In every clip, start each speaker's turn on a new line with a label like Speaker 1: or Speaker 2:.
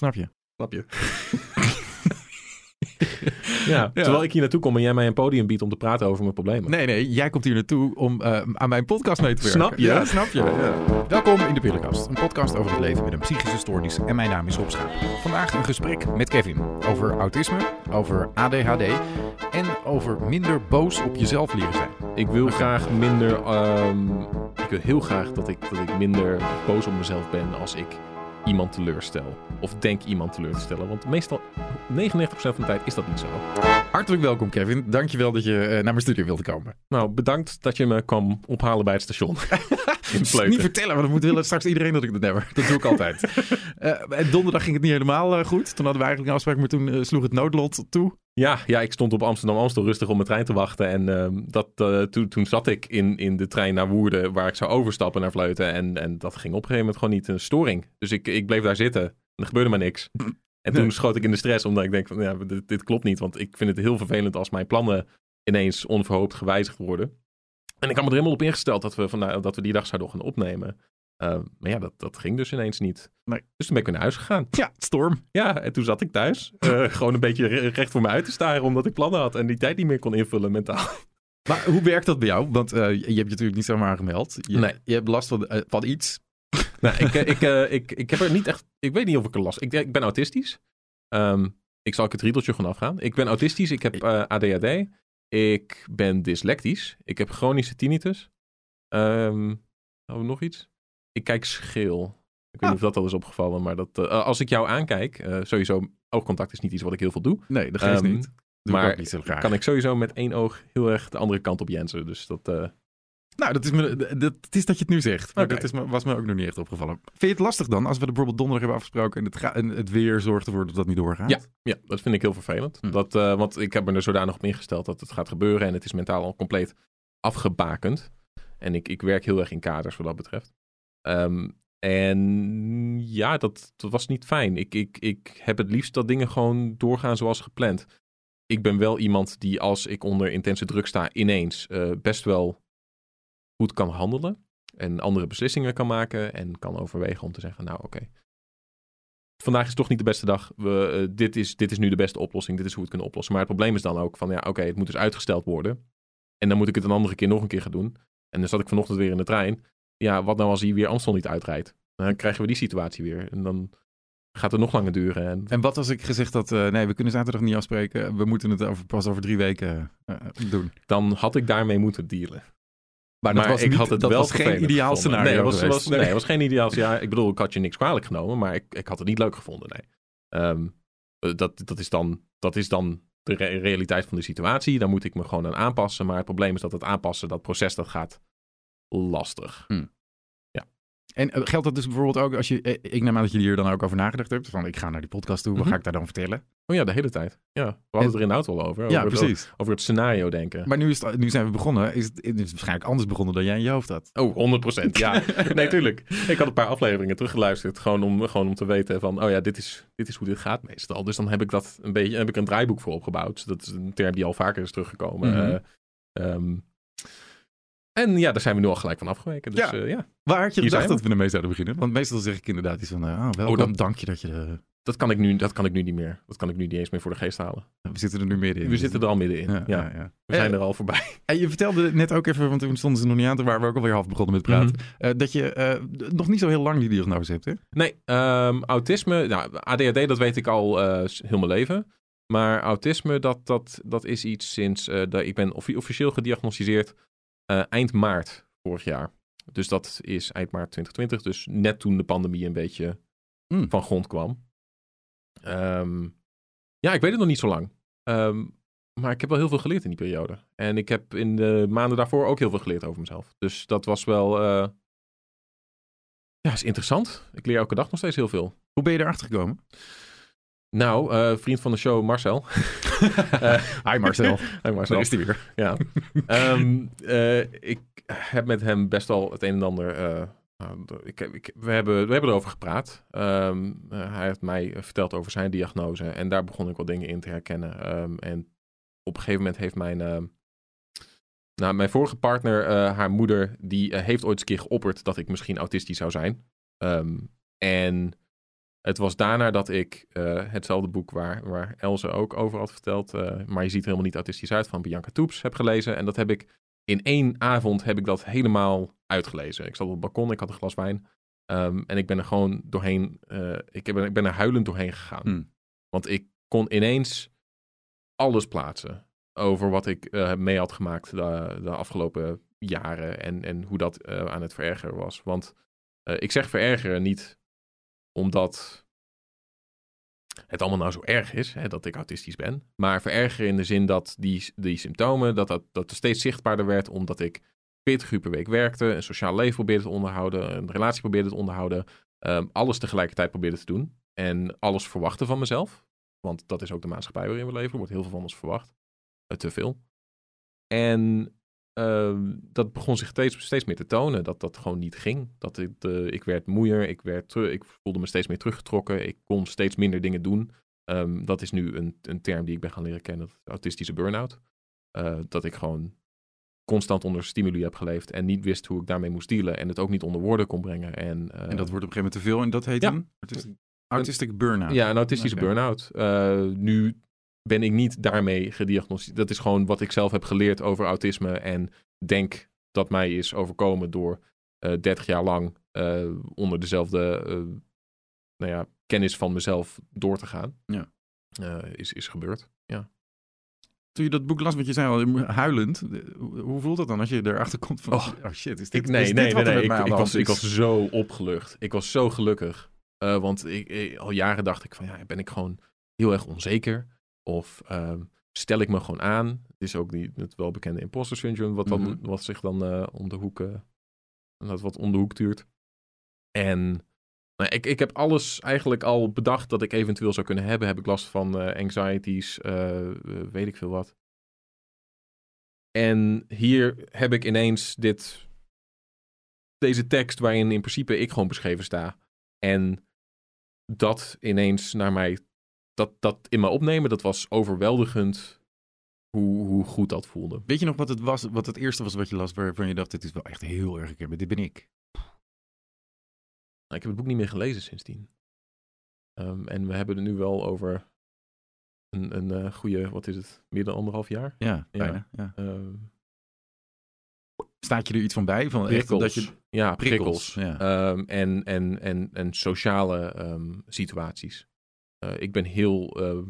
Speaker 1: Snap je?
Speaker 2: Snap je? ja, terwijl ik hier naartoe kom en jij mij een podium biedt om te praten over mijn problemen.
Speaker 1: Nee, nee, jij komt hier naartoe om uh, aan mijn podcast mee te werken.
Speaker 2: Snap je?
Speaker 1: Ja, snap je. Ja. Welkom in de Pillenkast, een podcast over het leven met een psychische stoornis. En mijn naam is Rob Schaap. Vandaag een gesprek met Kevin over autisme, over ADHD en over minder boos op jezelf leren zijn.
Speaker 2: Ik wil graag minder, um, ik wil heel graag dat ik, dat ik minder boos op mezelf ben als ik iemand teleurstel. Of denk iemand teleur te stellen. Want meestal, 99% van de tijd is dat niet zo.
Speaker 1: Hartelijk welkom Kevin. Dankjewel dat je uh, naar mijn studio wilde komen.
Speaker 2: Nou, bedankt dat je me kwam ophalen bij het station.
Speaker 1: niet vertellen, want dan moet willen straks iedereen dat ik dat never. Dat doe ik altijd. uh, donderdag ging het niet helemaal uh, goed. Toen hadden we eigenlijk een afspraak, maar toen sloeg het noodlot toe.
Speaker 2: Ja, ja, ik stond op Amsterdam-Amstel rustig om mijn trein te wachten. En uh, dat, uh, toen, toen zat ik in, in de trein naar Woerden, waar ik zou overstappen naar Vleuten. En, en dat ging op een gegeven moment gewoon niet een storing. Dus ik, ik bleef daar zitten. En er gebeurde maar niks. En toen schoot ik in de stress, omdat ik denk van, ja, dit, dit klopt niet. Want ik vind het heel vervelend als mijn plannen ineens onverhoopt gewijzigd worden. En ik had me er helemaal op ingesteld dat we, vandaag, dat we die dag zouden gaan opnemen. Uh, maar ja, dat, dat ging dus ineens niet.
Speaker 1: Nee.
Speaker 2: Dus toen ben ik weer naar huis gegaan.
Speaker 1: Ja, storm.
Speaker 2: Ja, en toen zat ik thuis. Uh, gewoon een beetje recht voor me uit te staren, omdat ik plannen had en die tijd niet meer kon invullen mentaal.
Speaker 1: Maar hoe werkt dat bij jou? Want uh, je hebt je natuurlijk niet zomaar gemeld. Je,
Speaker 2: nee.
Speaker 1: je hebt last van, van iets.
Speaker 2: nou, ik, ik, ik, ik heb er niet echt... Ik weet niet of ik er last... Ik, ik ben autistisch. Um, ik zal ik het riedeltje gewoon afgaan. Ik ben autistisch, ik heb ADHD. Ik ben dyslectisch. Ik heb chronische tinnitus. Um, hebben we nog iets? Ik kijk scheel. Ik weet niet of dat al is opgevallen, maar dat, uh, als ik jou aankijk, uh, sowieso oogcontact is niet iets wat ik heel veel doe.
Speaker 1: Nee, dat geeft
Speaker 2: Um,
Speaker 1: niet. Doe
Speaker 2: maar
Speaker 1: ik ook niet zo graag.
Speaker 2: kan ik sowieso met één oog heel erg de andere kant op jensen. Dus dat... Uh...
Speaker 1: Nou, dat is, me, dat, het is dat je het nu zegt. Maar dat is me, was me ook nog niet echt opgevallen. Vind je het lastig dan, als we er bijvoorbeeld donderdag hebben afgesproken en het, ga, en het weer zorgt ervoor dat dat niet doorgaat?
Speaker 2: Ja, ja, dat vind ik heel vervelend.
Speaker 1: Hm.
Speaker 2: Dat, uh, want ik heb me er zodanig op ingesteld dat het gaat gebeuren en het is mentaal al compleet afgebakend. En ik, ik werk heel erg in kaders wat dat betreft. Um, en ja, dat, dat was niet fijn. Ik, ik, ik heb het liefst dat dingen gewoon doorgaan zoals gepland. Ik ben wel iemand die als ik onder intense druk sta ineens uh, best wel goed kan handelen. En andere beslissingen kan maken en kan overwegen om te zeggen, nou oké. Vandaag is toch niet de beste dag. We, uh, dit, is, dit is nu de beste oplossing. Dit is hoe we het kunnen oplossen. Maar het probleem is dan ook van, ja oké, het moet dus uitgesteld worden. En dan moet ik het een andere keer nog een keer gaan doen. En dan zat ik vanochtend weer in de trein ja, wat nou als hij weer Amstel niet uitrijdt? Dan krijgen we die situatie weer. En dan gaat het nog langer duren. En,
Speaker 1: en wat als ik gezegd had, uh, nee, we kunnen zaterdag niet afspreken. We moeten het over, pas over drie weken uh, doen.
Speaker 2: Dan had ik daarmee moeten dealen.
Speaker 1: Maar, dat was,
Speaker 2: ik
Speaker 1: niet,
Speaker 2: had het
Speaker 1: dat
Speaker 2: wel
Speaker 1: was geen ideaal scenario
Speaker 2: nee, was, was, nee, het was geen ideaal scenario. Ik bedoel, ik had je niks kwalijk genomen, maar ik, ik had het niet leuk gevonden. Nee. Um, dat, dat, is dan, dat is dan de re realiteit van de situatie. Daar moet ik me gewoon aan aanpassen. Maar het probleem is dat het aanpassen, dat proces, dat gaat lastig.
Speaker 1: Hm. En uh, geldt dat dus bijvoorbeeld ook als je, ik neem aan dat je hier dan ook over nagedacht hebt, van ik ga naar die podcast toe, wat mm -hmm. ga ik daar dan vertellen?
Speaker 2: Oh ja, de hele tijd. Ja, we hadden en, het er in de auto al over.
Speaker 1: Ja, precies.
Speaker 2: Het, over het scenario denken.
Speaker 1: Maar nu, is het, nu zijn we begonnen, is het, het is waarschijnlijk anders begonnen dan jij in je hoofd had.
Speaker 2: Oh, 100 procent, ja. nee, tuurlijk. Ik had een paar afleveringen teruggeluisterd, gewoon om, gewoon om te weten van, oh ja, dit is, dit is hoe dit gaat meestal. Dus dan heb ik dat een beetje, heb ik een draaiboek voor opgebouwd. Dat is een term die al vaker is teruggekomen.
Speaker 1: Mhm.
Speaker 2: Mm -hmm. uh, um, en ja, daar zijn we nu al gelijk van afgeweken. Dus,
Speaker 1: ja.
Speaker 2: Uh, ja.
Speaker 1: Waar had je
Speaker 2: Hier
Speaker 1: gedacht
Speaker 2: zijn
Speaker 1: dat we ermee zouden beginnen? Want meestal zeg ik inderdaad iets van, uh, oh, welkom,
Speaker 2: Oh, dat-
Speaker 1: dank je dat je... Uh,
Speaker 2: Dat, kan ik nu, dat kan ik nu niet meer. Dat kan ik nu niet eens meer voor de geest halen.
Speaker 1: we zitten er nu midden in.
Speaker 2: We zitten er al middenin. Ja,
Speaker 1: Ja, ja.
Speaker 2: We zijn
Speaker 1: Eh,
Speaker 2: er al voorbij.
Speaker 1: En je vertelde net ook even, want toen stonden ze nog niet aan, toen waren we ook alweer half begonnen met praten,
Speaker 2: Mhm.
Speaker 1: eh, dat je eh, nog niet zo heel lang die diagnose hebt, hè?
Speaker 2: Nee, ehm, autisme, nou, ADHD, dat weet ik al eh, heel mijn leven. Maar autisme, dat, dat, dat is iets sinds, eh, dat ik ben offi- officieel gediagnosticeerd eh, eind maart vorig jaar. Dus dat is eind maart 2020, dus net toen de pandemie een beetje
Speaker 1: Hmm.
Speaker 2: van grond kwam. Ehm, ja, ik weet het nog niet zo lang. Ehm, maar ik heb wel heel veel geleerd in die periode. En ik heb in de maanden daarvoor ook heel veel geleerd over mezelf. Dus dat was wel... eh, ja, is interessant. Ik leer elke dag nog steeds heel veel.
Speaker 1: Hoe ben je erachter gekomen?
Speaker 2: Nou, eh, vriend van de show Marcel. Eh,
Speaker 1: Hi Marcel.
Speaker 2: Hi Marcel.
Speaker 1: Daar is hij weer.
Speaker 2: Ja. Ehm, eh, ik heb met hem best wel het een en ander. ik, ik, we, hebben, we hebben erover gepraat. Ehm, eh, hij heeft mij verteld over zijn diagnose. En daar begon ik wel dingen in te herkennen. Ehm, en op een gegeven moment heeft mijn. nou, mijn vorige partner, haar moeder, die heeft ooit eens een keer geopperd dat ik misschien autistisch zou zijn. En Het was daarna dat ik eh, hetzelfde boek waar, waar Elze ook over had verteld, eh, maar je ziet er helemaal niet autistisch uit, van Bianca Toeps heb gelezen. En dat heb ik in één avond heb ik dat helemaal uitgelezen. Ik zat op het balkon, ik had een glas wijn. Ehm, en ik ben er gewoon doorheen, eh, ik, ben, ik ben er huilend doorheen gegaan.
Speaker 1: Hmm.
Speaker 2: Want ik kon ineens alles plaatsen over wat ik mee had gemaakt de, de afgelopen jaren en, en hoe dat aan het verergeren was. Want ik zeg verergeren niet omdat het allemaal nou zo erg is hè, dat ik autistisch ben, maar verergeren in de zin dat die, die symptomen, dat, dat, dat steeds zichtbaarder werd omdat ik 40 uur per week werkte, een sociaal leven probeerde te onderhouden, een relatie probeerde te onderhouden, ehm, alles tegelijkertijd probeerde te doen en alles verwachten van mezelf. Want dat is ook de maatschappij waarin we leven. Er wordt heel veel van ons verwacht. Eh, te veel. En ehm, dat begon zich steeds, steeds meer te tonen. Dat dat gewoon niet ging. Dat ik, ik werd moeier. Ik, werd ik voelde me steeds meer teruggetrokken. Ik kon steeds minder dingen doen. Ehm, dat is nu een, een term die ik ben gaan leren kennen. Autistische burn-out. Eh, dat ik gewoon constant onder stimuli heb geleefd. En niet wist hoe ik daarmee moest dealen. En het ook niet onder woorden kon brengen. En, eh,
Speaker 1: En dat wordt op een gegeven moment te veel en dat heet
Speaker 2: Ja.
Speaker 1: een autistic, burn-out.
Speaker 2: Ja, een autistische burn-out. Eh, nu ben ik niet daarmee gediagnosticeerd. Dat is gewoon wat ik zelf heb geleerd over autisme. En denk dat mij is overkomen door eh 30 jaar lang eh, onder dezelfde eh, nou ja, kennis van mezelf door te gaan.
Speaker 1: Ja.
Speaker 2: Is, is gebeurd.
Speaker 1: Toen je dat boek las, wat je zei al, huilend. Hoe voelt dat dan als je erachter komt van...
Speaker 2: Oh.
Speaker 1: Oh, shit, is dit,
Speaker 2: Ik, nee,
Speaker 1: is dit
Speaker 2: nee,
Speaker 1: wat
Speaker 2: nee, Ik, was, ik zo opgelucht. Ik was zo gelukkig. Want ik, ik- al jaren dacht ik van ja, ben ik gewoon heel erg onzeker? Of ehm, stel ik me gewoon aan? Het is ook die, het welbekende imposter syndrome, wat, dan,
Speaker 1: Mhm.
Speaker 2: wat zich dan eh, om de hoek, dat wat om de hoek duurt. En nou, ik, ik heb alles eigenlijk al bedacht dat ik eventueel zou kunnen hebben. Heb ik last van eh, anxieties, eh, weet ik veel wat. En hier heb ik ineens dit, deze tekst waarin in principe ik gewoon beschreven sta. En dat ineens naar mij, dat, dat in me opnemen, dat was overweldigend hoe, hoe goed dat voelde.
Speaker 1: Weet je nog wat het was, wat het eerste was wat je las, waarvan je dacht, dit is wel echt heel erg herkenbaar. Dit ben ik.
Speaker 2: Nou, ik heb het boek niet meer gelezen sindsdien. Ehm, en we hebben het nu wel over een, een eh, goede, wat is het, meer dan anderhalf jaar.
Speaker 1: Ja,
Speaker 2: Ja.
Speaker 1: bijna, ja.
Speaker 2: Ehm,
Speaker 1: Staat je er iets van bij? Van echt dat je,
Speaker 2: ja,
Speaker 1: prikkels.
Speaker 2: prikkels.
Speaker 1: Ja.
Speaker 2: Ehm, en, en, en, en sociale situaties. Eh, ik ben heel. ehm,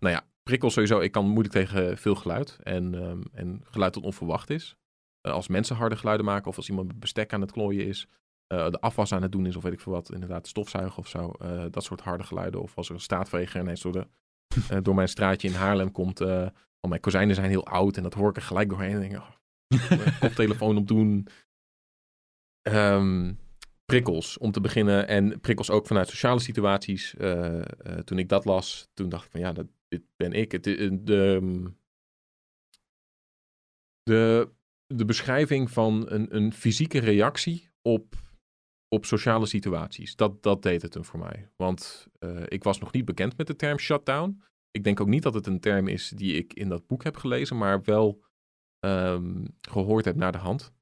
Speaker 2: nou ja, prikkels sowieso. Ik kan moeilijk tegen veel geluid. En, ehm, en geluid dat onverwacht is. Eh, als mensen harde geluiden maken. of als iemand met bestek aan het klooien is. eh, de afwas aan het doen is. of weet ik veel wat. Inderdaad, stofzuigen of zo. dat soort harde geluiden. Of als er een straatveger ineens door, de, door mijn straatje in Haarlem komt. al mijn kozijnen zijn heel oud. En dat hoor ik er gelijk doorheen. En denk, ik, oh, koptelefoon op doen. Ehm, prikkels om te beginnen. En prikkels ook vanuit sociale situaties. Eh, eh, toen ik dat las, toen dacht ik van ja, dat, dit ben ik. Eh, de, de, de beschrijving van een, een fysieke reactie op, op sociale situaties. Dat, dat deed het hem voor mij. Want ik was nog niet bekend met de term shutdown. Ik denk ook niet dat het een term is die ik in dat boek heb gelezen, maar wel ehm, gehoord heb naar de hand.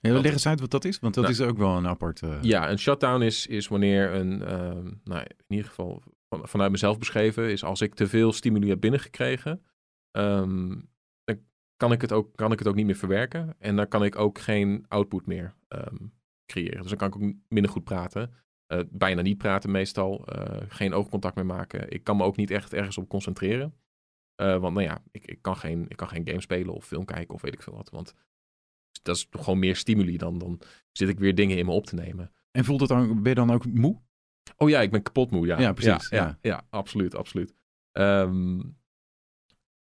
Speaker 2: Dat-
Speaker 1: leg eens uit wat dat is, want dat
Speaker 2: Nou,
Speaker 1: is ook wel een apart... eh,
Speaker 2: Ja, een shutdown is, is wanneer een, ehm, nou in ieder geval van, vanuit mezelf beschreven, is als ik te veel stimuli heb binnengekregen, ehm, dan kan ik, het ook, kan ik het ook niet meer verwerken. En dan kan ik ook geen output meer ehm, creëren. Dus dan kan ik ook minder goed praten. Eh, bijna niet praten meestal. eh, geen oogcontact meer maken. Ik kan me ook niet echt ergens op concentreren. Want nou ja, ik, ik, kan geen, ik kan geen game spelen of film kijken of weet ik veel wat. Want dat is gewoon meer stimuli dan, dan zit ik weer dingen in me op te nemen.
Speaker 1: En voelt het dan, ben je dan ook moe?
Speaker 2: Oh ja, ik ben kapot moe. Ja,
Speaker 1: Ja, precies,
Speaker 2: Ja,
Speaker 1: ja.
Speaker 2: ja, ja, absoluut, absoluut. Ehm,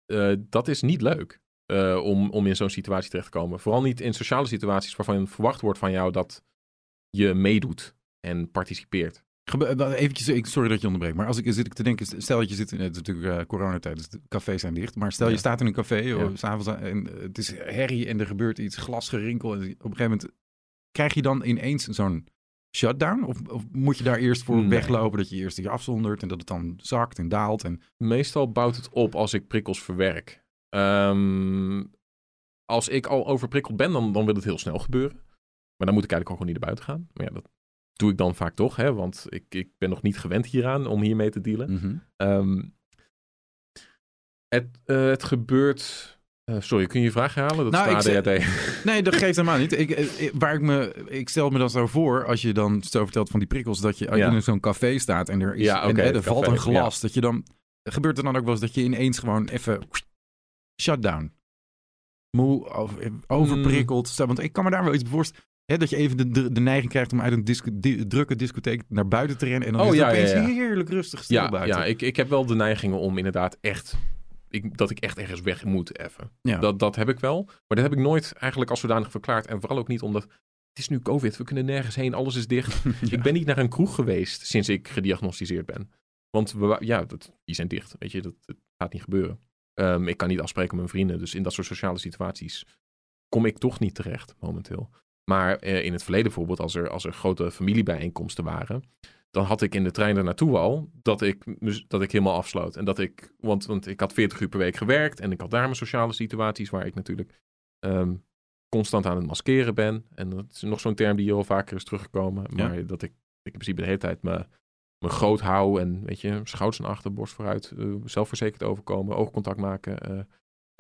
Speaker 2: eh, dat is niet leuk eh, om, om in zo'n situatie terecht te komen. Vooral niet in sociale situaties waarvan verwacht wordt van jou dat je meedoet en participeert.
Speaker 1: Wel, Eventjes, ik- sorry dat je onderbreekt, maar als ik zit ik te denken, stel dat je zit in het is natuurlijk eh, coronatijd, dus de cafés zijn dicht, maar stel je
Speaker 2: Ja.
Speaker 1: staat in een café,
Speaker 2: Ja.
Speaker 1: of 's s'avonds en eh, het is herrie en er gebeurt iets, glasgerinkel, en op een gegeven moment krijg je dan ineens zo'n shutdown? Of, of moet je daar eerst voor
Speaker 2: Nee.
Speaker 1: weglopen, dat je eerst je afzondert en dat het dan zakt en daalt? En...
Speaker 2: Meestal bouwt het op als ik prikkels verwerk. Ehm, als ik al overprikkeld ben, dan, dan wil het heel snel gebeuren. Maar dan moet ik eigenlijk ook gewoon niet naar buiten gaan. Maar ja, dat doe ik dan vaak toch, hè, want ik, ik ben nog niet gewend hieraan om hiermee te dealen.
Speaker 1: Mhm.
Speaker 2: Ehm, het, eh, het gebeurt. eh, sorry, kun je je vraag herhalen? Dat
Speaker 1: Nou,
Speaker 2: is de ADHD.
Speaker 1: Nee, dat geeft helemaal niet. Ik, eh, ik- waar ik, me, ik stel me dan zo voor, als je dan zo vertelt van die prikkels, dat je als
Speaker 2: Ja.
Speaker 1: je in zo'n café staat en er, is,
Speaker 2: Ja,
Speaker 1: en, hè, er valt een glas, dat je dan... Gebeurt er dan ook wel eens dat je ineens gewoon even shutdown, moe, over- overprikkeld,
Speaker 2: Mm.
Speaker 1: want ik kan me daar wel iets voorstellen. Hè, dat je even de, de, neiging krijgt om uit een disco, di- drukke discotheek naar buiten te rennen. En dan
Speaker 2: Oh,
Speaker 1: is het
Speaker 2: ja,
Speaker 1: opeens
Speaker 2: ja.
Speaker 1: heerlijk rustig stil
Speaker 2: Ja,
Speaker 1: buiten.
Speaker 2: ja ik, ik heb wel de neigingen om inderdaad echt. Ik, dat ik echt ergens weg moet even. Dat, dat heb ik wel. Maar dat heb ik nooit eigenlijk als zodanig verklaard. En vooral ook niet omdat. Het is nu COVID, we kunnen nergens heen, alles is dicht. Ik ben niet naar een kroeg geweest sinds ik gediagnosticeerd ben. Want we, ja, dat, die zijn dicht. Weet je, dat, dat gaat niet gebeuren. Ehm, ik kan niet afspreken met mijn vrienden. Dus in dat soort sociale situaties kom ik toch niet terecht momenteel. Maar eh, in het verleden bijvoorbeeld, als er, als er grote familiebijeenkomsten waren, dan had ik in de trein er naartoe al dat ik, mus- dat ik helemaal afsloot. En dat ik, want, want ik had 40 uur per week gewerkt en ik had daar mijn sociale situaties waar ik natuurlijk ehm, constant aan het maskeren ben. En dat is nog zo'n term die hier al vaker is teruggekomen.
Speaker 1: Ja.
Speaker 2: Maar dat ik, ik in principe de hele tijd me, me groot hou en weet je, schouders en achter, borst vooruit, eh, zelfverzekerd overkomen, oogcontact maken, eh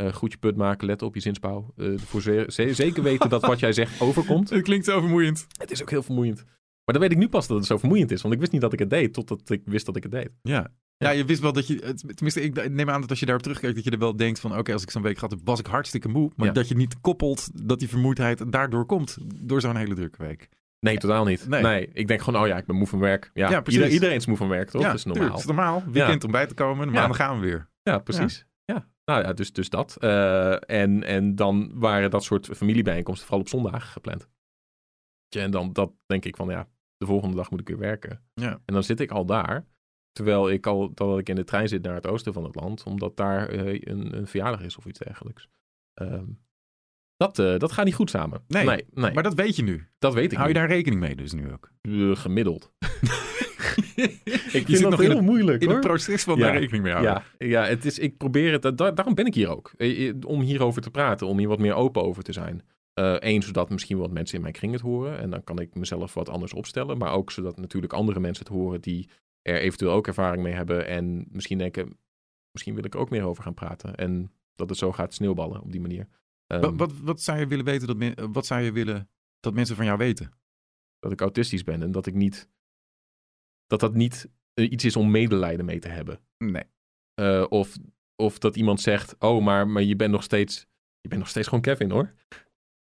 Speaker 2: eh, goed je put maken, let op je zinsbouw. eh, voor ze- ze- zeker weten dat wat jij zegt overkomt.
Speaker 1: Het klinkt zo vermoeiend.
Speaker 2: Het is ook heel vermoeiend. Maar dan weet ik nu pas dat het zo vermoeiend is. Want ik wist niet dat ik het deed, totdat ik wist dat ik het deed.
Speaker 1: Ja. Ja, je wist wel dat je, het- tenminste, ik neem aan dat als je daarop terugkijkt, dat je er wel denkt van, oké, als ik zo'n week gehad heb, was ik hartstikke moe. Maar
Speaker 2: Ja.
Speaker 1: dat je niet koppelt dat die vermoeidheid daardoor komt, door zo'n hele drukke week.
Speaker 2: Nee, totaal niet.
Speaker 1: Nee.
Speaker 2: Nee. ik denk gewoon, oh ja, ik ben moe van werk. Ja,
Speaker 1: Ja, precies.
Speaker 2: ieder- iedereen is moe van werk, toch?
Speaker 1: ja,
Speaker 2: dat is normaal.
Speaker 1: dat is normaal. Weekend om bij te komen, maandag gaan we weer.
Speaker 2: Ja, precies. Nou ja, dus, dus dat. Eh, en, en dan waren dat soort familiebijeenkomsten vooral op zondag gepland. En dan dat denk ik van, ja, de volgende dag moet ik weer werken.
Speaker 1: Ja.
Speaker 2: En dan zit ik al daar. Terwijl ik al dat ik in de trein zit naar het oosten van het land, omdat daar eh, een, een verjaardag is of iets dergelijks. Ehm, dat, eh, dat gaat niet goed samen.
Speaker 1: Nee,
Speaker 2: nee, nee,
Speaker 1: Maar dat weet je nu.
Speaker 2: dat weet ik
Speaker 1: Hou je daar rekening mee dus nu ook?
Speaker 2: Eh, gemiddeld. ik vind dat
Speaker 1: nog in
Speaker 2: heel
Speaker 1: het,
Speaker 2: moeilijk
Speaker 1: in
Speaker 2: hoor.
Speaker 1: het proces van
Speaker 2: Ja.
Speaker 1: daar rekening mee houden.
Speaker 2: Ja, ja het is, ik probeer het. da- daarom ben ik hier ook. Eh, eh, Om hierover te praten, om hier wat meer open over te zijn. Eén, zodat misschien wat mensen in mijn kring het horen. En dan kan ik mezelf wat anders opstellen. Maar ook zodat natuurlijk andere mensen het horen die er eventueel ook ervaring mee hebben. En misschien denken, misschien wil ik er ook meer over gaan praten. En dat het zo gaat sneeuwballen op die manier. Ehm,
Speaker 1: Wat, wat, wat zou je willen weten dat men- wat zou je willen dat mensen van jou weten?
Speaker 2: Dat ik autistisch ben en dat ik niet. Dat dat niet eh, iets is om medelijden mee te hebben.
Speaker 1: Nee.
Speaker 2: Eh, of, of dat iemand zegt, oh, maar, maar je bent nog steeds, je bent nog steeds gewoon Kevin hoor.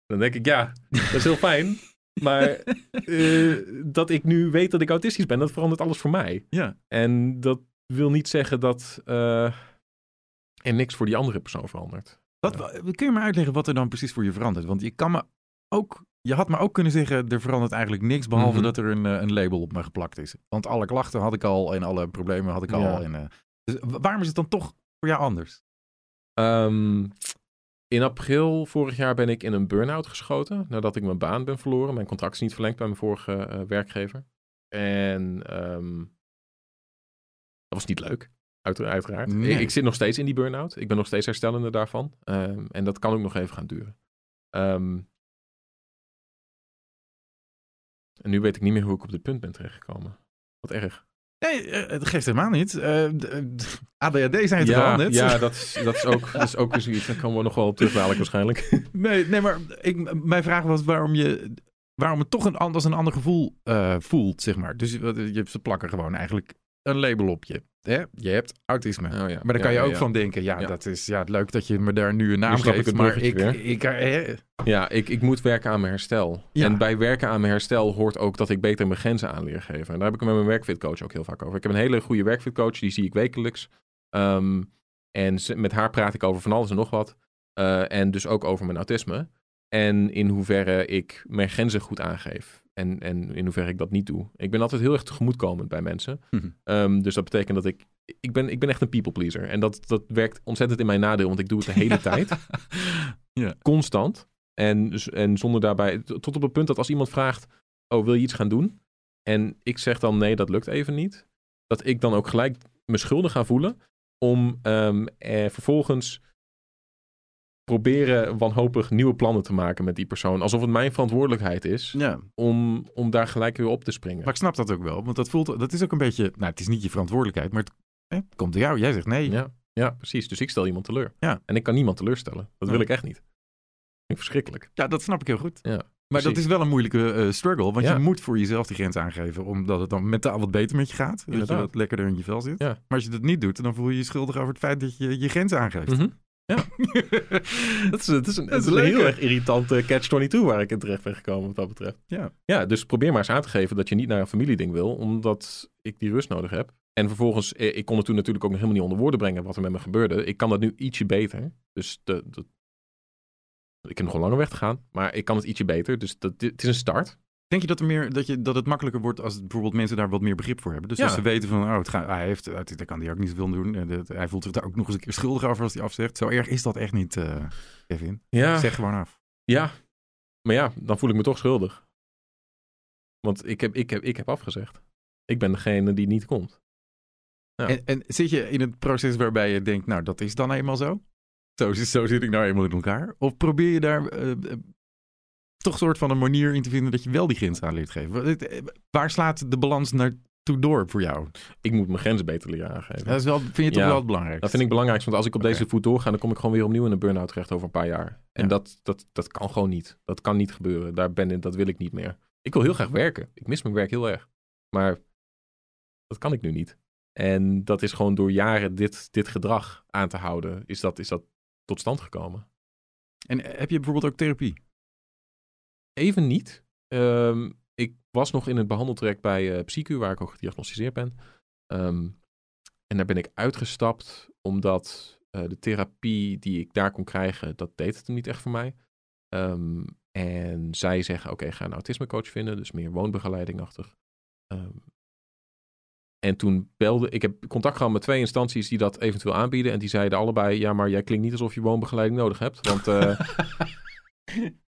Speaker 2: Dan denk ik, ja, dat is heel fijn. Maar eh, dat ik nu weet dat ik autistisch ben, dat verandert alles voor mij.
Speaker 1: Ja.
Speaker 2: En dat wil niet zeggen dat er niks voor die andere persoon verandert.
Speaker 1: Wat, kun je me uitleggen wat er dan precies voor je verandert? Want je kan me ook, je had me ook kunnen zeggen, er verandert eigenlijk niks, behalve
Speaker 2: Mhm.
Speaker 1: dat er een, eh, een label op me geplakt is. Want alle klachten had ik al en alle problemen had ik al.
Speaker 2: Ja.
Speaker 1: En, eh, dus wa- waarom is het dan toch voor jou anders?
Speaker 2: Ehm, in april vorig jaar ben ik in een burn-out geschoten. Nadat ik mijn baan ben verloren. Mijn contract is niet verlengd bij mijn vorige eh, werkgever. En ehm, dat was niet leuk. Uitera- Uiteraard.
Speaker 1: Nee.
Speaker 2: Ik, ik zit nog steeds in die burn-out. Ik ben nog steeds herstellende daarvan. Ehm, en dat kan ook nog even gaan duren. Ehm, en nu weet ik niet meer hoe ik op dit punt ben terechtgekomen. Wat erg.
Speaker 1: Nee, eh, het geeft helemaal niet. Eh, d- eh, d- ADHD zijn het
Speaker 2: ja,
Speaker 1: net.
Speaker 2: ja dat, is, dat, is ook, dat is ook weer zoiets. Daar komen we nog wel op terug dadelijk waarschijnlijk.
Speaker 1: Nee, nee maar ik, mijn vraag was waarom je waarom het toch een, anders een ander gevoel eh, voelt, zeg maar. Dus je, je- ze plakken gewoon eigenlijk een label op je. Hè? Je hebt autisme.
Speaker 2: Oh ja.
Speaker 1: Maar daar
Speaker 2: Ja,
Speaker 1: kan je ook
Speaker 2: ja.
Speaker 1: van denken, ja, dat is ja, leuk dat je me daar nu een naam
Speaker 2: ik
Speaker 1: geeft,
Speaker 2: het
Speaker 1: maar ik, ik, hè,
Speaker 2: Ja, ik, ik moet werken aan mijn herstel. En bij werken aan mijn herstel hoort ook dat ik beter mijn grenzen aan leer geven. En daar heb ik het met mijn werkfitcoach ook heel vaak over. Ik heb een hele goede werkfitcoach, die zie ik wekelijks. Ehm, en met haar praat ik over van alles en nog wat. Eh, en dus ook over mijn autisme. En in hoeverre ik mijn grenzen goed aangeef. En, en in hoeverre ik dat niet doe. Ik ben altijd heel erg tegemoetkomend bij mensen.
Speaker 1: Mhm.
Speaker 2: Ehm, dus dat betekent dat ik... Ik ben, ik ben echt een people pleaser. En dat, dat werkt ontzettend in mijn nadeel, want ik doe het de hele tijd constant. En, en zonder daarbij, tot op het punt dat als iemand vraagt, oh, wil je iets gaan doen? En ik zeg dan, nee, dat lukt even niet. Dat ik dan ook gelijk me schuldig ga voelen om eh, vervolgens proberen wanhopig nieuwe plannen te maken met die persoon. Alsof het mijn verantwoordelijkheid is
Speaker 1: Ja,
Speaker 2: om, om daar gelijk weer op te springen.
Speaker 1: maar ik snap dat ook wel. Want dat voelt, dat is ook een beetje, nou het is niet je verantwoordelijkheid, maar het, komt door jou. Jij zegt nee.
Speaker 2: Ja, ja, precies. Dus ik stel iemand teleur.
Speaker 1: Ja.
Speaker 2: En ik kan niemand teleurstellen. Dat wil ik echt niet. Vind ik verschrikkelijk.
Speaker 1: Ja, dat snap ik heel goed.
Speaker 2: Ja,
Speaker 1: maar dat is wel een moeilijke eh, struggle, want
Speaker 2: Ja.
Speaker 1: je moet voor jezelf die grens aangeven, omdat het dan mentaal wat beter met je gaat. Dat je wat lekkerder in je vel zit.
Speaker 2: Ja.
Speaker 1: Maar als je dat niet doet, dan voel je je schuldig over het feit dat je je grens aangeeft.
Speaker 2: Mhm. Ja. dat is, dat is een,
Speaker 1: Dat is
Speaker 2: heel erg irritante catch-22 waar ik in terecht ben gekomen wat dat betreft.
Speaker 1: Ja.
Speaker 2: Ja, dus probeer maar eens aan te geven dat je niet naar een familieding wil, omdat ik die rust nodig heb. En vervolgens, eh, ik kon het toen natuurlijk ook nog helemaal niet onder woorden brengen wat er met me gebeurde. Ik kan dat nu ietsje beter. Dus de, de- ik heb nog een lange weg te gaan, maar ik kan het ietsje beter. Dus dat, het is een start.
Speaker 1: Denk je dat, er meer, dat, je dat het makkelijker wordt als bijvoorbeeld mensen daar wat meer begrip voor hebben? Dus
Speaker 2: Ja.
Speaker 1: als ze weten van, oh, het gaat, hij heeft, daar kan hij ook niet zoveel doen. En dat- hij voelt zich daar ook nog eens een keer schuldig over als hij afzegt. Zo erg is dat echt niet, eh, Kevin.
Speaker 2: Ja,
Speaker 1: Zeg gewoon af.
Speaker 2: ja. Maar ja, dan voel ik me toch schuldig. Want ik heb, ik heb, ik heb afgezegd. Ik ben degene die niet komt. Ja.
Speaker 1: En, en zit je in het proces waarbij je denkt, nou, dat is dan eenmaal zo? Zo, zit- zo zit ik nou eenmaal in elkaar. Of probeer je daar eh, eh, toch een soort van een manier in te vinden dat je wel die grens aan leert geven? Eh, Waar slaat de balans naartoe door voor jou?
Speaker 2: Ik moet mijn grenzen beter leren aangeven.
Speaker 1: Dat is wel, vind je toch
Speaker 2: Ja,
Speaker 1: wel het belangrijkste?
Speaker 2: Dat vind ik belangrijk, want als ik op deze voet doorga, dan kom ik gewoon weer opnieuw in een burn-out terecht over een paar jaar. En
Speaker 1: Ja.
Speaker 2: dat, dat, dat kan gewoon niet. Dat kan niet gebeuren. Daar ben ik, dat wil ik niet meer. Ik wil heel graag werken. Ik mis mijn werk heel erg. Maar dat kan ik nu niet. En dat is gewoon door jaren dit, dit gedrag aan te houden, is dat, is dat tot stand gekomen.
Speaker 1: En eh, heb je bijvoorbeeld ook therapie?
Speaker 2: Even niet. Ehm, ik was nog in het behandeltraject bij eh PsyQ, waar ik ook gediagnosticeerd ben. Ehm, en daar ben ik uitgestapt, omdat eh, de therapie die ik daar kon krijgen, dat deed het niet echt voor mij. Ehm, en zij zeggen, oké, ga een autismecoach vinden, dus meer woonbegeleidingachtig. Ehm, en toen belde, ik heb contact gehad met twee instanties die dat eventueel aanbieden. En die zeiden allebei, ja, maar jij klinkt niet alsof je woonbegeleiding nodig hebt. Want eh,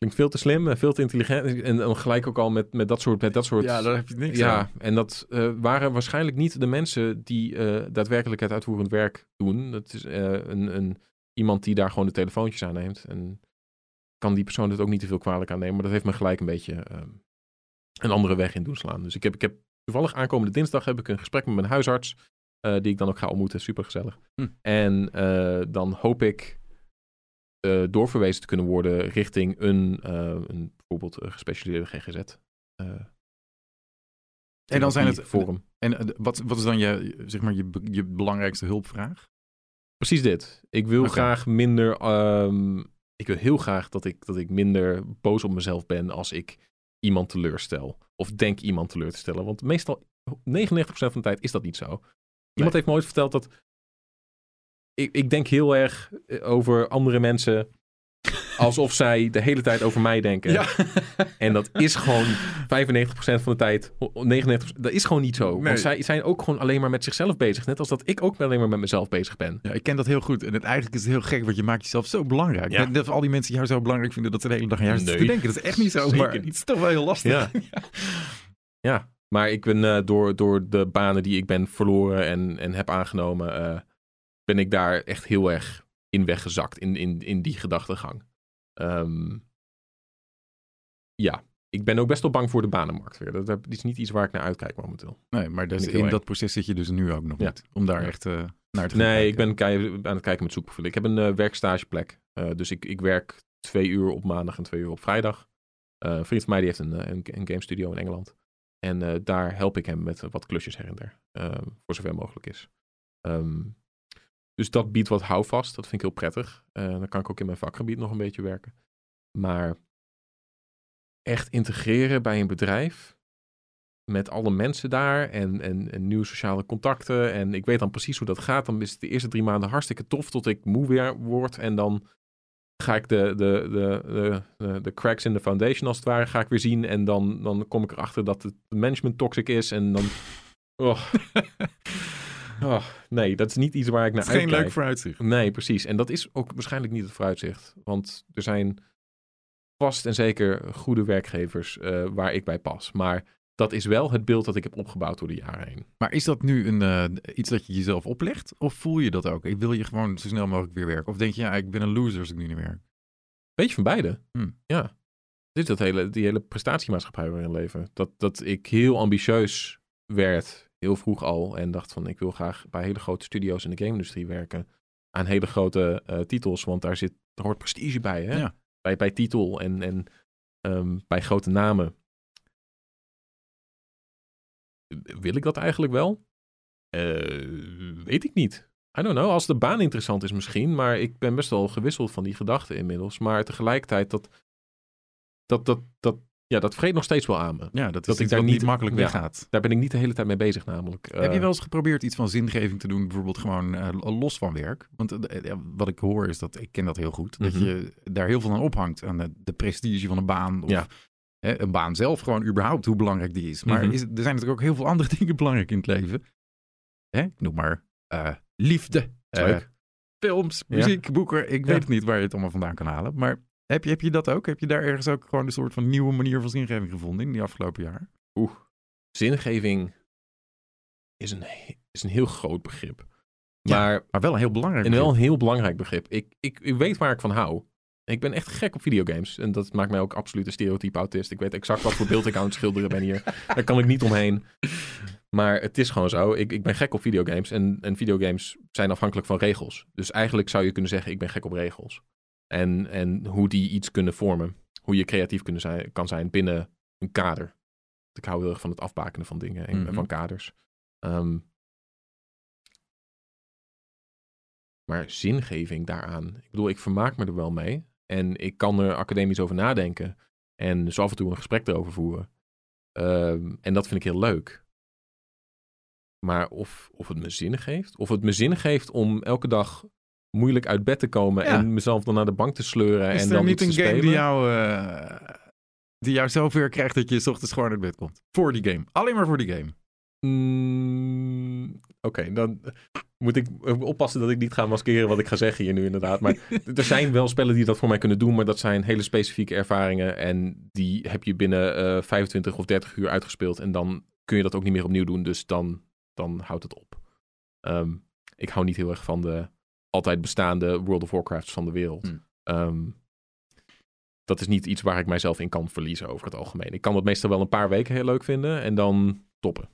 Speaker 2: Klinkt veel te slim en veel te intelligent. En dan gelijk ook al met, met dat soort... Met dat soort
Speaker 1: ja, daar heb je niks
Speaker 2: ja,
Speaker 1: aan.
Speaker 2: en dat eh, waren waarschijnlijk niet de mensen die eh, daadwerkelijk het uitvoerend werk doen. Dat is eh, een, een, iemand die daar gewoon de telefoontjes aanneemt. En kan die persoon het ook niet te veel kwalijk aannemen. Maar dat heeft me gelijk een beetje ehm, een andere weg in doen slaan. Dus ik heb, ik heb toevallig aankomende dinsdag heb ik een gesprek met mijn huisarts. eh, die ik dan ook ga ontmoeten. Super gezellig.
Speaker 1: Hm.
Speaker 2: En eh, dan hoop ik eh, doorverwezen te kunnen worden richting een, eh, een bijvoorbeeld een gespecialiseerde GGZ. eh,
Speaker 1: En dan zijn het...
Speaker 2: forum.
Speaker 1: En eh, wat, wat is dan je, zeg maar, je, je belangrijkste hulpvraag?
Speaker 2: Precies dit. Ik wil graag minder. ehm, ik wil heel graag dat ik, dat ik minder boos op mezelf ben als ik iemand teleurstel. Of denk iemand teleur te stellen. Want meestal, 99% van de tijd is dat niet zo. Iemand heeft me ooit verteld dat. Ik, ik denk heel erg eh, over andere mensen. alsof zij de hele tijd over mij denken. En dat is gewoon 95% van de tijd, 99%, dat is gewoon niet zo.
Speaker 1: Nee.
Speaker 2: Want zij zijn ook gewoon alleen maar met zichzelf bezig. Net als dat ik ook alleen maar met mezelf bezig ben.
Speaker 1: Ja, ik ken dat heel goed. En het, eigenlijk is het heel gek, want je maakt jezelf zo belangrijk.
Speaker 2: Ja.
Speaker 1: Als al die mensen jou zo belangrijk vinden dat ze de hele dag aan jou zitten
Speaker 2: Nee.
Speaker 1: te denken. Dat is echt niet zo,
Speaker 2: Zeker
Speaker 1: maar
Speaker 2: niet.
Speaker 1: het is toch wel heel lastig.
Speaker 2: Ja. Ja, maar ik ben eh, door, door de banen die ik ben verloren en, en heb aangenomen, eh, ben ik daar echt heel erg in weggezakt, in, in, in die gedachtegang. Ehm, ja, ik ben ook best wel bang voor de banenmarkt weer. Dat, dat is niet iets waar ik naar uitkijk momenteel.
Speaker 1: Nee, maar dus in dat proces zit je dus nu ook nog
Speaker 2: Ja.
Speaker 1: niet. Om daar
Speaker 2: Ja.
Speaker 1: echt eh, naar te gaan
Speaker 2: Nee, ik ben aan het kijken met zoekprofielen. Ik heb een eh, werkstageplek. Eh, dus ik, ik werk twee uur op maandag en twee uur op vrijdag. Een vriend van mij die heeft een, een, een game studio in Engeland. En daar help ik hem met wat klusjes her en der. eh, voor zover mogelijk is. Ehm, dus dat biedt wat houvast. Dat vind ik heel prettig. Eh, dan kan ik ook in mijn vakgebied nog een beetje werken. Maar echt integreren bij een bedrijf met alle mensen daar en, en, nieuwe sociale contacten. En ik weet dan precies hoe dat gaat. Dan is het de eerste drie maanden hartstikke tof tot ik moe weer word. En dan ga ik de, de, de, de, de, de cracks in de foundation als het ware ga ik weer zien. En dan, dan kom ik erachter dat het management toxic is. En dan... Oh. Oh, nee, dat is niet iets waar ik naar
Speaker 1: Het is geen
Speaker 2: uitkijk.
Speaker 1: leuk vooruitzicht.
Speaker 2: Nee, precies. En dat is ook waarschijnlijk niet het vooruitzicht. Want er zijn vast en zeker goede werkgevers eh, waar ik bij pas. Maar dat is wel het beeld dat ik heb opgebouwd door de jaren heen.
Speaker 1: Maar is dat nu een, eh, iets dat je jezelf oplegt? Of voel je dat ook? Ik wil je gewoon zo snel mogelijk weer werken? Of denk je, ja, ik ben een loser als ik nu niet werk?
Speaker 2: Beetje van beide.
Speaker 1: Hmm.
Speaker 2: Ja. Dit is dat hele, die hele prestatiemaatschappij waarin we leven. Dat, dat ik heel ambitieus werd, heel vroeg al. En dacht van, ik wil graag bij hele grote studio's in de game-industrie werken. Aan hele grote eh, titels, want daar, zit, daar hoort prestige bij. Hè?
Speaker 1: Ja.
Speaker 2: Bij, bij titel en, en ehm, bij grote namen. Wil ik dat eigenlijk wel? Eh, weet ik niet. I don't know. Als de baan interessant is misschien. Maar ik ben best wel gewisseld van die gedachten inmiddels. Maar tegelijkertijd, dat, dat, dat, dat, ja, dat vreet nog steeds wel aan me.
Speaker 1: Ja, dat is
Speaker 2: Dat ik daar niet-
Speaker 1: makkelijk
Speaker 2: ja.
Speaker 1: weggaat.
Speaker 2: Daar ben ik niet de hele tijd mee bezig namelijk.
Speaker 1: Heb je
Speaker 2: Eh,
Speaker 1: wel eens geprobeerd iets van zingeving te doen, bijvoorbeeld gewoon eh, los van werk? Want eh, wat ik hoor is dat, ik ken dat heel goed, dat
Speaker 2: Mhm.
Speaker 1: je daar heel veel aan ophangt. Aan de, de prestige van een baan. Of
Speaker 2: Ja.
Speaker 1: hè, een baan zelf gewoon überhaupt, hoe belangrijk die is. Maar
Speaker 2: Mhm.
Speaker 1: is, er zijn natuurlijk ook heel veel andere dingen belangrijk in het leven. Hè? Ik noem maar liefde, films,
Speaker 2: Ja.
Speaker 1: muziek, boeken. Ik weet niet waar je het allemaal vandaan kan halen. Maar heb je, heb je dat ook? Heb je daar ergens ook gewoon een soort van nieuwe manier van zingeving gevonden in die afgelopen jaren?
Speaker 2: Oeh, zingeving is een, is een heel groot begrip.
Speaker 1: Ja,
Speaker 2: Maar
Speaker 1: Maar wel een heel belangrijk.
Speaker 2: en wel
Speaker 1: begrip.
Speaker 2: een heel belangrijk begrip. Ik, ik, ik weet waar ik van hou. Ik ben echt gek op videogames. En dat maakt mij ook absoluut een stereotype autist. Ik weet exact wat voor beeld ik aan het schilderen ben hier. Daar kan ik niet omheen. Maar het is gewoon zo. Ik, ik ben gek op videogames. En, en videogames zijn afhankelijk van regels. Dus eigenlijk zou je kunnen zeggen, ik ben gek op regels. En, en hoe die iets kunnen vormen. Hoe je creatief kunnen zijn, kan zijn binnen een kader. Ik hou heel erg van het afbakenen van dingen en
Speaker 1: Mhm.
Speaker 2: van kaders. Ehm, maar zingeving daaraan. Ik bedoel, ik vermaak me er wel mee. En ik kan er academisch over nadenken. En zo af en toe een gesprek erover voeren. Ehm, en dat vind ik heel leuk. Maar of, of het me zin geeft. Of het me zin geeft om elke dag moeilijk uit bed te komen.
Speaker 1: Ja.
Speaker 2: En mezelf dan naar de bank te sleuren.
Speaker 1: Is
Speaker 2: en dan
Speaker 1: niet
Speaker 2: iets
Speaker 1: een
Speaker 2: te
Speaker 1: game
Speaker 2: spelen.
Speaker 1: die jou, eh, die jou zover krijgt dat je 's ochtends gewoon uit bed komt? Voor die game. Alleen maar voor die game.
Speaker 2: Mm, Oké, dan moet ik oppassen dat ik niet ga maskeren wat ik ga zeggen hier nu inderdaad. Maar er zijn wel spellen die dat voor mij kunnen doen, maar dat zijn hele specifieke ervaringen. En die heb je binnen eh 25 of 30 uur uitgespeeld. En dan kun je dat ook niet meer opnieuw doen, dus dan, dan houdt het op. Ehm, ik hou niet heel erg van de altijd bestaande World of Warcrafts van de wereld.
Speaker 1: Hmm.
Speaker 2: Ehm, dat is niet iets waar ik mijzelf in kan verliezen over het algemeen. Ik kan dat meestal wel een paar weken heel leuk vinden en dan stoppen.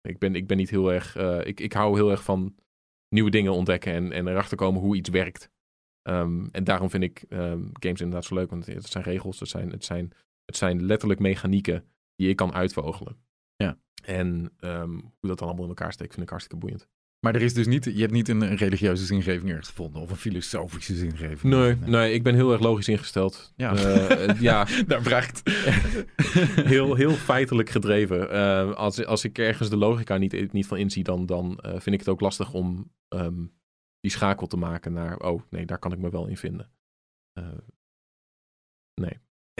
Speaker 2: Ik ben, ik ben niet heel erg. eh, ik, ik hou heel erg van nieuwe dingen ontdekken en, en erachter komen hoe iets werkt. Ehm, en daarom vind ik ehm, games inderdaad zo leuk, want het zijn regels, het zijn, het zijn, het zijn letterlijk mechanieken die ik kan uitvogelen.
Speaker 1: Ja.
Speaker 2: En hoe dat dan allemaal in elkaar steekt, vind ik hartstikke boeiend.
Speaker 1: Maar er is dus niet, je hebt niet een, religieuze zingeving ergens gevonden. Of een filosofische zingeving.
Speaker 2: Nee, nee, ik ben heel erg logisch ingesteld.
Speaker 1: Ja.
Speaker 2: Eh, eh, ja,
Speaker 1: Daar vraagt.
Speaker 2: heel, heel feitelijk gedreven. Eh, als, als ik ergens de logica niet, niet van inzie, dan, dan vind ik het ook lastig om ehm, die schakel te maken naar, oh nee, daar kan ik me wel in vinden. Eh,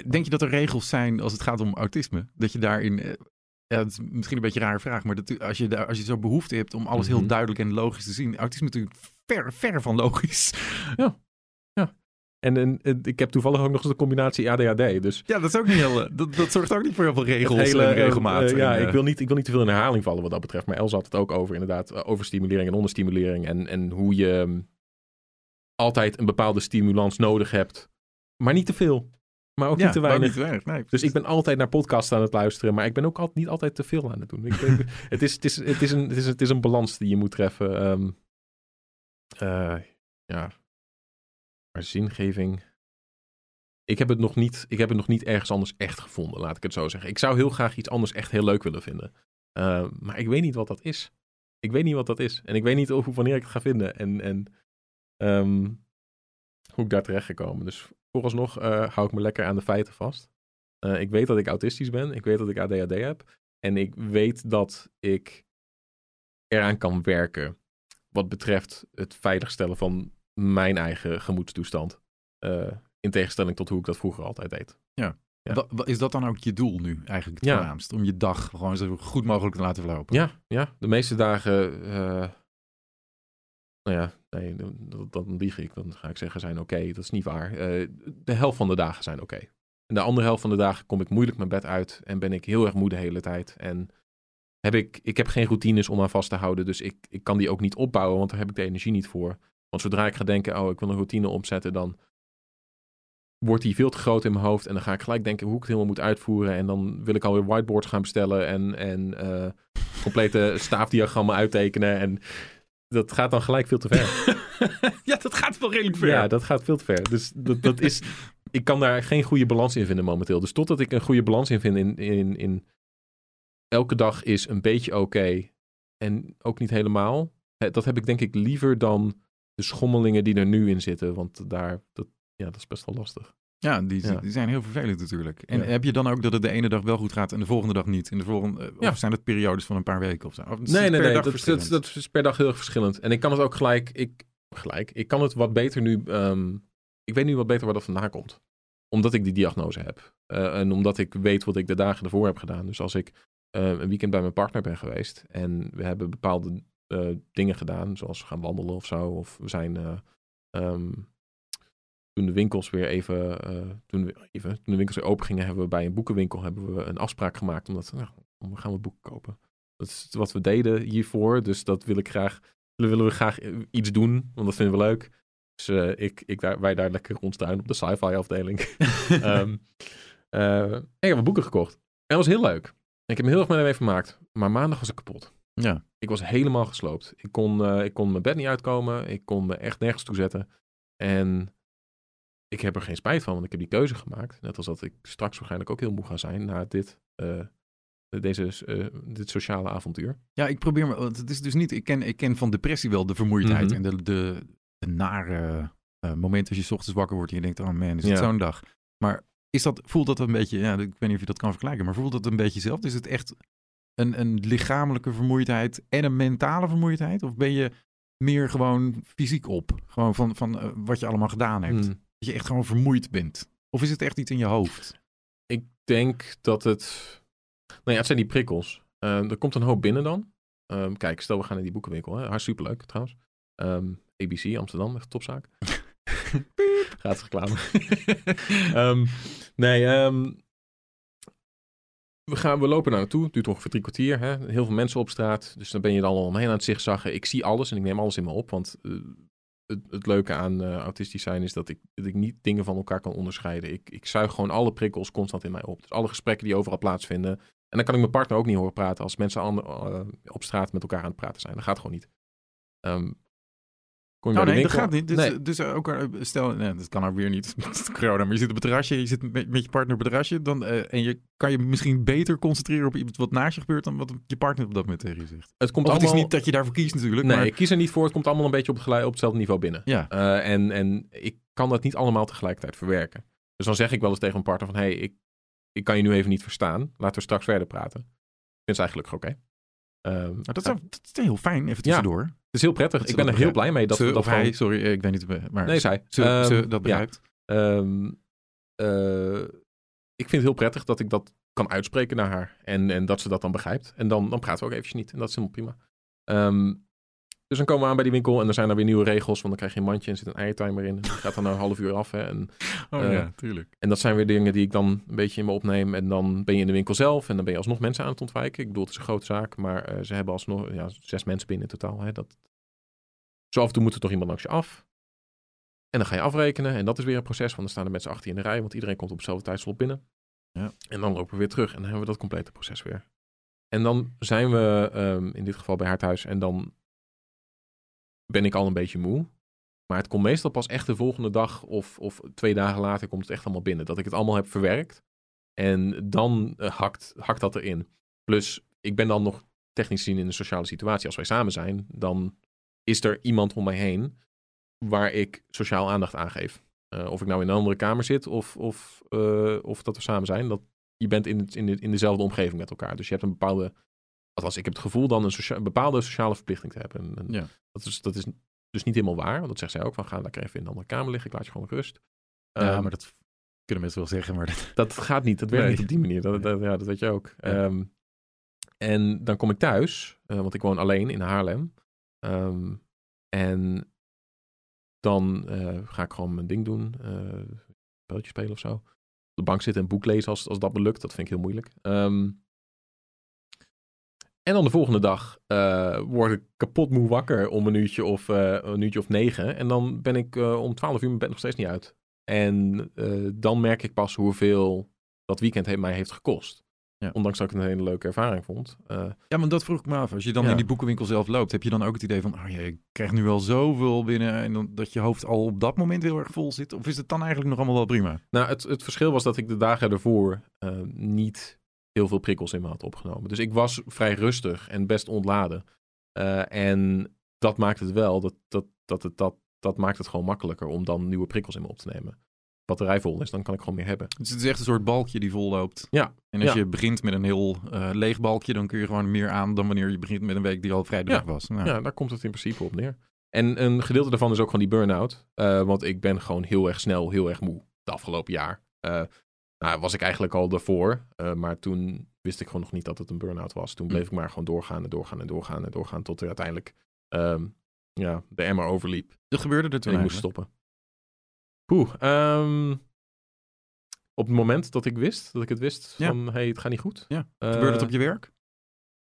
Speaker 1: Denk je dat er regels zijn als het gaat om autisme? Dat je daarin. Ja, het is misschien een beetje een rare vraag, maar dat, als, je daar, als je zo behoefte hebt om alles heel
Speaker 2: Mhm.
Speaker 1: duidelijk en logisch te zien. Autisme is natuurlijk ver, ver van logisch.
Speaker 2: en, en, en ik heb toevallig ook nog eens de combinatie ADHD. Dus
Speaker 1: Ja, dat is ook niet heel. eh, Dat, dat zorgt ook niet voor heel veel regels
Speaker 2: hele,
Speaker 1: en
Speaker 2: eh,
Speaker 1: regelmaat.
Speaker 2: eh, ja,
Speaker 1: en,
Speaker 2: ik wil, niet, ik wil niet te veel in herhaling vallen wat dat betreft. Maar Els had het ook over inderdaad overstimulering en onderstimulering. En, en hoe je ehm, altijd een bepaalde stimulans nodig hebt. Maar niet te veel. Maar ook
Speaker 1: ja,
Speaker 2: niet te
Speaker 1: maar
Speaker 2: weinig.
Speaker 1: Niet te weinig nee,
Speaker 2: Dus ik ben altijd naar podcasts aan het luisteren, maar ik ben ook altijd, niet altijd te veel aan het doen. Ik, ik- het, is, het, is, het, is een, het, is, het is een balans die je moet treffen. Ehm, eh, ja. Maar zingeving. Ik heb, het nog niet, ik heb het nog niet ergens anders echt gevonden, laat ik het zo zeggen. Ik zou heel graag iets anders echt heel leuk willen vinden. Eh, maar ik weet niet wat dat is. Ik weet niet wat dat is. En ik weet niet of, wanneer ik het ga vinden. En, en ehm, hoe ik daar terecht gekomen. Dus vooralsnog eh, hou ik me lekker aan de feiten vast. Eh, ik weet dat ik autistisch ben. Ik weet dat ik ADHD heb. En ik weet dat ik eraan kan werken. Wat betreft het veiligstellen van mijn eigen gemoedstoestand. Eh, in tegenstelling tot hoe ik dat vroeger altijd deed. ja.
Speaker 1: Is dat dan ook je doel nu eigenlijk het
Speaker 2: Ja.
Speaker 1: voornaamst? Om je dag gewoon zo goed mogelijk te laten verlopen?
Speaker 2: Ja, ja. De meeste dagen. Eh, nou ja, dan, lieg ik. Dan ga ik zeggen zijn oké. Dat is niet waar. Eh, de helft van de dagen zijn oké. En de andere helft van de dagen kom ik moeilijk mijn bed uit en ben ik heel erg moe de hele tijd. En heb ik, ik heb geen routines om aan vast te houden, dus ik, ik kan die ook niet opbouwen, want daar heb ik de energie niet voor. Want zodra ik ga denken, oh, ik wil een routine opzetten, dan wordt die veel te groot in mijn hoofd. En dan ga ik gelijk denken hoe ik het helemaal moet uitvoeren. En dan wil ik alweer whiteboards gaan bestellen en, en uh, complete staafdiagrammen uittekenen. En dat gaat dan gelijk veel te ver.
Speaker 1: ja, dat gaat wel redelijk ver.
Speaker 2: Ja, dat gaat veel te ver. Dus dat, dat is, ik kan daar geen goede balans in vinden momenteel. Dus totdat ik een goede balans in vind in, in, in elke dag is een beetje oké en ook niet helemaal. Dat heb ik denk ik liever dan de schommelingen die er nu in zitten. Want daar, dat, ja, dat is best wel lastig.
Speaker 1: Ja die, die zijn heel vervelend natuurlijk. En heb je dan ook dat het de ene dag wel goed gaat en de volgende dag niet? In de volgende, ja. Of zijn het periodes van een paar weken of zo? Of
Speaker 2: nee, nee, nee. Dat, dat, dat, is per dag heel erg verschillend. En ik kan het ook gelijk, ik, gelijk, ik kan het wat beter nu, um, ik weet nu wat beter waar dat vandaan komt. Omdat ik die diagnose heb. Uh, en omdat ik weet wat ik de dagen ervoor heb gedaan. Dus als ik uh, een weekend bij mijn partner ben geweest en we hebben bepaalde uh, dingen gedaan, zoals gaan wandelen of zo, of we zijn... Um, toen de winkels weer even, uh, toen, we, even, toen de winkels weer open gingen, hebben we bij een boekenwinkel hebben we een afspraak gemaakt. Omdat nou, we gaan we boeken kopen. Dat is wat we deden hiervoor. Dus dat wil ik graag, willen we graag iets doen, want dat vinden we leuk. Dus uh, ik, ik daar, wij daar lekker rondstuin op de sci-fi afdeling. um, uh, en ik heb boeken gekocht. En dat was heel leuk. Ik heb me heel erg mee vermaakt. Maar maandag was ik kapot.
Speaker 1: Ja.
Speaker 2: Ik was helemaal gesloopt. Ik kon, uh, ik kon mijn bed niet uitkomen. Ik kon me echt nergens toe zetten. En ik heb er geen spijt van, want ik heb die keuze gemaakt. Net als dat ik straks waarschijnlijk ook heel moe ga zijn na dit, uh, deze, uh, dit sociale avontuur.
Speaker 1: Ja, ik probeer me. Het is dus niet. Ik ken, ik ken van depressie wel de vermoeidheid mm -hmm. en de, de, de nare uh, momenten als je ochtends wakker wordt en je denkt: oh man, is het zo'n dag? Maar is dat, voelt dat een beetje? Ja, ik weet niet of je dat kan vergelijken, maar voelt dat een beetje zelf? Is het echt een, een lichamelijke vermoeidheid en een mentale vermoeidheid? Of ben je meer gewoon fysiek op? Gewoon van, van wat je allemaal gedaan hebt? Mm dat je echt gewoon vermoeid bent? Of is het echt iets in je hoofd?
Speaker 2: Ik denk dat het. Nou ja, het zijn die prikkels. Uh, er komt een hoop binnen dan. Um, kijk, stel we gaan naar die boekenwinkel. Hè. Hartstikke leuk trouwens. Um, ABC Amsterdam, echt topzaak. Gaat reclame. nee, we, gaan, we lopen naar naartoe. Het duurt ongeveer drie kwartier. Hè. Heel veel mensen op straat. Dus dan ben je dan al omheen aan het zigzaggen. Ik zie alles en ik neem alles in me op. Want uh, het, leuke aan uh, autistisch zijn is dat ik, dat ik niet dingen van elkaar kan onderscheiden. Ik, ik zuig gewoon alle prikkels constant in mij op. Dus alle gesprekken die overal plaatsvinden. En dan kan ik mijn partner ook niet horen praten als mensen aan, uh, op straat met elkaar aan het praten zijn. Dat gaat gewoon niet. Um,
Speaker 1: Kom je oh, nee, dat gaat niet. Dus, nee. dus ook, stel, nee, dat kan ook weer niet. corona, maar je zit op het terrasje, je zit met, met je partner op het terrasje. Dan, uh, en je kan je misschien beter concentreren op wat naast je gebeurt dan wat je partner op dat moment tegen je zegt.
Speaker 2: Het, komt
Speaker 1: of
Speaker 2: allemaal...
Speaker 1: het is niet dat je daarvoor kiest natuurlijk.
Speaker 2: Nee,
Speaker 1: maar...
Speaker 2: ik kies er niet voor. Het komt allemaal een beetje op, het, op hetzelfde niveau binnen.
Speaker 1: Ja.
Speaker 2: Uh, en, en ik kan dat niet allemaal tegelijkertijd verwerken. Dus dan zeg ik wel eens tegen een partner van... hé, hey, ik, ik kan je nu even niet verstaan. Laten we straks verder praten. Ik vind het eigenlijk oké. Okay.
Speaker 1: Um, nou, dat, is, dat, is, heel fijn, even tussendoor.
Speaker 2: Ja. Het is heel prettig. Dat ik ben er heel blij mee dat
Speaker 1: ze,
Speaker 2: dat
Speaker 1: hij, gewoon... sorry, ik weet niet, maar
Speaker 2: nee, zij.
Speaker 1: Ze, um, ze dat begrijpt.
Speaker 2: Ja. Um, uh, ik vind het heel prettig dat ik dat kan uitspreken naar haar en, en dat ze dat dan begrijpt. En dan, dan praten we ook eventjes niet en dat is helemaal prima. Um, dus dan komen we aan bij die winkel en er zijn er weer nieuwe regels, want dan krijg je een mandje en zit een eiertimer in. En die gaat dan een half uur af. Hè, en,
Speaker 1: oh uh, ja, tuurlijk.
Speaker 2: En dat zijn weer dingen die ik dan een beetje in me opneem. En dan ben je in de winkel zelf en dan ben je alsnog mensen aan het ontwijken. Ik bedoel, het is een grote zaak, maar uh, ze hebben alsnog ja, zes mensen binnen in totaal. Hè, dat... Zo af en toe moet er toch iemand langs je af. En dan ga je afrekenen en dat is weer een proces, want dan staan er mensen achter je in de rij, want iedereen komt op hetzelfde tijdslot binnen.
Speaker 1: Ja.
Speaker 2: En dan lopen we weer terug en dan hebben we dat complete proces weer. En dan zijn we um, in dit geval bij haar thuis en dan ben ik al een beetje moe. Maar het komt meestal pas echt de volgende dag of, of twee dagen later komt het echt allemaal binnen. Dat ik het allemaal heb verwerkt. En dan uh, hakt, hakt dat erin. Plus, ik ben dan nog technisch gezien in een sociale situatie. Als wij samen zijn, dan is er iemand om mij heen waar ik sociaal aandacht aan geef. Uh, of ik nou in een andere kamer zit of, of, uh, of dat we samen zijn. Dat, je bent in, in, in dezelfde omgeving met elkaar. Dus je hebt een bepaalde Althans, ik heb het gevoel dan een, socia- bepaalde sociale verplichting te hebben. En, en
Speaker 1: ja.
Speaker 2: dat, is, dat is dus niet helemaal waar. Want dat zegt zij ook van ga lekker even in een andere kamer liggen. Ik laat je gewoon rust.
Speaker 1: Ja, um, maar dat kunnen mensen wel zeggen. Maar dat,
Speaker 2: dat gaat niet. Dat werkt nee. niet op die manier. Dat, dat, ja, dat weet je ook. Ja. Um, en dan kom ik thuis. Uh, want ik woon alleen in Haarlem. Um, en dan uh, ga ik gewoon mijn ding doen. Uh, spelletje spelen of zo. de bank zitten en boek lezen als, als dat me lukt. Dat vind ik heel moeilijk. Ehm, en dan de volgende dag eh, word ik kapot moe wakker om een uurtje of, eh, een uurtje of negen. En dan ben ik eh, om twaalf uur mijn bed nog steeds niet uit. En dan merk ik pas hoeveel dat weekend mij heeft gekost.
Speaker 1: Ja.
Speaker 2: Ondanks dat ik het een hele leuke ervaring vond.
Speaker 1: ja, maar dat vroeg ik me af. Als je dan
Speaker 2: Ja.
Speaker 1: in die boekenwinkel zelf loopt, heb je dan ook het idee van, oh jee, ik krijg nu wel zoveel binnen en dan, dat je hoofd al op dat moment heel erg vol zit? Of is het dan eigenlijk nog allemaal wel prima?
Speaker 2: Nou, het, het verschil was dat ik de dagen ervoor niet heel veel prikkels in me had opgenomen. Dus ik was vrij rustig en best ontladen. Eh, en dat maakt het wel, dat, dat, dat, het, dat, dat maakt het gewoon makkelijker om dan nieuwe prikkels in me op te nemen. Batterij vol is, dan kan ik gewoon meer hebben.
Speaker 1: Dus het is echt een soort balkje die vol loopt.
Speaker 2: Ja,
Speaker 1: En als
Speaker 2: ja.
Speaker 1: je begint met een heel eh, leeg balkje, dan kun je gewoon meer aan dan wanneer je begint met een week die al vrij
Speaker 2: Ja.
Speaker 1: druk was. Nou,
Speaker 2: Ja, daar komt het in principe op neer. En een gedeelte daarvan is ook gewoon die burn-out. Eh, want ik ben gewoon heel erg snel, heel erg moe de afgelopen jaar. Nou, was ik eigenlijk al daarvoor. eh, maar toen wist ik gewoon nog niet dat het een burn-out was. Toen bleef
Speaker 1: Hm.
Speaker 2: ik maar gewoon doorgaan en doorgaan en doorgaan en doorgaan. Tot er uiteindelijk ehm, ja, de emmer overliep.
Speaker 1: Dat gebeurde er
Speaker 2: En
Speaker 1: toen
Speaker 2: ik moest stoppen. Poeh. ehm, op het moment dat ik wist, dat ik het wist
Speaker 1: Ja.
Speaker 2: van, hey, het gaat niet goed.
Speaker 1: Ja.
Speaker 2: Eh,
Speaker 1: Gebeurde het op je werk?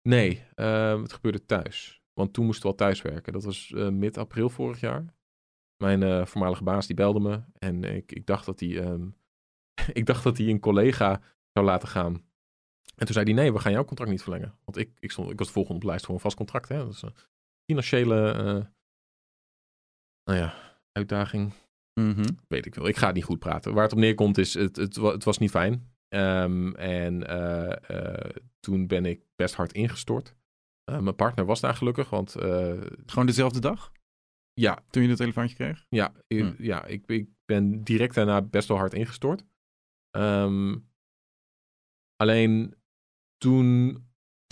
Speaker 2: Nee, ehm, het gebeurde thuis. Want toen moesten we al thuiswerken. Dat was eh, mid-april vorig jaar. Mijn eh, voormalige baas die belde me. En ik, ik, dacht dat hij, ik dacht dat hij een collega zou laten gaan. En toen zei hij, nee, we gaan jouw contract niet verlengen. Want ik, ik, stond, ik was de volgende op de lijst voor een vast contract. Hè? Dat is een financiële eh, nou ja, uitdaging.
Speaker 1: Mhm.
Speaker 2: Weet ik wel. Ik ga het niet goed praten. Waar het op neerkomt is, het, het, het was niet fijn. Ehm, en eh, eh, toen ben ik best hard ingestort. Mijn partner was daar gelukkig, want
Speaker 1: Gewoon dezelfde dag?
Speaker 2: ja,
Speaker 1: Toen je dat telefoontje kreeg?
Speaker 2: ja,
Speaker 1: Hm.
Speaker 2: ja ik, ik ben direct daarna best wel hard ingestort. Ehm, alleen toen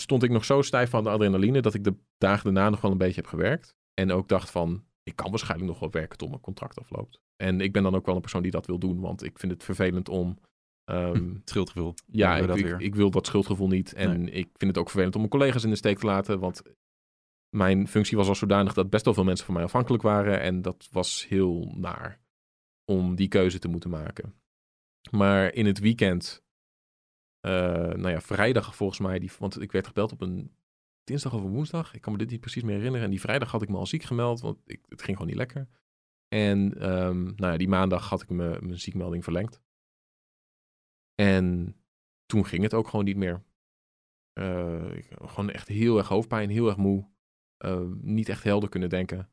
Speaker 2: stond ik nog zo stijf van de adrenaline dat ik de dagen daarna nog wel een beetje heb gewerkt. En ook dacht van, ik kan waarschijnlijk nog wel werken tot mijn contract afloopt. En ik ben dan ook wel een persoon die dat wil doen, want ik vind het vervelend om... ehm,
Speaker 1: Het schuldgevoel.
Speaker 2: ja, ik, ik wil dat schuldgevoel niet. En ik vind het ook vervelend om mijn collega's in de steek te laten. Want mijn functie was al zodanig dat best wel veel mensen van mij afhankelijk waren. En dat was heel naar om die keuze te moeten maken. Maar in het weekend, eh, nou ja, vrijdag volgens mij, die, want ik werd gebeld op een dinsdag of een woensdag. Ik kan me dit niet precies meer herinneren. En die vrijdag had ik me al ziek gemeld, want ik, het ging gewoon niet lekker. En ehm, nou ja, die maandag had ik mijn ziekmelding verlengd. En toen ging het ook gewoon niet meer. Eh, ik, gewoon echt heel erg hoofdpijn, heel erg moe. Eh, niet echt helder kunnen denken.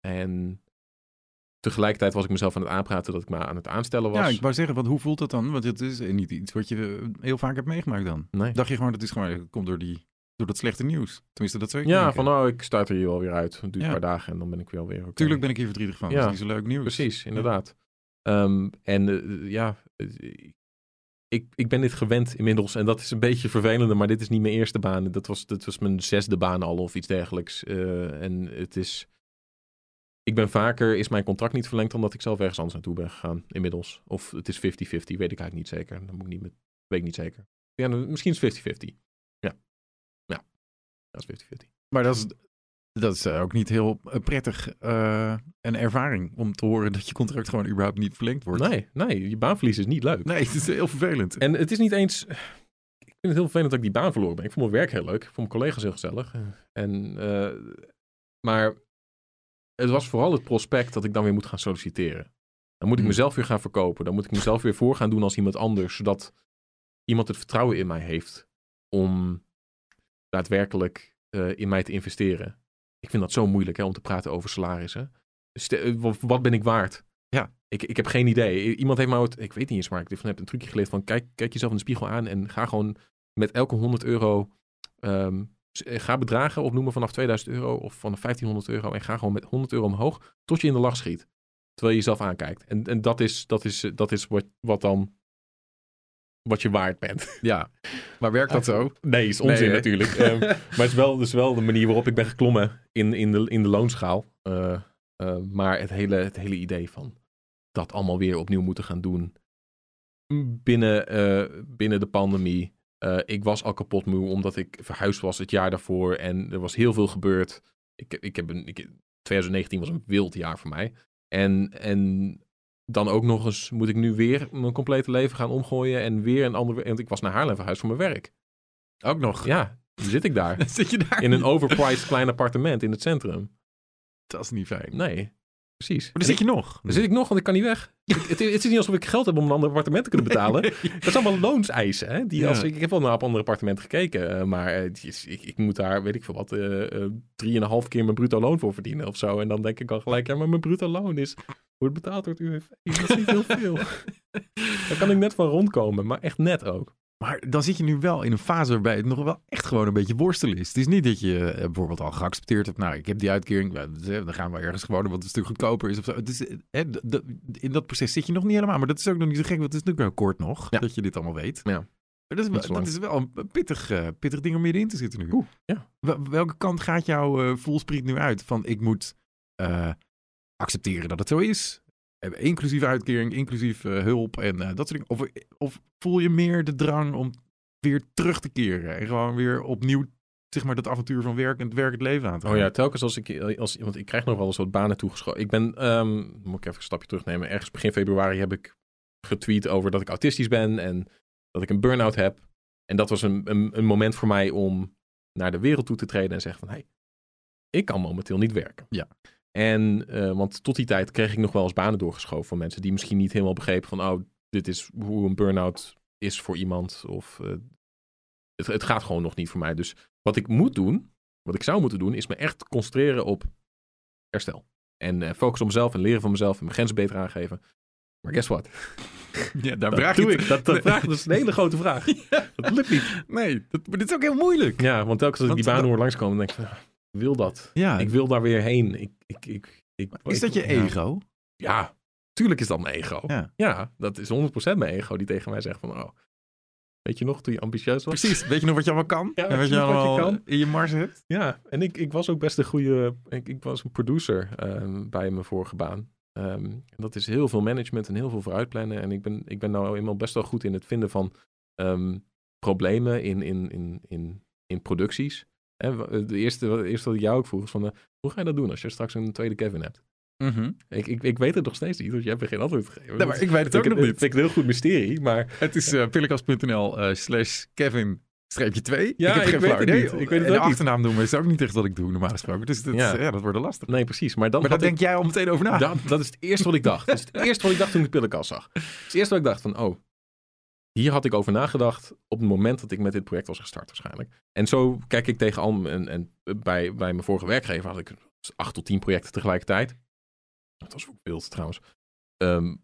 Speaker 2: En tegelijkertijd was ik mezelf aan het aanpraten dat ik me aan het aanstellen was.
Speaker 1: Ja, ik wou zeggen, want hoe voelt dat dan? Want het is niet iets wat je eh, heel vaak hebt meegemaakt dan.
Speaker 2: nee.
Speaker 1: Dacht je gewoon, dat is gewoon, het komt door, die, door dat slechte nieuws. Tenminste, dat ik
Speaker 2: Ja,
Speaker 1: denken.
Speaker 2: van nou, ik start er hier wel weer uit. Het duurt
Speaker 1: Ja.
Speaker 2: een paar dagen en dan ben ik wel weer oké.
Speaker 1: Tuurlijk ben ik hier verdrietig van.
Speaker 2: Ja.
Speaker 1: Dat is niet zo leuk nieuws.
Speaker 2: Precies, inderdaad. Ehm, en eh, ja, eh, ik, ik ben dit gewend inmiddels. En dat is een beetje vervelender, maar dit is niet mijn eerste baan. Dat was, dat was mijn zesde baan al of iets dergelijks. En het is... Ik ben vaker, is mijn contract niet verlengd omdat ik zelf ergens anders naartoe ben gegaan inmiddels. Of het is 50-50, weet ik eigenlijk niet zeker. Dat moet ik niet met, weet ik niet zeker. Ja, dan- misschien is het 50-50. Ja. Ja, dat is 50-50.
Speaker 1: Maar dat is, dat is eh, ook niet heel eh, prettig eh, een ervaring om te horen dat je contract gewoon überhaupt niet verlengd wordt.
Speaker 2: Nee, nee, je baanverlies is niet leuk.
Speaker 1: Nee, het is heel vervelend.
Speaker 2: En het is niet eens. Ik vind het heel vervelend dat ik die baan verloren ben. Ik vond mijn werk heel leuk. Ik vond mijn collega's heel gezellig. En, eh, maar het was vooral het prospect dat ik dan weer moet gaan solliciteren. Dan moet ik
Speaker 1: Hmm.
Speaker 2: mezelf weer gaan verkopen. Dan moet ik mezelf weer voor gaan doen als iemand anders. Zodat iemand het vertrouwen in mij heeft om daadwerkelijk eh, in mij te investeren. Ik vind dat zo moeilijk hè, om te praten over salarissen. Eh, wat- ben ik waard?
Speaker 1: Ja.
Speaker 2: Ik, ik heb geen idee. Iemand heeft me ooit, ik weet niet eens, maar ik heb een trucje geleerd van kijk, kijk jezelf in de spiegel aan en ga gewoon met elke 100 euro, ehm, eh, ga bedragen opnoemen vanaf 2000 euro of vanaf 1500 euro en ga gewoon met 100 euro omhoog tot je in de lach schiet. Terwijl je jezelf aankijkt. En, en dat is, dat is, eh, dat is wat, wat dan, wat je waard bent.
Speaker 1: Ja, maar werkt dat zo?
Speaker 2: Nee, is onzin
Speaker 1: Nee,
Speaker 2: natuurlijk. Ehm, maar het is wel, is wel de manier waarop ik ben geklommen in, in, de, in de loonschaal. Eh, maar het hele, het hele idee van dat allemaal weer opnieuw moeten gaan doen binnen, eh, binnen de pandemie. Eh, ik was al kapot moe omdat ik verhuisd was het jaar daarvoor en er was heel veel gebeurd. Ik, ik heb een, ik, 2019 was een wild jaar voor mij. En, en dan ook nog eens moet ik nu weer mijn complete leven gaan omgooien en weer een ander... Want ik was naar Haarlem verhuisd voor mijn werk.
Speaker 1: Ook nog.
Speaker 2: Ja, dan zit ik daar.
Speaker 1: Zit je daar?
Speaker 2: In een overpriced klein appartement in het centrum.
Speaker 1: Dat is niet fijn.
Speaker 2: Nee, precies.
Speaker 1: Maar daar zit je nog.
Speaker 2: Daar zit ik nog, want ik kan niet weg. het, het, het is niet alsof ik geld heb om een ander appartement te kunnen betalen. Dat zijn allemaal loonseisen. Hè? Die
Speaker 1: Ja.
Speaker 2: als, ik, ik heb wel naar op andere appartementen gekeken. eh, maar eh, is- ik, ik moet daar, weet ik veel wat, eh, eh, drieënhalf keer mijn bruto loon voor verdienen of zo. En dan denk ik al gelijk, ja, maar mijn bruto loon is, wordt betaald door het UWV. Dat is niet heel veel. Daar kan ik net van rondkomen, maar echt net ook.
Speaker 1: Maar dan zit je nu wel in een fase waarbij het nog wel echt gewoon een beetje worstelen is. Het is niet dat je eh, bijvoorbeeld al geaccepteerd hebt. Nou, ik heb die uitkering. eh, Dan gaan we ergens gewoon, wat een stuk goedkoper is. Of zo. Het is, eh, d- in dat proces zit je nog niet helemaal. Maar dat is ook nog niet zo gek, want het is natuurlijk wel kort nog.
Speaker 2: Ja.
Speaker 1: Dat je dit allemaal weet.
Speaker 2: Ja.
Speaker 1: Dat is, dat is wel een pittig, pittig ding om middenin te zitten nu.
Speaker 2: Oeh, ja.
Speaker 1: Wel- Welke kant gaat jouw voelspriet nu uit? Van ik moet accepteren dat het zo is. Eh, Inclusief uitkering, inclusief eh, hulp en eh, dat soort dingen. Of, of voel je meer de drang om weer terug te keren en gewoon weer opnieuw zeg maar dat avontuur van werk en het werk het leven aan te
Speaker 2: Oh
Speaker 1: gaan?
Speaker 2: ja, telkens als ik, als, want ik krijg nog wel eens wat banen toegeschoten. Ik ben, ehm, moet ik even een stapje terugnemen. Ergens begin februari heb ik getweet over dat ik autistisch ben en dat ik een burn-out heb. En dat was een, een, een moment voor mij om naar de wereld toe te treden en zeggen van, hey, ik kan momenteel niet werken.
Speaker 1: Ja.
Speaker 2: En, eh, want tot die tijd kreeg ik nog wel eens banen doorgeschoven van mensen die misschien niet helemaal begrepen van, oh, dit is hoe een burn-out is voor iemand. Of eh, het, het gaat gewoon nog niet voor mij. Dus wat ik moet doen, wat ik zou moeten doen, is me echt concentreren op herstel. En eh focussen op mezelf en leren van mezelf en mijn grenzen beter aangeven. Maar guess what?
Speaker 1: Ja, daar
Speaker 2: Dat
Speaker 1: vraag
Speaker 2: doe ik. Dat, dat, vraag, dat is een hele grote vraag. Dat lukt niet.
Speaker 1: Nee, dat, maar dit is ook heel moeilijk.
Speaker 2: Ja, want telkens als ik die baan hoor langskomen, dan denk ik wil dat.
Speaker 1: Ja,
Speaker 2: Ik wil daar weer heen. Ik, ik, ik, ik,
Speaker 1: is dat je ego?
Speaker 2: Ja, tuurlijk is dat mijn ego.
Speaker 1: Ja.
Speaker 2: Ja, dat is 100% mijn ego die tegen mij zegt van, oh, weet je nog toen je ambitieus was?
Speaker 1: Precies. Weet je nog wat je allemaal kan?
Speaker 2: Ja,
Speaker 1: en wat je
Speaker 2: nog wat je kan?
Speaker 1: in je mars hebt?
Speaker 2: Ja, en ik, ik was ook best een goede. Ik, ik was een producer ehm, bij mijn vorige baan. En dat is heel veel management en heel veel vooruitplannen. En ik ben, ik ben nou eenmaal best wel goed in het vinden van ehm, problemen in, in, in, in, in producties. Wa- de eerste, eerste wat ik jou ook vroeg is van, eh, hoe ga je dat doen als je straks een tweede Kevin hebt? Ik, ik, ik weet het nog steeds niet, want jij hebt geen antwoord gegeven.
Speaker 1: Nee, maar ik weet het ook nog niet.
Speaker 2: vind ik een heel goed mysterie, maar
Speaker 1: Het is uh, eh, slash Kevin streepje 2.
Speaker 2: Ja,
Speaker 1: ik heb geen flauw
Speaker 2: het
Speaker 1: idee.
Speaker 2: niet. Ik weet het
Speaker 1: en achternaam doen is ook niet echt wat ik doe normaal gesproken. Dus dat, ja.
Speaker 2: Ja.
Speaker 1: dat wordt lastig.
Speaker 2: nee, precies. Maar dan
Speaker 1: Maar daar denk jij al meteen over na.
Speaker 2: Dat, dat is het eerste wat ik dacht. Dat is het eerste wat ik dacht toen ik de pillenkast zag. Het is het eerste wat ik dacht van, oh, hier had ik over nagedacht op het moment dat ik met dit project was gestart waarschijnlijk. En zo kijk ik tegen al en, en bij, bij mijn vorige werkgever had ik acht tot tien projecten tegelijkertijd. Dat was ook wild trouwens. Ehm,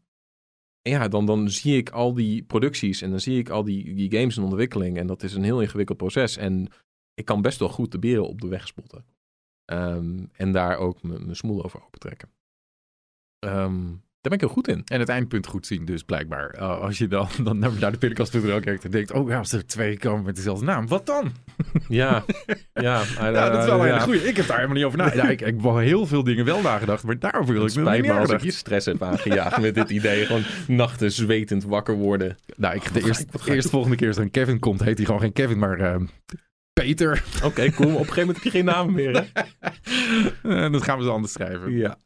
Speaker 2: en ja, dan, dan zie ik al die producties en dan zie ik al die, die games in ontwikkeling. En dat is een heel ingewikkeld proces. En ik kan best wel goed de beren op de weg spotten. Ehm, en daar ook mijn smoel over opentrekken. Ehm daar ben ik heel goed in.
Speaker 1: En het eindpunt goed zien dus blijkbaar. Uh, als je dan, dan naar de pillekast.nl kijkt en denkt... Oh ja, als er twee komen met dezelfde naam, wat dan?
Speaker 2: Ja, ja.
Speaker 1: Ja, dat is wel een hele
Speaker 2: ja.
Speaker 1: goeie. Ik heb daar helemaal niet over nagedacht. Ja, ik, ik heb heel veel dingen wel nagedacht, maar daarover wil ik
Speaker 2: spijt me als ik je stress heb aangejaagd met dit idee. Gewoon nachten zwetend wakker worden.
Speaker 1: Nou, ik, de eerste,
Speaker 2: ik-
Speaker 1: volgende keer als er een Kevin komt, heet hij gewoon geen Kevin, maar eh, Peter.
Speaker 2: Oké, cool. Op een gegeven moment heb je geen namen meer, hè?
Speaker 1: En dat gaan we zo anders schrijven.
Speaker 2: Ja.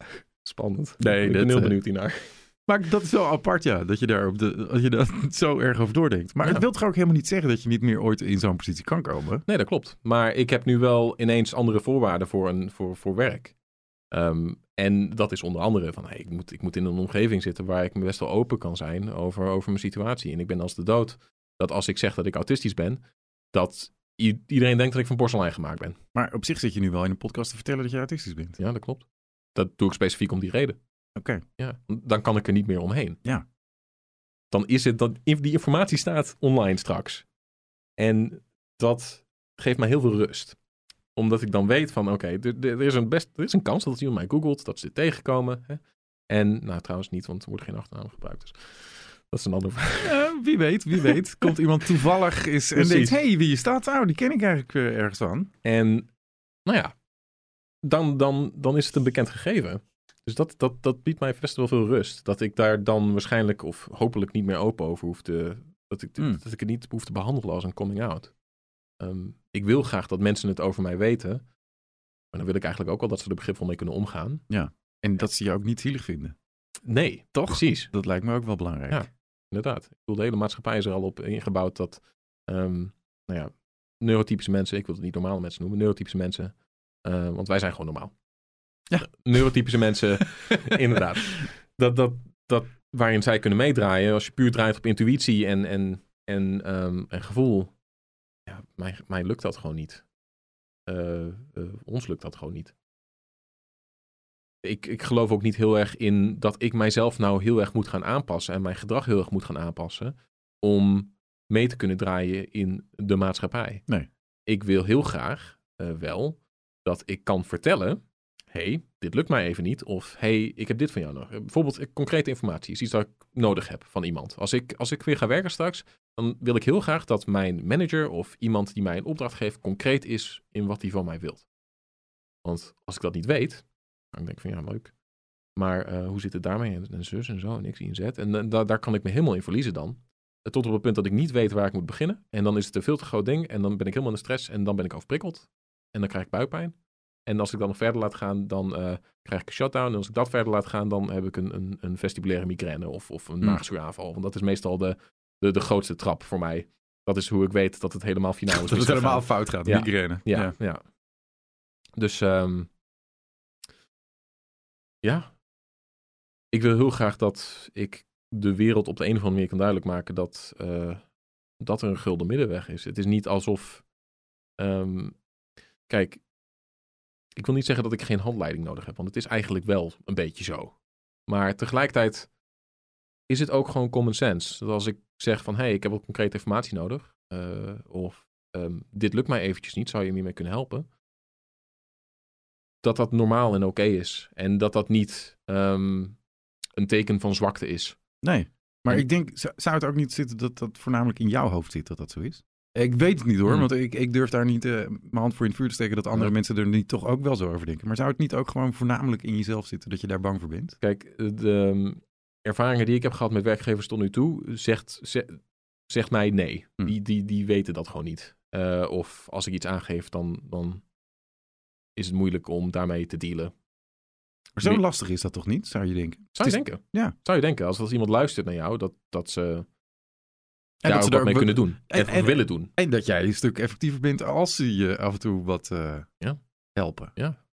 Speaker 2: Spannend.
Speaker 1: Nee,
Speaker 2: ik
Speaker 1: dat,
Speaker 2: ben heel
Speaker 1: eh,
Speaker 2: benieuwd hiernaar.
Speaker 1: Maar dat is wel apart, ja, dat je daar op de, dat je daar zo erg over doordenkt. Maar
Speaker 2: Ja.
Speaker 1: het wil toch ook helemaal niet zeggen dat je niet meer ooit in zo'n positie kan komen?
Speaker 2: Nee, dat klopt. Maar ik heb nu wel ineens andere voorwaarden voor, een, voor, voor werk. Ehm, en dat is onder andere van, hey, ik, moet, ik moet in een omgeving zitten waar ik best wel open kan zijn over, over mijn situatie. En ik ben als de dood dat als ik zeg dat ik autistisch ben, dat iedereen denkt dat ik van porselein gemaakt ben.
Speaker 1: Maar op zich zit je nu wel in een podcast te vertellen dat je autistisch bent.
Speaker 2: Ja, dat klopt. Dat doe ik specifiek om die reden.
Speaker 1: Oké.
Speaker 2: Ja, dan kan ik er niet meer omheen.
Speaker 1: Ja.
Speaker 2: Dan is het dat die informatie staat online straks. En dat geeft mij heel veel rust. Omdat ik dan weet van oké, er- er er is een best er is een kans dat iemand mij googelt dat ze dit tegenkomen. Hè? En nou trouwens niet, want er wordt geen achternaam gebruikt. Dus dat is een ander vraag.
Speaker 1: Ja, wie weet, wie weet. Komt iemand toevallig is en denkt, hé, hey, wie is dat? Nou, die ken ik eigenlijk eh, ergens van.
Speaker 2: En nou ja, dan, dan, dan is het een bekend gegeven. Dus dat, dat, dat biedt mij best wel veel rust. Dat ik daar dan waarschijnlijk of hopelijk niet meer open over hoef te... Dat ik,
Speaker 1: Hmm.
Speaker 2: dat ik het niet hoef te behandelen als een coming out. Ehm, ik wil graag dat mensen het over mij weten. Maar dan wil ik eigenlijk ook wel dat ze er begripvol mee kunnen omgaan.
Speaker 1: En dat ze je ook niet zielig vinden.
Speaker 2: nee,
Speaker 1: Toch?
Speaker 2: precies.
Speaker 1: Dat lijkt me ook wel belangrijk.
Speaker 2: Ja. Inderdaad. Ik bedoel, de hele maatschappij is er al op ingebouwd dat, ehm, nou ja, neurotypische mensen, ik wil het niet normale mensen noemen, neurotypische mensen, eh, want wij zijn gewoon normaal.
Speaker 1: Ja.
Speaker 2: Neurotypische mensen, inderdaad. Dat, dat, dat, waarin zij kunnen meedraaien, als je puur draait op intuïtie en, en, en, ehm, en gevoel, ja, mij, mij lukt dat gewoon niet. Eh, eh, ons lukt dat gewoon niet. Ik, ik geloof ook niet heel erg in dat ik mijzelf nou heel erg moet gaan aanpassen en mijn gedrag heel erg moet gaan aanpassen om mee te kunnen draaien in de maatschappij.
Speaker 1: Nee.
Speaker 2: Ik wil heel graag eh, wel dat ik kan vertellen, hey, dit lukt mij even niet, of hey, ik heb dit van jou nog. Eh, Bijvoorbeeld eh, concrete informatie is iets dat ik nodig heb van iemand. Als ik, als ik weer ga werken straks, dan wil ik heel graag dat mijn manager of iemand die mij een opdracht geeft, concreet is in wat hij van mij wilt. Want als ik dat niet weet, dan denk ik van ja, leuk. Maar eh, hoe zit het daarmee? En, zus en zo, en x, y en z. En da- daar kan ik me helemaal in verliezen dan. Tot op het punt dat ik niet weet waar ik moet beginnen. En dan is het een veel te groot ding. En dan ben ik helemaal in de stress. En dan ben ik overprikkeld. En dan krijg ik buikpijn. En als ik dan nog verder laat gaan, dan eh, krijg ik een shutdown. En als ik dat verder laat gaan, dan heb ik een, een, een vestibulaire migraine of, of een
Speaker 1: Hmm.
Speaker 2: maagzuuraanval. Want dat is meestal de, de, de grootste trap voor mij. Dat is hoe ik weet dat het helemaal finaal is.
Speaker 1: Dat het
Speaker 2: misgegaan.
Speaker 1: helemaal fout gaat,
Speaker 2: Ja.
Speaker 1: migraine.
Speaker 2: Ja, ja. Dus ehm, ja, ik wil heel graag dat ik de wereld op de een of andere manier kan duidelijk maken dat, eh, dat er een gulden middenweg is. Het is niet alsof, ehm, kijk, ik wil niet zeggen dat ik geen handleiding nodig heb, want het is eigenlijk wel een beetje zo. Maar tegelijkertijd is het ook gewoon common sense. Dat als ik zeg van, hé, hey, ik heb wat concrete informatie nodig, eh, of ehm, dit lukt mij eventjes niet, zou je me hiermee kunnen helpen? Dat dat normaal en oké is. En dat dat niet ehm, een teken van zwakte is.
Speaker 1: Nee, maar
Speaker 2: En-
Speaker 1: ik denk, zou het ook niet zitten dat dat voornamelijk in jouw hoofd zit dat dat zo is? Ik weet het niet hoor,
Speaker 2: Hmm.
Speaker 1: want ik, ik durf daar niet eh, mijn hand voor in het vuur te steken dat andere
Speaker 2: Ja.
Speaker 1: mensen er niet toch ook wel zo over denken. Maar zou het niet ook gewoon voornamelijk in jezelf zitten dat je daar bang voor bent?
Speaker 2: Kijk, de ehm, ervaringen die ik heb gehad met werkgevers tot nu toe, zegt, ze- zegt mij nee.
Speaker 1: Hm.
Speaker 2: Die, die, die weten dat gewoon niet. Eh, of als ik iets aangeef, dan, dan is het moeilijk om daarmee te dealen.
Speaker 1: Maar zo lastig is dat toch niet, zou je denken?
Speaker 2: Zou je
Speaker 1: is-
Speaker 2: denken?
Speaker 1: ja.
Speaker 2: Zou je denken, als, als iemand luistert naar jou, dat, dat ze
Speaker 1: En dat ze
Speaker 2: wat mee
Speaker 1: ook-
Speaker 2: kunnen doen.
Speaker 1: en-
Speaker 2: En,
Speaker 1: en-
Speaker 2: willen doen.
Speaker 1: En dat jij een stuk effectiever bent als ze je af en toe wat eh,
Speaker 2: Ja.
Speaker 1: helpen.
Speaker 2: Ja.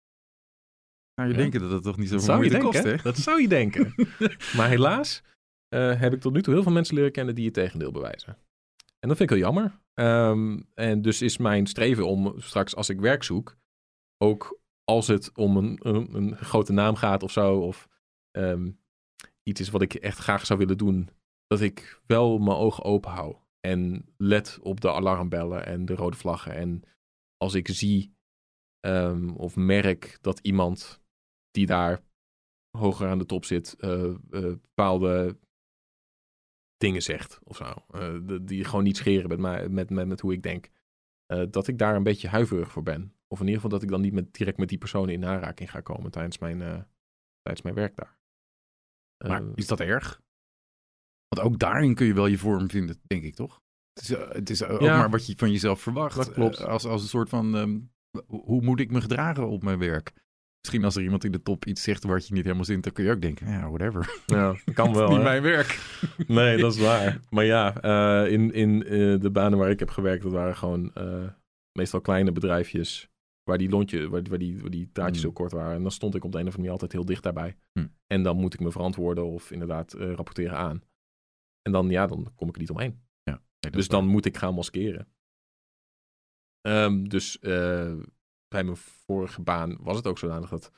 Speaker 1: Je
Speaker 2: Ja.
Speaker 1: denken dat het toch niet zo veel
Speaker 2: je
Speaker 1: moeite kost, hè?
Speaker 2: Dat zou je denken. maar helaas eh, heb ik tot nu toe heel veel mensen leren kennen die het tegendeel bewijzen. En dat vind ik heel jammer. Ehm, en dus is mijn streven om straks als ik werk zoek, ook als het om een, een, een grote naam gaat of zo, of ehm, iets is wat ik echt graag zou willen doen, dat ik wel mijn ogen open hou. En let op de alarmbellen en de rode vlaggen. En als ik zie ehm, of merk dat iemand die daar hoger aan de top zit, eh, eh, bepaalde dingen zegt of zo. Eh, de- die gewoon niet scheren met, mij, met, met, met hoe ik denk. Dat ik daar een beetje huiverig voor ben. Of in ieder geval dat ik dan niet met, direct met die personen in aanraking ga komen tijdens mijn, tijdens mijn werk daar.
Speaker 1: Maar
Speaker 2: Eh,
Speaker 1: is dat erg? Want ook daarin kun je wel je vorm vinden, denk ik toch? Het is, eh, het is ook
Speaker 2: Ja.
Speaker 1: maar wat je van jezelf verwacht.
Speaker 2: Dat klopt.
Speaker 1: Eh, als, als een soort van, ehm, ho- hoe moet ik me gedragen op mijn werk? Misschien als er iemand in de top iets zegt wat je niet helemaal zint, dan kun je ook denken, ja, whatever.
Speaker 2: ja, kan wel.
Speaker 1: niet
Speaker 2: hè?
Speaker 1: mijn werk.
Speaker 2: Nee, dat is waar. Maar ja, eh, in, in eh, de banen waar ik heb gewerkt, dat waren gewoon eh, meestal kleine bedrijfjes. Waar die lontje, waar, waar die, waar die taartjes
Speaker 1: Hmm.
Speaker 2: zo kort waren. En dan stond ik op de een of andere manier altijd heel dicht daarbij.
Speaker 1: Hmm.
Speaker 2: En dan moet ik me verantwoorden of inderdaad eh, rapporteren aan. En dan, ja, dan kom ik er niet omheen.
Speaker 1: Nee, dat
Speaker 2: Dus dan moet ik gaan maskeren. Ehm, dus eh, bij mijn vorige baan was het ook zodanig dat,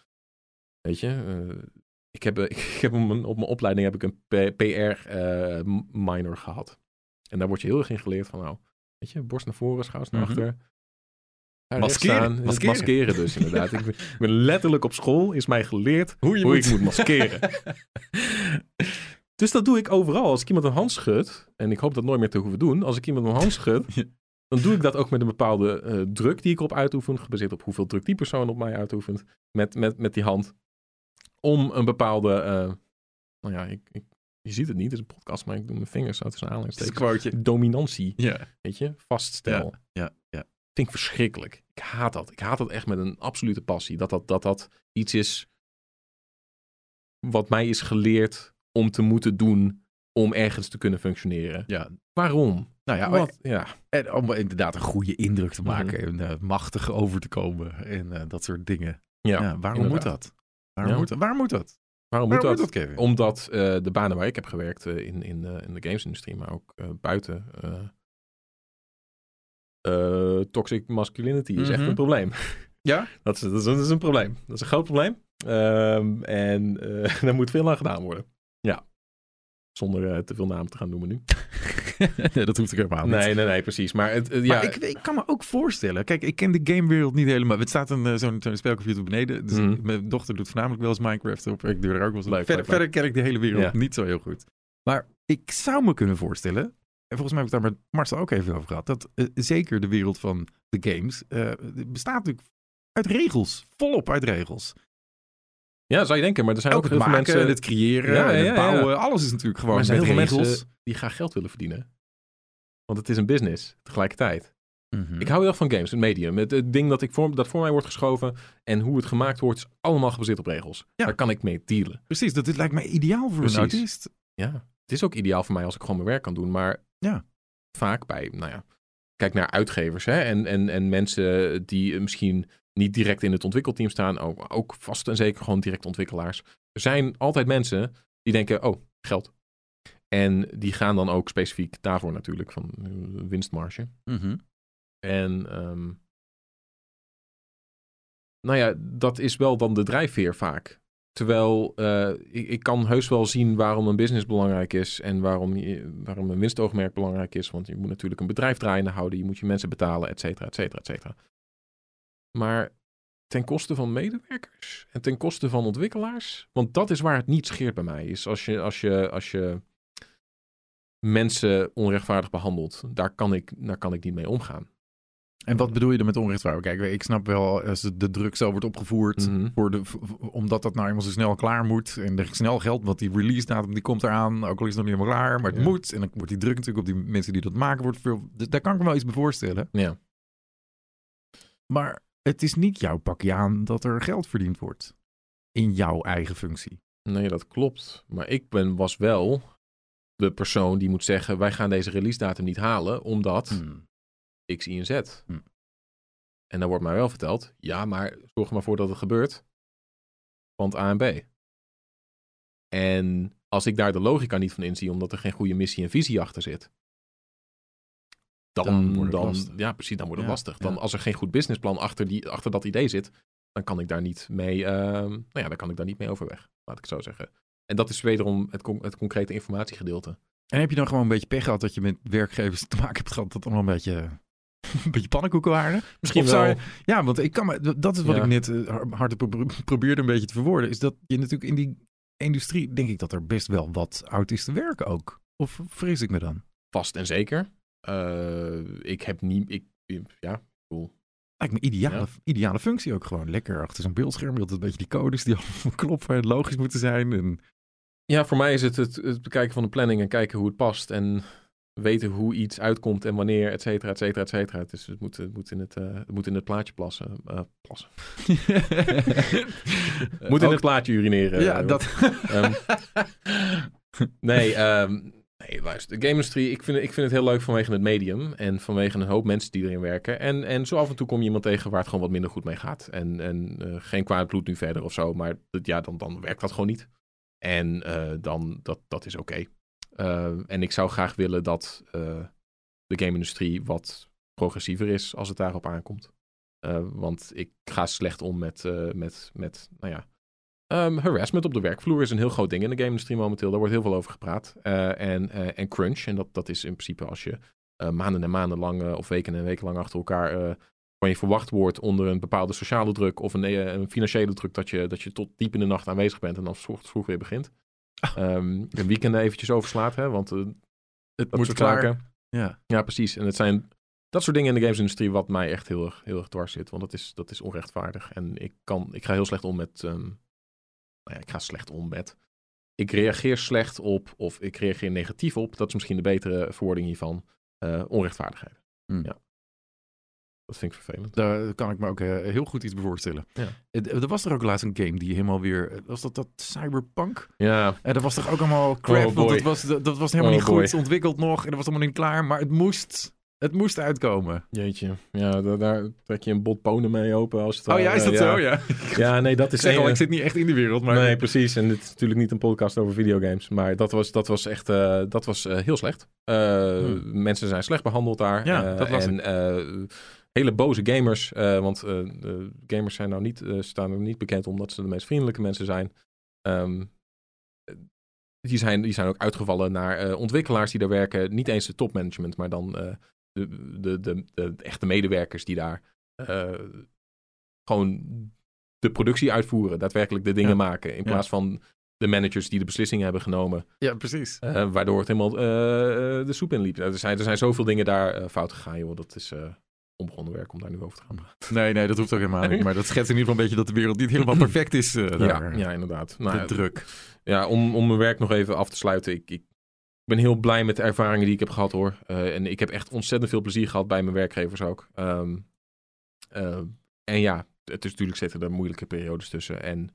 Speaker 2: weet je, eh, ik heb, ik heb op, mijn, op mijn opleiding heb ik een PR-minor eh, gehad. En daar word je heel erg in geleerd van, nou, weet je, borst naar voren, schouders naar
Speaker 1: Mhm.
Speaker 2: achter. Ga
Speaker 1: Maskeren,
Speaker 2: staan.
Speaker 1: maskeren.
Speaker 2: maskeren dus inderdaad. ik, ben, letterlijk op school, is mij geleerd
Speaker 1: hoe je
Speaker 2: hoe
Speaker 1: moet.
Speaker 2: ik moet maskeren. dus dat doe ik overal. Als ik iemand een hand schud, en ik hoop dat nooit meer te hoeven doen. Als ik iemand een hand schud,
Speaker 1: Ja.
Speaker 2: dan doe ik dat ook met een bepaalde eh, druk die ik erop uitoefen. Gebaseerd op hoeveel druk die persoon op mij uitoefent. Met, met, met die hand. Om een bepaalde, eh, nou ja, ik, ik, je ziet het niet, het is een podcast, maar ik doe mijn vingers uit aanhalingstekens.
Speaker 1: quoteje.
Speaker 2: Dominantie,
Speaker 1: Ja,
Speaker 2: weet je, vaststel.
Speaker 1: ja, ja.
Speaker 2: Vind ik verschrikkelijk. Ik haat dat. Ik haat dat echt met een absolute passie. Dat dat, dat, dat iets is wat mij is geleerd om te moeten doen om ergens te kunnen functioneren.
Speaker 1: Ja.
Speaker 2: Waarom?
Speaker 1: Nou ja,
Speaker 2: Wat? Ja.
Speaker 1: en om inderdaad een goede indruk te maken
Speaker 2: Mhm.
Speaker 1: en eh, machtig over te komen en eh, dat soort dingen.
Speaker 2: Ja,
Speaker 1: Ja, waarom
Speaker 2: inderdaad.
Speaker 1: moet dat? Waarom,
Speaker 2: Ja.
Speaker 1: moet, dat? waarom moet dat?
Speaker 2: Waarom moet dat?
Speaker 1: moet dat?
Speaker 2: Omdat eh, de banen waar ik heb gewerkt in, in, in de gamesindustrie, maar ook buiten. toxic masculinity is echt
Speaker 1: Mhm.
Speaker 2: een probleem.
Speaker 1: Ja?
Speaker 2: Dat is, dat, is, dat is een probleem. Dat is een groot probleem. Ehm, en daar moet veel aan gedaan worden. Ja. Zonder eh, te veel namen te gaan noemen nu.
Speaker 1: nee, dat hoeft ik helemaal niet.
Speaker 2: Nee, nee, nee, precies. Maar, het, eh, ja,
Speaker 1: Maar ik, ik kan me ook voorstellen. Kijk, ik ken de gamewereld niet helemaal. Het staat een, eh, zo'n zo'n spelcomputer beneden. Dus
Speaker 2: Mhm.
Speaker 1: Mijn dochter doet voornamelijk wel eens Minecraft op. Ik doe er ook wel eens.
Speaker 2: Leuk,
Speaker 1: verder, verder ken ik de hele wereld
Speaker 2: Ja.
Speaker 1: niet zo heel goed. Maar ik zou me kunnen voorstellen. En volgens mij heb ik daar met Marcel ook even over gehad. Dat zeker de wereld van de games bestaat natuurlijk uit regels. Volop uit regels.
Speaker 2: Ja, zou je denken. Maar er zijn
Speaker 1: Ook
Speaker 2: ook
Speaker 1: het
Speaker 2: heel veel
Speaker 1: maken,
Speaker 2: mensen...
Speaker 1: het creëren,
Speaker 2: Ja,
Speaker 1: en
Speaker 2: ja,
Speaker 1: het bouwen. Alles is natuurlijk gewoon
Speaker 2: maar er zijn
Speaker 1: met
Speaker 2: heel veel
Speaker 1: regels.
Speaker 2: mensen die graag geld willen verdienen. Want het is een business tegelijkertijd.
Speaker 1: Mhm.
Speaker 2: Ik hou heel erg van games, het medium. Het, het ding dat, ik voor, dat voor mij wordt geschoven en hoe het gemaakt wordt, is allemaal gebaseerd op regels. Daar kan ik mee dealen.
Speaker 1: Precies, dat dit lijkt mij ideaal voor
Speaker 2: Precies.
Speaker 1: een autist.
Speaker 2: Ja, het is ook ideaal voor mij als ik gewoon mijn werk kan doen. Maar
Speaker 1: Ja.
Speaker 2: vaak bij, nou ja, kijk naar uitgevers hè, en, en, en mensen die misschien niet direct in het ontwikkelteam staan. Ook, ook vast en zeker gewoon direct ontwikkelaars. Er zijn altijd mensen die denken, oh, geld. En die gaan dan ook specifiek daarvoor natuurlijk, van eh, winstmarge.
Speaker 1: Mhm.
Speaker 2: En ehm, nou ja, dat is wel dan de drijfveer vaak. Terwijl eh, ik, ik kan heus wel zien waarom een business belangrijk is en waarom, je, waarom een winstoogmerk belangrijk is. Want je moet natuurlijk een bedrijf draaiende houden, je moet je mensen betalen, et cetera, et cetera, et cetera. Maar ten koste van medewerkers en ten koste van ontwikkelaars. Want dat is waar het niet scheert bij mij. Is als je, als je, als je mensen onrechtvaardig behandelt, daar kan ik, daar kan ik niet mee omgaan.
Speaker 1: En wat bedoel je er met onrechtvaardig? Kijk, ik snap wel als de- de druk zo wordt opgevoerd,
Speaker 2: Mhm.
Speaker 1: voor de, omdat dat nou eenmaal zo snel klaar moet. En er snel geld, want die release datum die komt eraan, ook al is het nog niet helemaal klaar, maar het
Speaker 2: Ja.
Speaker 1: moet. En dan wordt die druk natuurlijk op die mensen die dat maken, wordt veel. Dus daar kan ik me wel iets bij voorstellen.
Speaker 2: Ja.
Speaker 1: Maar het is niet jouw pakje aan dat er geld verdiend wordt. In jouw eigen functie.
Speaker 2: Nee, dat klopt. Maar ik ben, was wel de persoon die moet zeggen: wij gaan deze release datum niet halen, omdat
Speaker 1: Hmm.
Speaker 2: X, Y en Z.
Speaker 1: Hm.
Speaker 2: En dan wordt mij wel verteld: ja, maar zorg er maar voor dat het gebeurt. Want A en B. En als ik daar de logica niet van inzie, omdat er geen goede missie en visie achter zit. Dan,
Speaker 1: Dan
Speaker 2: dan, ja, precies, dan wordt het
Speaker 1: Ja,
Speaker 2: lastig. Dan,
Speaker 1: ja.
Speaker 2: Als er geen goed businessplan achter, die, achter dat idee zit, dan kan ik daar niet mee, ehm, nou ja, dan kan ik daar niet mee overweg, laat ik zo zeggen. En dat is wederom het, con- het concrete informatiegedeelte.
Speaker 1: En heb je dan gewoon een beetje pech gehad dat je met werkgevers te maken hebt gehad dat allemaal een beetje, een beetje pannenkoeken waren?
Speaker 2: Misschien wel.
Speaker 1: je- Ja, want ik kan me, dat is wat
Speaker 2: Ja.
Speaker 1: ik net eh, hard pro- probeerde een beetje te verwoorden. Is dat je natuurlijk in die industrie, denk ik dat er best wel wat autisten werken ook. Of vrees ik me dan?
Speaker 2: Vast en zeker. Eh, ik heb niet, ik, ja,
Speaker 1: Lijkt me ideale,
Speaker 2: Ja.
Speaker 1: ideale functie ook gewoon. Lekker achter zo'n beeldscherm. Je had een beetje die codes die allemaal kloppen en logisch moeten zijn. En,
Speaker 2: Ja, voor mij is het, het het bekijken van de planning en kijken hoe het past. En weten hoe iets uitkomt en wanneer, et cetera, et cetera, et cetera. Het, is, het, moet, het, moet in het, eh, het moet in het plaatje plassen. eh, plassen. moet in
Speaker 1: Ook-
Speaker 2: het plaatje urineren.
Speaker 1: Ja, dat...
Speaker 2: Ehm, nee, ehm, nee, luister. De game-industrie, ik vind, ik vind het heel leuk vanwege het medium. En vanwege een hoop mensen die erin werken. En, en zo af en toe kom je iemand tegen waar het gewoon wat minder goed mee gaat. En, en eh, geen kwaad bloed nu verder of zo. Maar ja, dan, dan werkt dat gewoon niet. En eh, dan, dat, dat is oké. Eh, en ik zou graag willen dat de game-industrie wat progressiever is als het daarop aankomt. Want ik ga slecht om met, met, met nou ja, Ehm, harassment op de werkvloer is een heel groot ding in de game-industrie momenteel. Daar wordt heel veel over gepraat. Eh, en, eh, en crunch, en dat, dat is in principe als je eh, maanden en maanden lang of weken en weken lang achter elkaar van je verwacht wordt onder een bepaalde sociale druk of een, een financiële druk dat je, dat je tot diep in de nacht aanwezig bent en dan vroeg, vroeg weer begint. Ehm een weekend eventjes overslaat, hè, want
Speaker 1: Het moet klaar.
Speaker 2: zaken.
Speaker 1: Ja.
Speaker 2: Ja, precies. En het zijn dat soort dingen in de gamesindustrie wat mij echt heel erg, heel erg dwars zit. Want dat is, dat is onrechtvaardig. En ik, kan, ik ga heel slecht om met... ehm, nou ja, ik ga slecht om met... Ik reageer slecht op, of ik reageer negatief op. Dat is misschien de betere verwoording hiervan. eh, onrechtvaardigheid. Dat vind ik vervelend.
Speaker 1: Daar kan ik me ook eh, heel goed iets bij voorstellen.
Speaker 2: Ja.
Speaker 1: Er was er ook laatst een game die helemaal weer... eh, Was dat dat Cyberpunk?
Speaker 2: Ja,
Speaker 1: En dat was toch ook allemaal crap,
Speaker 2: Oh,
Speaker 1: want dat was, dat, dat was helemaal
Speaker 2: Oh,
Speaker 1: niet goed ontwikkeld nog. En dat was allemaal niet klaar, maar het moest, het moest uitkomen.
Speaker 2: jeetje. Ja, daar, daar trek je een bot ponen mee open. Als het
Speaker 1: Oh ja, is dat zo? Ja.
Speaker 2: Ja, nee, dat
Speaker 1: Ik
Speaker 2: is
Speaker 1: zeg al,
Speaker 2: een-
Speaker 1: ik zit niet echt in die wereld, maar...
Speaker 2: Nee, precies. En dit is natuurlijk niet een podcast over videogames. Maar dat was, dat was echt eh, dat was, eh, heel slecht. Eh,
Speaker 1: Hmm.
Speaker 2: Mensen zijn slecht behandeld daar.
Speaker 1: Ja,
Speaker 2: Eh,
Speaker 1: dat
Speaker 2: En eh, hele boze gamers. eh, want eh, de gamers zijn nou niet, eh, staan er niet bekend omdat ze de meest vriendelijke mensen zijn. Ehm, die, zijn die zijn ook uitgevallen naar eh, ontwikkelaars die daar werken. Niet eens de topmanagement, maar dan eh, de, de, de, de echte medewerkers die daar eh, gewoon de productie uitvoeren. Daadwerkelijk de dingen
Speaker 1: Ja.
Speaker 2: maken. In
Speaker 1: Ja.
Speaker 2: plaats van de managers die de beslissingen hebben genomen.
Speaker 1: Ja, precies.
Speaker 2: eh, waardoor het helemaal eh, de soep in liep. Er zijn, er zijn zoveel dingen daar fout gegaan, joh. Dat is onbegonnen werk om daar nu over te gaan praten.
Speaker 1: Nee, nee, dat hoeft ook helemaal niet. Maar dat schetst in ieder geval een beetje dat de wereld niet helemaal perfect is
Speaker 2: Ja,
Speaker 1: daar.
Speaker 2: ja, inderdaad.
Speaker 1: De
Speaker 2: Nou,
Speaker 1: druk.
Speaker 2: ja, om, om mijn werk nog even af te sluiten. Ik, ik ben heel blij met de ervaringen die ik heb gehad hoor. Eh, en ik heb echt ontzettend veel plezier gehad bij mijn werkgevers ook. Ehm, eh, en ja, het is natuurlijk zitten er moeilijke periodes tussen. En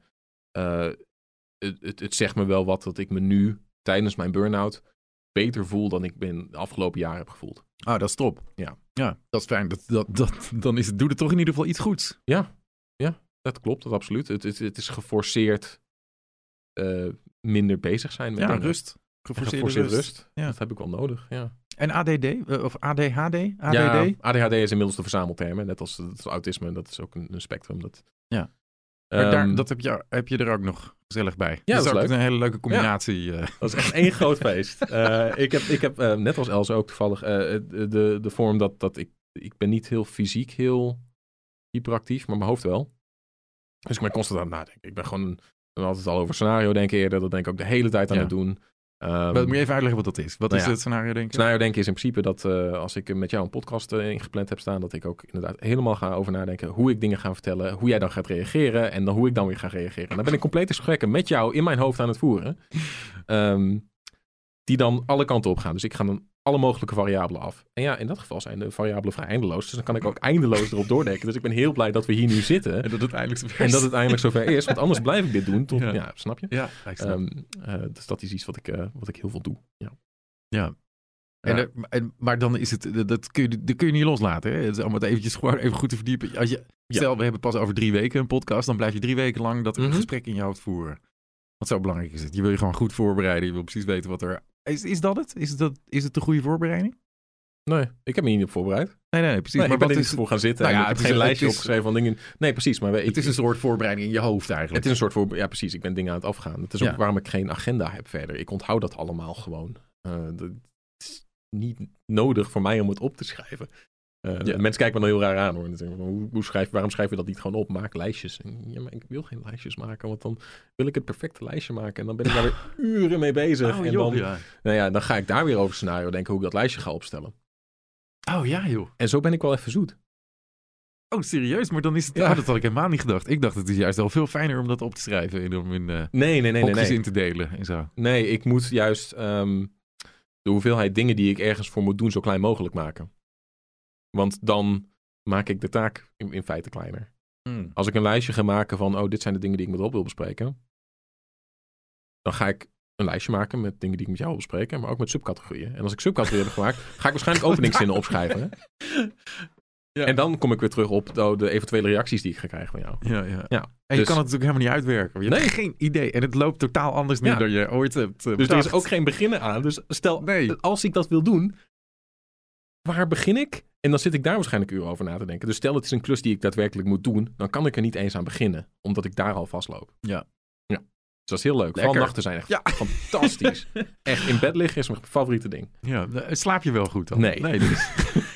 Speaker 2: eh, het, het, het zegt me wel wat dat ik me nu tijdens mijn burn-out beter voel dan ik ben de afgelopen jaren heb gevoeld.
Speaker 1: Ah, dat is top.
Speaker 2: Ja.
Speaker 1: Ja, dat is fijn. Dat, dat, dat, dan is het, doet het toch in ieder geval iets goeds.
Speaker 2: Dat klopt, dat absoluut. Het, het, het is geforceerd minder bezig zijn met
Speaker 1: Ja,
Speaker 2: dingen.
Speaker 1: rust. Geforceerde
Speaker 2: geforceerd
Speaker 1: rust.
Speaker 2: rust.
Speaker 1: Ja.
Speaker 2: Dat heb ik wel nodig, ja.
Speaker 1: En ADD? eh, Of ADHD? ADD?
Speaker 2: Ja, ADHD is inmiddels de verzamelterm. hè. Net als, autisme, dat is ook een, een spectrum. Dat,
Speaker 1: Ja. Maar daar,
Speaker 2: Ehm,
Speaker 1: dat heb je, heb je er ook nog gezellig bij.
Speaker 2: Ja, dat is
Speaker 1: ook
Speaker 2: leuk.
Speaker 1: een hele leuke combinatie. eh.
Speaker 2: dat is echt één groot feest. Eh, ik heb, ik heb net als Elze ook toevallig de, de vorm dat, dat ik... Ik ben niet heel fysiek heel hyperactief, maar mijn hoofd wel. Dus ik ben constant aan het nadenken. Ik ben gewoon altijd al over scenario denken eerder. Dat denk ik ook de hele tijd aan
Speaker 1: Ja.
Speaker 2: het doen.
Speaker 1: Wat, moet je even uitleggen wat dat is? Wat
Speaker 2: nou
Speaker 1: is
Speaker 2: ja.
Speaker 1: het scenario, denk ik?
Speaker 2: Scenario denken is in principe dat eh, als ik met jou een podcast eh, ingepland heb staan, dat ik ook inderdaad helemaal ga over nadenken hoe ik dingen ga vertellen, hoe jij dan gaat reageren en dan hoe ik dan weer ga reageren. En dan ben ik complete gesprekken met jou in mijn hoofd aan het voeren, Ehm, die dan alle kanten op gaan. Dus ik ga dan alle mogelijke variabelen af. En ja, in dat geval zijn de variabelen vrij eindeloos, dus dan kan ik ook eindeloos erop doordenken. Dus ik ben heel blij dat we hier nu zitten
Speaker 1: En dat het eindelijk zover
Speaker 2: en
Speaker 1: is.
Speaker 2: dat het eindelijk zover is, want anders blijf ik dit doen tot,
Speaker 1: Ja.
Speaker 2: ja, snap je?
Speaker 1: Ja, snap.
Speaker 2: Ehm, eh, dus dat is iets wat ik, eh, wat ik heel veel doe. Ja.
Speaker 1: ja. En,
Speaker 2: Ja.
Speaker 1: en, maar dan is het, dat- kun, je, dat kun je niet loslaten. Hè? Het is allemaal eventjes gewoon even goed te verdiepen. Als je, stel, we hebben pas over drie weken een podcast. Dan blijf je drie weken lang dat
Speaker 2: Mhm.
Speaker 1: gesprek in je hoofd voeren. Want zo belangrijk is het. Je wil je gewoon goed voorbereiden. Je wil precies weten wat er... Is, is dat het? Is, dat, is het de goede voorbereiding?
Speaker 2: Nee, ik heb me niet op voorbereid.
Speaker 1: Nee, nee, precies.
Speaker 2: Nee,
Speaker 1: maar
Speaker 2: ik ben er
Speaker 1: is,
Speaker 2: niet voor gaan zitten.
Speaker 1: Nou ja,
Speaker 2: ik heb geen lijstje
Speaker 1: is-
Speaker 2: opgeschreven van dingen. Nee, precies. Maar ik,
Speaker 1: het is een soort voorbereiding in je hoofd eigenlijk.
Speaker 2: het is een soort voor. Ja, precies. Ik ben dingen aan het afgaan. Het is
Speaker 1: Ja.
Speaker 2: ook waarom ik geen agenda heb verder. Ik onthoud dat allemaal gewoon. Dat is niet nodig voor mij om het op te schrijven.
Speaker 1: Ja.
Speaker 2: Mensen kijken me dan heel raar aan hoor. Hoe, hoe schrijf, waarom schrijf je dat niet gewoon op? Maak lijstjes. En, ja, maar ik wil geen lijstjes maken, want dan wil ik het perfecte lijstje maken. En dan ben ik daar weer uren mee bezig.
Speaker 1: Oh,
Speaker 2: en
Speaker 1: joh,
Speaker 2: dan,
Speaker 1: ja.
Speaker 2: nou ja, dan ga ik daar weer over scenario denken hoe ik dat lijstje ga opstellen.
Speaker 1: Oh ja, joh.
Speaker 2: En zo ben ik wel even zoet.
Speaker 1: Oh, serieus? Maar dan is het...
Speaker 2: Ja.
Speaker 1: Oh, dat had ik helemaal niet gedacht. Ik dacht, het is juist wel veel fijner om dat op te schrijven. En om in
Speaker 2: Nee, nee, nee, nee.
Speaker 1: hokjes
Speaker 2: nee.
Speaker 1: in te delen en zo.
Speaker 2: Nee, ik moet juist ehm, de hoeveelheid dingen die ik ergens voor moet doen zo klein mogelijk maken. Want dan maak ik de taak in, in feite kleiner. Als ik een lijstje ga maken van, oh, dit zijn de dingen die ik met Rob wil bespreken. Dan ga ik een lijstje maken met dingen die ik met jou wil bespreken, maar ook met subcategorieën. En als ik subcategorieën heb gemaakt, ga ik waarschijnlijk openingszinnen opschrijven.
Speaker 1: Ja.
Speaker 2: En dan kom ik weer terug op de, de eventuele reacties die ik ga krijgen van jou.
Speaker 1: Ja, ja.
Speaker 2: Ja,
Speaker 1: En je
Speaker 2: dus-
Speaker 1: kan het natuurlijk helemaal niet uitwerken. Je
Speaker 2: Nee.
Speaker 1: hebt geen idee. En het loopt totaal anders nu
Speaker 2: Ja.
Speaker 1: dan je ooit hebt eh,
Speaker 2: Dus er is ook geen beginnen aan. Dus stel,
Speaker 1: Nee.
Speaker 2: als ik dat wil doen, waar begin ik? En dan zit ik daar waarschijnlijk uren over na te denken. Dus stel het is een klus die ik daadwerkelijk moet doen, dan kan ik er niet eens aan beginnen, omdat ik daar al vastloop.
Speaker 1: Ja.
Speaker 2: Ja. Dus dat is heel leuk. Vooral
Speaker 1: Lekker.
Speaker 2: nachten zijn echt
Speaker 1: Ja.
Speaker 2: fantastisch. echt, in bed liggen is mijn favoriete ding.
Speaker 1: Ja, eh, slaap je wel goed dan?
Speaker 2: Nee.
Speaker 1: Nee, dus...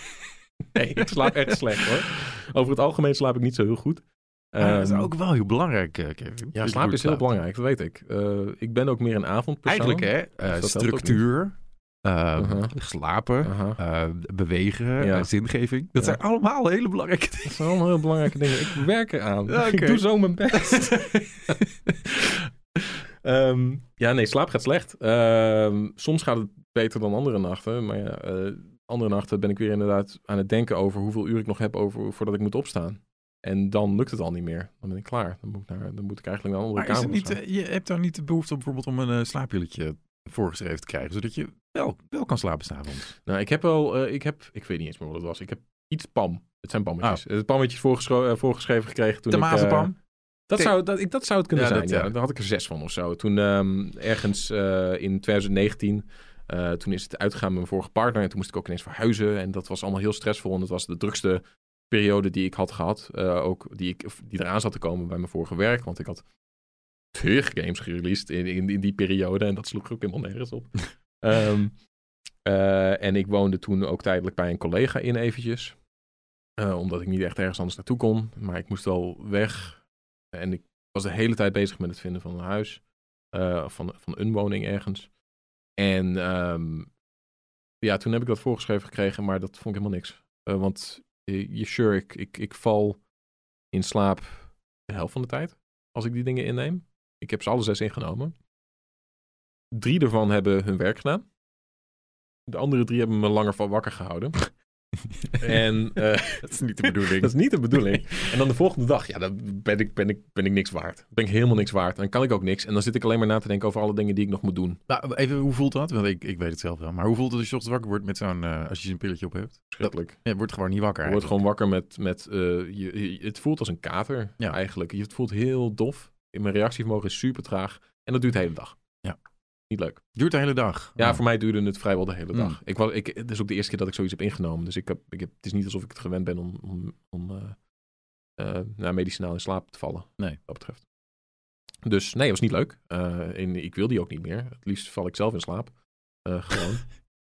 Speaker 2: Nee, ik slaap echt slecht hoor. Over het algemeen slaap ik niet zo heel goed.
Speaker 1: Ah, dat is
Speaker 2: Ehm,
Speaker 1: ook wel heel belangrijk, eh, Kevin.
Speaker 2: Ja, slaap is heel belangrijk, dat weet ik. Eh, ik ben ook meer een avondpersoon.
Speaker 1: Eigenlijk, hè?
Speaker 2: Dus
Speaker 1: structuur, eh,
Speaker 2: Uh-huh.
Speaker 1: slapen, eh, bewegen,
Speaker 2: Ja.
Speaker 1: eh, zingeving. Dat
Speaker 2: Ja.
Speaker 1: zijn allemaal hele belangrijke dingen.
Speaker 2: Dat zijn allemaal heel belangrijke dingen. Ik werk eraan.
Speaker 1: Ja, oké.
Speaker 2: Ik doe zo mijn best. Ehm, ja, nee, slaap gaat slecht. Ehm, soms gaat het beter dan andere nachten. Maar ja, eh, andere nachten ben ik weer inderdaad aan het denken over hoeveel uur ik nog heb over, voordat ik moet opstaan. En dan lukt het al niet meer. Dan ben ik klaar. Dan moet ik, naar, dan moet ik eigenlijk naar een andere
Speaker 1: Maar is
Speaker 2: kamer.
Speaker 1: het niet, je hebt dan niet de behoefte om bijvoorbeeld om een uh, voorgeschreven te krijgen, zodat je wel, wel kan slapen s'avonds?
Speaker 2: Nou, ik heb wel, eh, ik heb, ik weet niet eens meer wat het was. Ik heb iets PAM. Het zijn pammetjes.
Speaker 1: Oh.
Speaker 2: Het pammetjes eh, voorgeschreven gekregen toen ik... eh,
Speaker 1: Tamazepam?
Speaker 2: Dat zou, dat, ik, dat zou het kunnen
Speaker 1: Ja,
Speaker 2: zijn,
Speaker 1: dat,
Speaker 2: ja.
Speaker 1: ja.
Speaker 2: Daar had ik er zes van of zo. Toen ehm, ergens in 2019, eh, toen is het uitgegaan met mijn vorige partner. En toen moest ik ook ineens verhuizen. En dat was allemaal heel stressvol. En dat was de drukste periode die ik had gehad. Eh, ook die, ik, die eraan zat te komen bij mijn vorige werk. Want ik had veel games gereleased in, in, in die periode. En dat sloeg ook helemaal nergens op. Ehm, eh, en ik woonde toen ook tijdelijk bij een collega in eventjes. Eh, omdat ik niet echt ergens anders naartoe kon. Maar ik moest wel weg. En ik was de hele tijd bezig met het vinden van een huis. eh, van, van een woning ergens. En ehm, ja, toen heb ik dat voorgeschreven gekregen, maar dat vond ik helemaal niks. Want je sure, ik, ik, ik val in slaap de helft van de tijd. Als ik die dingen inneem. Ik heb ze alle zes ingenomen. Drie ervan hebben hun werk gedaan. De andere drie hebben me langer van wakker gehouden. En eh,
Speaker 1: dat is niet de bedoeling.
Speaker 2: dat is niet de bedoeling. En dan de volgende dag, ja, dan ben ik, ben ik, ben ik niks waard. Ben ik helemaal niks waard. Dan kan ik ook niks. En dan zit ik alleen maar na te denken over alle dingen die ik nog moet doen.
Speaker 1: Nou, even, hoe voelt dat? Want ik, ik weet het zelf wel. Maar hoe voelt het als je ochtends wakker wordt met zo'n, eh, als je zo'n pilletje op hebt?
Speaker 2: Schrikkelijk.
Speaker 1: Je wordt gewoon niet wakker
Speaker 2: Je wordt gewoon wakker met, met eh, je, je- het voelt als een kater
Speaker 1: Ja.
Speaker 2: eigenlijk. Je- Het voelt heel dof. Mijn reactievermogen is super traag. En dat duurt de hele dag.
Speaker 1: Ja.
Speaker 2: Niet leuk.
Speaker 1: Duurt de hele dag.
Speaker 2: Ja,
Speaker 1: Oh.
Speaker 2: voor mij duurde het vrijwel de hele
Speaker 1: Mm.
Speaker 2: dag. Ik was, ik, het is ook de eerste keer dat ik zoiets heb ingenomen. Dus ik heb, ik heb, het is niet alsof ik het gewend ben om, om, om eh, eh, nou, medicinaal in slaap te vallen.
Speaker 1: Nee.
Speaker 2: Wat dat betreft. Dus nee, het was niet leuk. En ik wil die ook niet meer. Het liefst val ik zelf in slaap. Gewoon.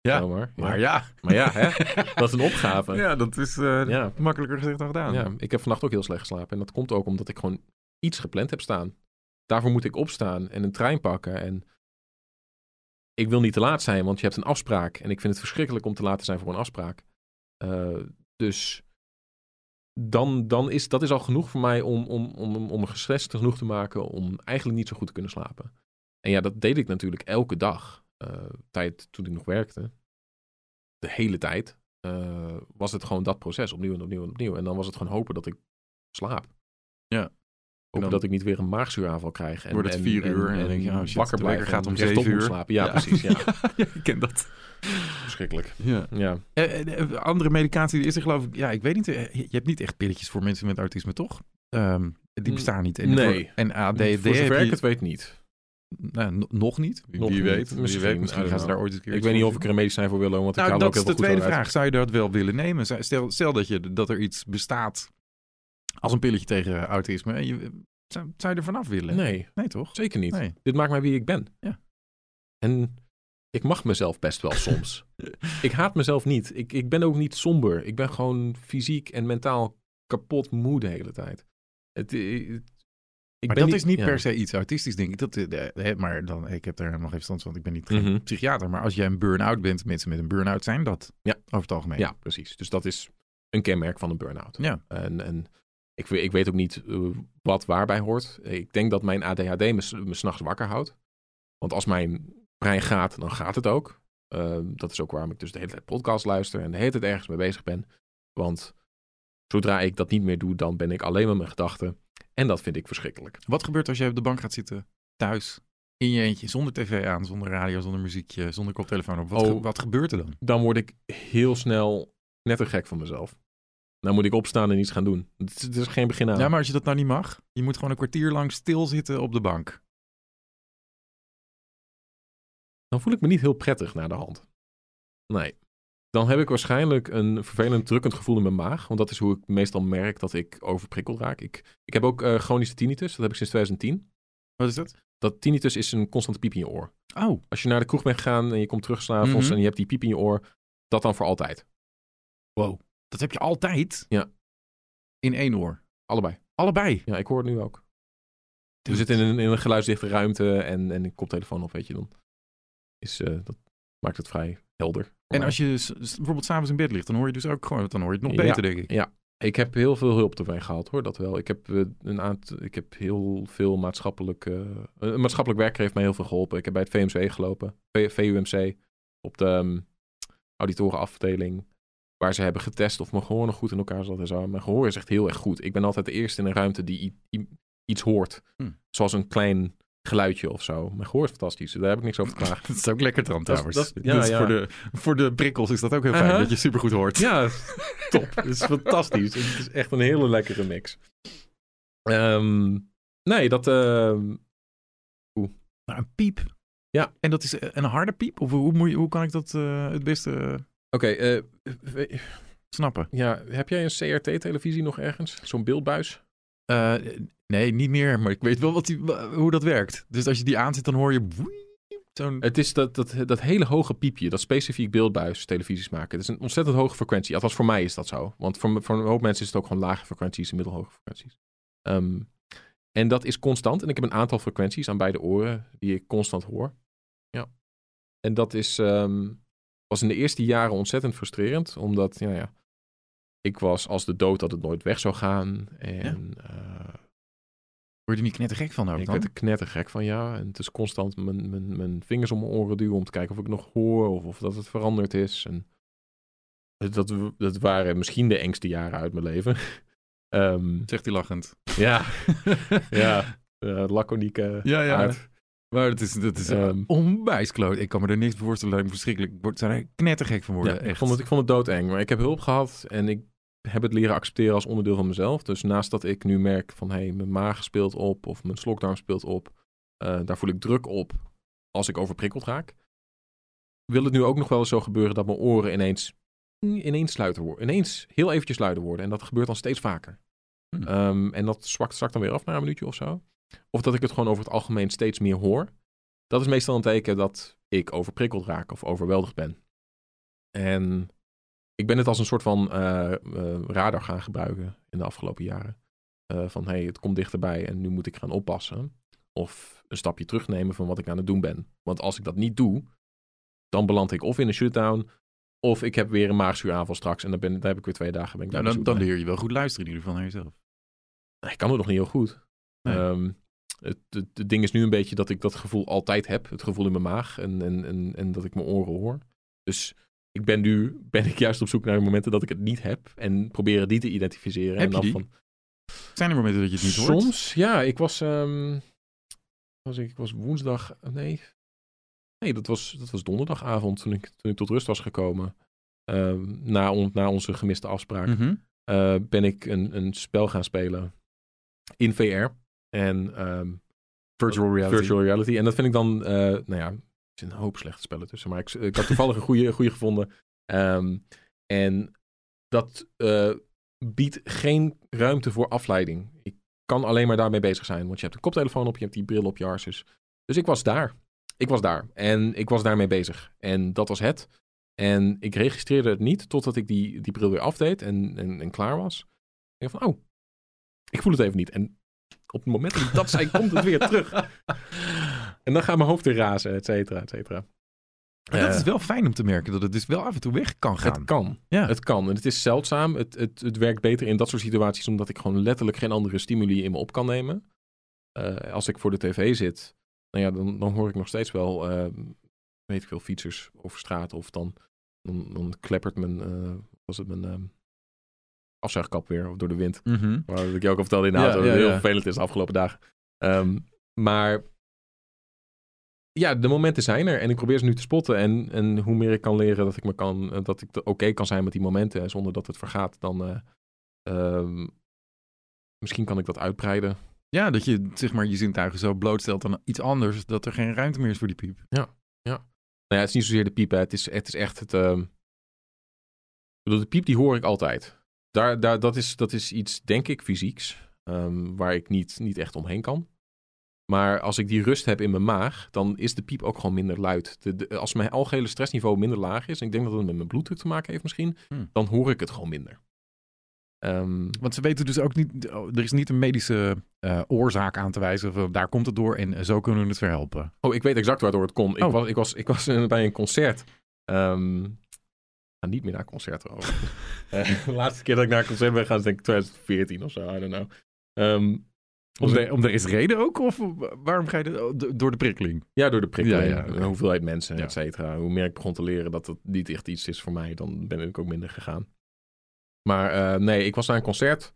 Speaker 1: Ja,
Speaker 2: Zomaar.
Speaker 1: Maar ja.
Speaker 2: Maar ja, hè? dat is een opgave.
Speaker 1: Ja, dat is
Speaker 2: Ja.
Speaker 1: makkelijker gezegd dan gedaan.
Speaker 2: Ja, ik heb vannacht ook heel slecht geslapen. En dat komt ook omdat ik gewoon iets gepland heb staan. Daarvoor moet ik opstaan en een trein pakken. En ik wil niet te laat zijn, want je hebt een afspraak. En ik vind het verschrikkelijk om te laat te zijn voor een afspraak. Eh, dus dan, dan is dat is al genoeg voor mij om, om, om, om me gestrest genoeg te maken om eigenlijk niet zo goed te kunnen slapen. En ja, dat deed ik natuurlijk elke dag. Eh, tijd toen ik nog werkte. De hele tijd. eh, was het gewoon dat proces opnieuw en opnieuw en opnieuw. En dan was het gewoon hopen dat ik slaap.
Speaker 1: Ja.
Speaker 2: Hopen
Speaker 1: dan-
Speaker 2: dat ik niet weer een maagzuuraanval krijg. En,
Speaker 1: Wordt het vier uur en dan denk je, oh shit,
Speaker 2: wakker blijven
Speaker 1: gaat
Speaker 2: en
Speaker 1: om zeven uur.
Speaker 2: slapen. Ja, precies. Ja.
Speaker 1: ja, ik ken dat.
Speaker 2: Verschrikkelijk.
Speaker 1: Ja.
Speaker 2: Ja.
Speaker 1: Eh, eh, eh, andere medicatie is er geloof ik... Ja, ik weet niet. Je hebt niet echt pilletjes voor mensen met autisme, toch? Ehm, die
Speaker 2: Mm,
Speaker 1: bestaan niet. En,
Speaker 2: nee.
Speaker 1: voor- En ADD
Speaker 2: Voor zover ik het weet niet.
Speaker 1: Nou, no- nog niet. Wie,
Speaker 2: Nog
Speaker 1: wie
Speaker 2: niet.
Speaker 1: weet.
Speaker 2: Misschien,
Speaker 1: weet.
Speaker 2: I
Speaker 1: Misschien
Speaker 2: don't
Speaker 1: gaan ze daar ooit een keer
Speaker 2: Ik weet niet of ik er een medicijn voor wil, want ik
Speaker 1: Nou,
Speaker 2: haal
Speaker 1: dat
Speaker 2: ook heel
Speaker 1: is de tweede
Speaker 2: uit.
Speaker 1: vraag. Zou je dat wel willen nemen? Stel, stel dat, je, dat er iets bestaat als een pilletje tegen autisme. En je, zou, zou je er vanaf willen?
Speaker 2: Nee,
Speaker 1: Nee, toch?
Speaker 2: zeker niet.
Speaker 1: Nee.
Speaker 2: Dit maakt mij wie ik ben.
Speaker 1: Ja.
Speaker 2: En ik mag mezelf best wel soms. ik haat mezelf niet. Ik, ik ben ook niet somber. Ik ben gewoon fysiek en mentaal kapot moe de hele tijd. Het, eh, het- ik
Speaker 1: maar
Speaker 2: ben
Speaker 1: dat is niet
Speaker 2: ja.
Speaker 1: per se iets autistisch, denk ik. Dat, eh, eh, maar dan, ik heb daar helemaal geen verstand van, want ik ben niet
Speaker 2: Mhm.
Speaker 1: psychiater. Maar als jij een burn-out bent, mensen met een burn-out zijn dat.
Speaker 2: Ja.
Speaker 1: Over het algemeen.
Speaker 2: Ja, precies. Dus dat is een kenmerk van een burn-out.
Speaker 1: Ja.
Speaker 2: En, en ik, weet- ik weet ook niet eh, wat waarbij hoort. Ik denk dat mijn ADHD me, s- me s'nachts wakker houdt. Want als mijn brein gaat, dan gaat het ook. Eh, dat is ook waarom ik dus de hele tijd podcast luister en de hele tijd ergens mee bezig ben. Want zodra ik dat niet meer doe, dan ben ik alleen met mijn gedachten. En dat vind ik verschrikkelijk.
Speaker 1: Wat gebeurt als jij op de bank gaat zitten, thuis, in je eentje, zonder tv aan, zonder radio, zonder muziekje, zonder koptelefoon op? Wat,
Speaker 2: Oh.
Speaker 1: ge- wat gebeurt er dan?
Speaker 2: Dan word ik heel snel net een gek van mezelf. Dan moet ik opstaan en iets gaan doen. Het is, het is geen begin aan.
Speaker 1: Ja, maar als je dat nou niet mag, je moet gewoon een kwartier lang stilzitten op de bank.
Speaker 2: dan voel ik me niet heel prettig naar de hand. Nee. Dan heb ik waarschijnlijk een vervelend drukkend gevoel in mijn maag. Want dat is hoe ik meestal merk dat ik overprikkeld raak. Ik, ik heb ook eh, chronische tinnitus. Dat heb ik sinds 2010.
Speaker 1: Wat is dat?
Speaker 2: Dat tinnitus is een constante piep in je oor.
Speaker 1: Oh,
Speaker 2: Als je naar de kroeg bent gegaan en je komt terug s'avonds
Speaker 1: Mhm.
Speaker 2: en je hebt die piep in je oor. Dat dan voor altijd.
Speaker 1: wow. Dat heb je altijd?
Speaker 2: Ja.
Speaker 1: In één oor?
Speaker 2: Allebei.
Speaker 1: Allebei?
Speaker 2: Ja, ik hoor het nu ook. We zitten in een, in een geluidsdichte ruimte en, en een koptelefoon op, weet je dan. Is, eh, dat maakt het vrij helder.
Speaker 1: En als je s- s- bijvoorbeeld s'avonds in bed ligt, dan hoor je dus ook gewoon, dan hoor je het nog
Speaker 2: Ja.
Speaker 1: beter, denk ik.
Speaker 2: Ja, ik heb heel veel hulp erbij gehaald hoor, dat wel. Ik heb, eh, een aantal, ik heb heel veel maatschappelijk... eh, een maatschappelijk werker heeft mij heel veel geholpen. Ik heb bij het VMC gelopen, V- VUMC, op de... ehm, auditorenafdeling. Waar ze hebben getest of mijn gehoor nog goed in elkaar zat en zo. Mijn gehoor is echt heel erg goed. Ik ben altijd de eerste in een ruimte die iets hoort.
Speaker 1: Hm.
Speaker 2: Zoals een klein geluidje of zo. Mijn gehoor is fantastisch. Daar heb ik niks over te klagen.
Speaker 1: Dat is ook lekker dan trouwens.
Speaker 2: dat is- ja,
Speaker 1: Dus
Speaker 2: ja.
Speaker 1: Voor, de, voor de prikkels is dat ook heel fijn,
Speaker 2: Uh-huh.
Speaker 1: dat je supergoed hoort.
Speaker 2: Ja, top. Het is fantastisch. Het is echt een hele lekkere mix. Ehm, nee, dat... ehm,
Speaker 1: een piep.
Speaker 2: Ja.
Speaker 1: En dat is een harde piep? Of hoe, moet je, hoe kan ik dat eh, het beste eh,
Speaker 2: Oké, eh, we-
Speaker 1: snappen?
Speaker 2: ja, heb jij een CRT-televisie nog ergens? Zo'n beeldbuis?
Speaker 1: Eh, nee, niet meer. Maar ik weet wel wat die, hoe dat werkt. Dus als je die aanzet, dan hoor je...
Speaker 2: Het is dat, dat, dat hele hoge piepje, dat specifiek beeldbuis televisies maken. Het is een ontzettend hoge frequentie. Althans, voor mij is dat zo. Want voor, voor een hoop mensen is het ook gewoon lage frequenties en middelhoge frequenties. Ehm, en dat is constant. En ik heb een aantal frequenties aan beide oren die ik constant hoor. Ja. En dat is, ehm, was in de eerste jaren ontzettend frustrerend. Omdat, ja, ja, ik was als de dood dat het nooit weg zou gaan. En eh,
Speaker 1: Word je er niet knettergek van ook
Speaker 2: ik
Speaker 1: dan?
Speaker 2: werd er knettergek van, ja. En het is constant mijn, mijn, mijn vingers om mijn oren duwen om te kijken of ik nog hoor of, of dat het veranderd is. En dat, dat waren misschien de engste jaren uit mijn leven. Ehm,
Speaker 1: Zegt hij lachend.
Speaker 2: ja, ja. laconieke
Speaker 1: Ja, ja.
Speaker 2: aard.
Speaker 1: Maar dat is, dat is
Speaker 2: Ehm.
Speaker 1: onwijs kloot. Ik kan me er niks voorstellen. Ik verschrikkelijk ik word, zou er knettergek van worden.
Speaker 2: Ja, ik,
Speaker 1: echt.
Speaker 2: vond het, ik vond het doodeng, maar ik heb hulp gehad en ik heb het leren accepteren als onderdeel van mezelf. Dus naast dat ik nu merk van hé, hey, mijn maag speelt op of mijn slokdarm speelt op, eh, daar voel ik druk op als ik overprikkeld raak. Wil het nu ook nog wel eens zo gebeuren dat mijn oren ineens, ineens sluiter worden, ineens heel eventjes luider worden en dat gebeurt dan steeds vaker.
Speaker 1: Hm.
Speaker 2: Ehm, en dat zwakt, zakt dan weer af na een minuutje of zo. Of dat ik het gewoon over het algemeen steeds meer hoor. Dat is meestal een teken dat ik overprikkeld raak of overweldigd ben. En ik ben het als een soort van eh, eh, radar gaan gebruiken in de afgelopen jaren. Eh, van hey, het komt dichterbij en nu moet ik gaan oppassen. Of een stapje terugnemen van wat ik aan het doen ben. Want als ik dat niet doe, dan beland ik of in een shutdown. Of ik heb weer een maagzuuraanval straks. En dan, ben, dan heb ik weer twee dagen. Ben ik
Speaker 1: Nou, dan, dan leer je wel goed luisteren in ieder geval naar jezelf.
Speaker 2: Ik kan het nog niet heel goed.
Speaker 1: Nee.
Speaker 2: Ehm, het, het, het ding is nu een beetje dat ik dat gevoel altijd heb. Het gevoel in mijn maag. En, en, en, en dat ik mijn oren hoor. Dus ik ben nu ben ik juist op zoek naar de momenten dat ik het niet heb. En proberen die te identificeren.
Speaker 1: Heb
Speaker 2: en dan
Speaker 1: die?
Speaker 2: Van,
Speaker 1: Zijn er momenten dat je het niet hoort?
Speaker 2: Soms, ja. Ik was, ehm, was ik, ik was woensdag, nee. Nee, dat was, dat was donderdagavond toen ik, toen ik tot rust was gekomen. Ehm, na, on, na onze gemiste afspraak
Speaker 1: Mhm.
Speaker 2: eh, ben ik een, een spel gaan spelen in VR. En ehm,
Speaker 1: Virtual reality.
Speaker 2: virtual reality. En dat vind ik dan, eh, nou ja, er een hoop slechte spellen tussen. Maar ik, ik had toevallig een goede, goede gevonden. Ehm, en dat eh, biedt geen ruimte voor afleiding. Ik kan alleen maar daarmee bezig zijn. Want je hebt een koptelefoon op, je hebt die bril op je harses. Dus ik was daar. Ik was daar. En ik was daarmee bezig. En dat was het. En ik registreerde het niet totdat ik die, die bril weer afdeed en, en, en klaar was. Ik dacht van, oh, ik voel het even niet. En op het moment dat ik dat zei, komt het weer terug. En dan gaat mijn hoofd weer razen, et cetera, et cetera.
Speaker 1: Maar dat
Speaker 2: Eh,
Speaker 1: is wel fijn om te merken dat het dus wel af en toe weg kan gaan.
Speaker 2: het kan.
Speaker 1: Ja.
Speaker 2: Het kan. En het is zeldzaam. Het, het, het werkt beter in dat soort situaties, omdat ik gewoon letterlijk geen andere stimuli in me op kan nemen. Eh, als ik voor de tv zit, nou ja, dan, dan hoor ik nog steeds wel, eh, weet ik veel, fietsers over straat. Of dan, dan, dan kleppert mijn, was het mijn eh, afzuigkap weer door de wind.
Speaker 1: Mhm.
Speaker 2: Waar ik je ook al vertelde in de
Speaker 1: Ja,
Speaker 2: auto,
Speaker 1: ja,
Speaker 2: heel
Speaker 1: ja.
Speaker 2: vervelend is de afgelopen dagen. Ehm, maar ja, de momenten zijn er en ik probeer ze nu te spotten. En, en hoe meer ik kan leren dat ik me kan, eh, dat ik oké kan zijn met die momenten en zonder dat het vergaat, dan eh, ehm, misschien kan ik dat uitbreiden.
Speaker 1: Ja, dat je zeg maar je zintuigen zo blootstelt aan iets anders, dat er geen ruimte meer is voor die piep.
Speaker 2: Nou ja, het is niet zozeer de piep, hè. Het, is, het is echt het. ehm, ik bedoel, de piep die hoor ik altijd. Daar, daar, dat, is, dat is iets, denk ik, fysieks, ehm, waar ik niet, niet echt omheen kan. Maar als ik die rust heb in mijn maag, dan is de piep ook gewoon minder luid. De, de- als mijn algehele stressniveau minder laag is, en ik denk dat het met mijn bloeddruk te maken heeft misschien,
Speaker 1: Hmm.
Speaker 2: dan hoor ik het gewoon minder. Ehm,
Speaker 1: Want ze weten dus ook niet, er is niet een medische eh, oorzaak aan te wijzen van daar komt het door en eh, zo kunnen we het verhelpen.
Speaker 2: Oh, ik weet exact waardoor het kon. Ik
Speaker 1: Oh.
Speaker 2: was, ik was, ik was eh, bij een concert. Ehm, ik ga niet meer naar concerten. over. Eh, de laatste keer dat ik naar een concert ben gegaan is denk ik 2014 of zo. I don't know. Ehm,
Speaker 1: Om de, om deze reden ook? Of waarom ga je oh, door de prikkeling?
Speaker 2: Ja, door de prikkeling.
Speaker 1: Ja, ja,
Speaker 2: hoeveelheid mensen,
Speaker 1: Ja.
Speaker 2: et cetera. Hoe meer ik begon te leren dat het niet echt iets is voor mij, dan ben ik ook minder gegaan. Maar eh, nee, ik was naar een concert.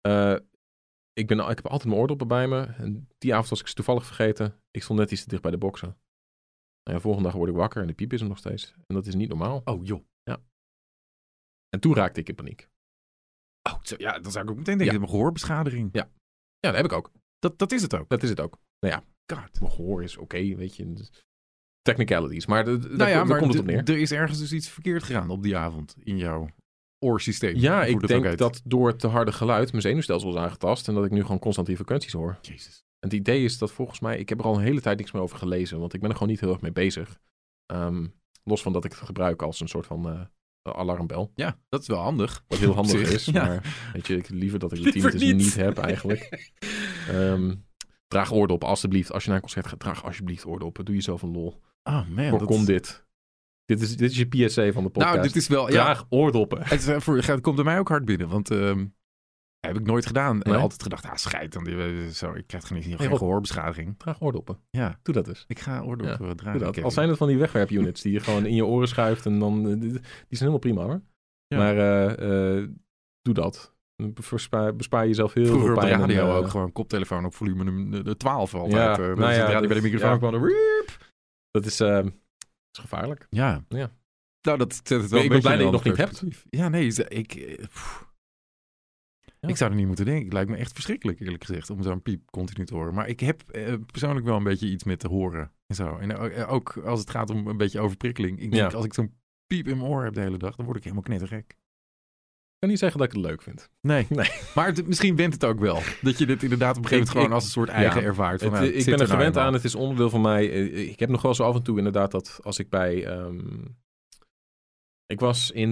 Speaker 2: Eh, ik, ben, ik heb altijd mijn oordoppen bij me. En die avond was ik ze toevallig vergeten. Ik stond net iets te dicht bij de boksen. En de volgende dag word ik wakker en de piep is er nog steeds. En dat is niet normaal.
Speaker 1: Oh joh.
Speaker 2: En toen raakte ik in paniek.
Speaker 1: Oh, zo, ja, dan zou ik ook meteen denken,
Speaker 2: Ja.
Speaker 1: een gehoorbeschadiging.
Speaker 2: Ja, dat heb ik ook.
Speaker 1: Dat, dat is het ook.
Speaker 2: Dat is het ook. Nou ja,
Speaker 1: God.
Speaker 2: mijn gehoor is oké, weet je. Technicalities. Maar de,
Speaker 1: Nou
Speaker 2: daar,
Speaker 1: ja,
Speaker 2: daar
Speaker 1: maar
Speaker 2: komt het op neer.
Speaker 1: er is ergens dus iets verkeerd gegaan op die avond in jouw oorsysteem.
Speaker 2: Ja, ik
Speaker 1: dat
Speaker 2: denk dat door het te harde geluid mijn zenuwstelsel is aangetast en dat ik nu gewoon constant die frequenties hoor.
Speaker 1: Jezus.
Speaker 2: En het idee is dat volgens mij, ik heb er al een hele tijd niks meer over gelezen, want ik ben er gewoon niet heel erg mee bezig. Ehm, los van dat ik het gebruik als een soort van eh, alarmbel.
Speaker 1: Ja, dat is wel handig.
Speaker 2: Wat heel
Speaker 1: Op
Speaker 2: handig is,
Speaker 1: ja.
Speaker 2: maar weet je, ik liever dat ik de tinnitus niet.
Speaker 1: niet.
Speaker 2: heb eigenlijk. Ehm, draag oordoppen alsjeblieft. Als je naar een concert gaat, draag alsjeblieft oordoppen. Doe jezelf een lol.
Speaker 1: Oh man.
Speaker 2: Voorkom dit. Dit is, dit is je PSA van de podcast.
Speaker 1: Nou, dit is wel... Ja,
Speaker 2: Draag oordoppen.
Speaker 1: het, is, eh, voor, het komt bij mij ook hard binnen, want... ehm, heb ik nooit gedaan. En
Speaker 2: Nee?
Speaker 1: altijd gedacht, ah, scheid. Dan, die- zo, ik krijg geen, geen gehoorbeschadiging.
Speaker 2: Draag oordoppen.
Speaker 1: Ja,
Speaker 2: Doe dat dus.
Speaker 1: ik ga oordoppen
Speaker 2: Doe
Speaker 1: dragen.
Speaker 2: dat. Al zijn het van die wegwerpunits die je gewoon in je oren schuift en dan... eh, Die zijn helemaal prima hoor.
Speaker 1: Ja.
Speaker 2: Maar eh, eh, doe dat. Bespaar jezelf heel
Speaker 1: Vroeger
Speaker 2: veel
Speaker 1: op de
Speaker 2: pijn. en,
Speaker 1: radio
Speaker 2: eh,
Speaker 1: ook gewoon koptelefoon op volume de, de 12 altijd.
Speaker 2: Ja,
Speaker 1: eh,
Speaker 2: nou ja,
Speaker 1: ja, bij de
Speaker 2: dat-
Speaker 1: microfoon
Speaker 2: ja. Dat is, eh, is gevaarlijk.
Speaker 1: Ja.
Speaker 2: Ja.
Speaker 1: Nou, dat zet het wel
Speaker 2: Ik ben blij dat je nog
Speaker 1: ander perspectief. Ja, nee, ik... eh, pff.
Speaker 2: Ja.
Speaker 1: Ik zou er niet moeten denken. Het lijkt me echt verschrikkelijk, eerlijk gezegd, om zo'n piep continu te horen. Maar ik heb eh, persoonlijk wel een beetje iets met te horen en zo. En eh, ook als het gaat om een beetje overprikkeling. Ik denk,
Speaker 2: Ja.
Speaker 1: als ik zo'n piep in mijn oor heb de hele dag, dan word ik helemaal knettergek.
Speaker 2: Ik kan niet zeggen dat ik het leuk vind.
Speaker 1: Nee.
Speaker 2: Nee.
Speaker 1: Maar het- misschien went het ook wel. Dat je dit inderdaad op een gegeven moment gewoon
Speaker 2: ik-
Speaker 1: als een soort eigen
Speaker 2: ja.
Speaker 1: ervaart. Van,
Speaker 2: Het,
Speaker 1: nou,
Speaker 2: ik ben er
Speaker 1: nou
Speaker 2: gewend aan. Het is onderdeel van mij. Eh, Ik heb nog wel zo af en toe inderdaad dat als ik bij... ehm, ik was in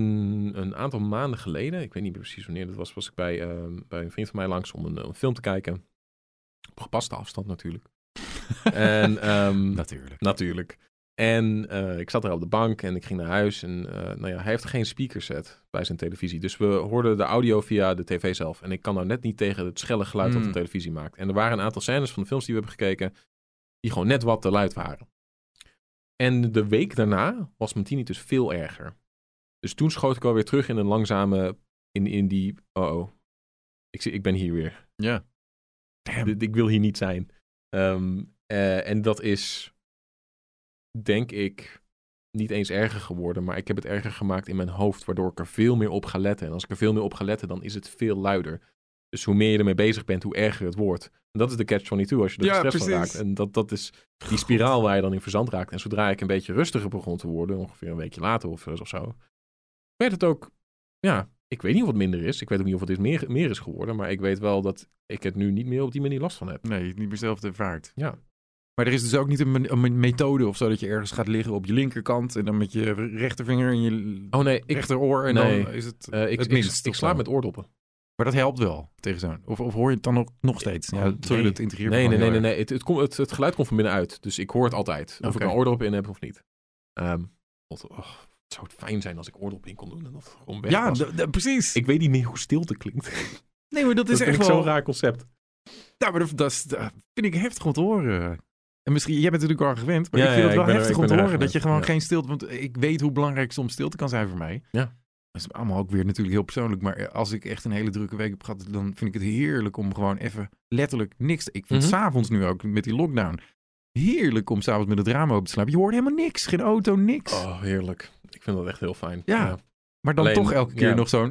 Speaker 2: een aantal maanden geleden, ik weet niet meer precies wanneer dat was, was ik bij, ehm, bij een vriend van mij langs om een, een film te kijken. Op gepaste afstand natuurlijk. en ehm,
Speaker 1: Natuurlijk.
Speaker 2: Natuurlijk. En eh, ik zat daar op de bank en ik ging naar huis. En eh, nou ja, hij heeft geen speakerset bij zijn televisie. Dus we hoorden de audio via de tv zelf. En ik kan nou net niet tegen het schelle geluid dat de televisie maakt. En er waren een aantal scènes van de films die we hebben gekeken... die gewoon net wat te luid waren. En de week daarna was mijn tinnitus veel erger. Dus toen schoot ik alweer terug in een langzame... in, in die... Oh, oh. Ik, zie- ik ben hier weer.
Speaker 1: Ja. Damn.
Speaker 2: Ik wil hier niet zijn. Ehm, eh, en dat is, denk ik, niet eens erger geworden. Maar ik heb het erger gemaakt in mijn hoofd. Waardoor ik er veel meer op ga letten. En als ik er veel meer op ga letten, dan is het veel luider. Dus hoe meer je ermee bezig bent, hoe erger het wordt. En dat is de catch-22 als je er
Speaker 1: Ja,
Speaker 2: gestrest van raakt. En dat, dat is die spiraal waar je dan in verzand raakt. En zodra ik een beetje rustiger begon te worden, ongeveer een weekje later of, of zo, werd het ook, ja, ik weet niet of het minder is. Ik weet ook niet of het is meer, meer is geworden. Maar ik weet wel dat ik het nu niet meer op die manier last van heb.
Speaker 1: Nee, niet meer zelf ervaart.
Speaker 2: Ja.
Speaker 1: Maar er is dus ook niet een, een methode of zo dat je ergens gaat liggen op je linkerkant en dan met je rechtervinger in je
Speaker 2: Oh nee, ik,
Speaker 1: rechteroor en
Speaker 2: nee.
Speaker 1: dan is het
Speaker 2: eh, ik,
Speaker 1: het minst.
Speaker 2: ik, slaap met oordoppen.
Speaker 1: Maar dat helpt wel tegen zo'n. Of, of hoor je het dan ook nog steeds? Ja,
Speaker 2: Oh,
Speaker 1: sorry,
Speaker 2: nee.
Speaker 1: dat integreert
Speaker 2: Nee, nee, nee, nee. nee. Het, het, komt- het, het geluid komt van binnenuit. Dus ik hoor het altijd. Of ik een oordop in heb of niet. Wat, oh, het zou het fijn zijn als ik oordop in kon doen en dat gewoon weg.
Speaker 1: Ja,
Speaker 2: was.
Speaker 1: precies.
Speaker 2: Ik weet niet meer hoe stilte klinkt.
Speaker 1: nee, maar dat is echt wel...
Speaker 2: zo'n raar concept.
Speaker 1: Ja, maar dat, dat, vind ik heftig om te horen. En misschien, jij bent natuurlijk al gewend, maar
Speaker 2: Ja,
Speaker 1: ik vind
Speaker 2: ja,
Speaker 1: het wel
Speaker 2: er-
Speaker 1: heftig om te horen dat je gewoon
Speaker 2: ja.
Speaker 1: geen stilte... Want ik weet hoe belangrijk soms stilte kan zijn voor mij.
Speaker 2: Ja.
Speaker 1: Dat is allemaal ook weer natuurlijk heel persoonlijk. Maar als ik echt een hele drukke week heb gehad, dan vind ik het heerlijk om gewoon even letterlijk niks... te- Ik vind
Speaker 2: Mhm.
Speaker 1: s s'avonds nu ook met die lockdown heerlijk om s'avonds met het raam open te slapen. Je hoort helemaal niks. Geen auto, niks.
Speaker 2: Oh, heerlijk. Ik vind dat echt heel fijn.
Speaker 1: Ja. Maar dan
Speaker 2: Alleen,
Speaker 1: toch elke keer
Speaker 2: ja.
Speaker 1: nog zo'n...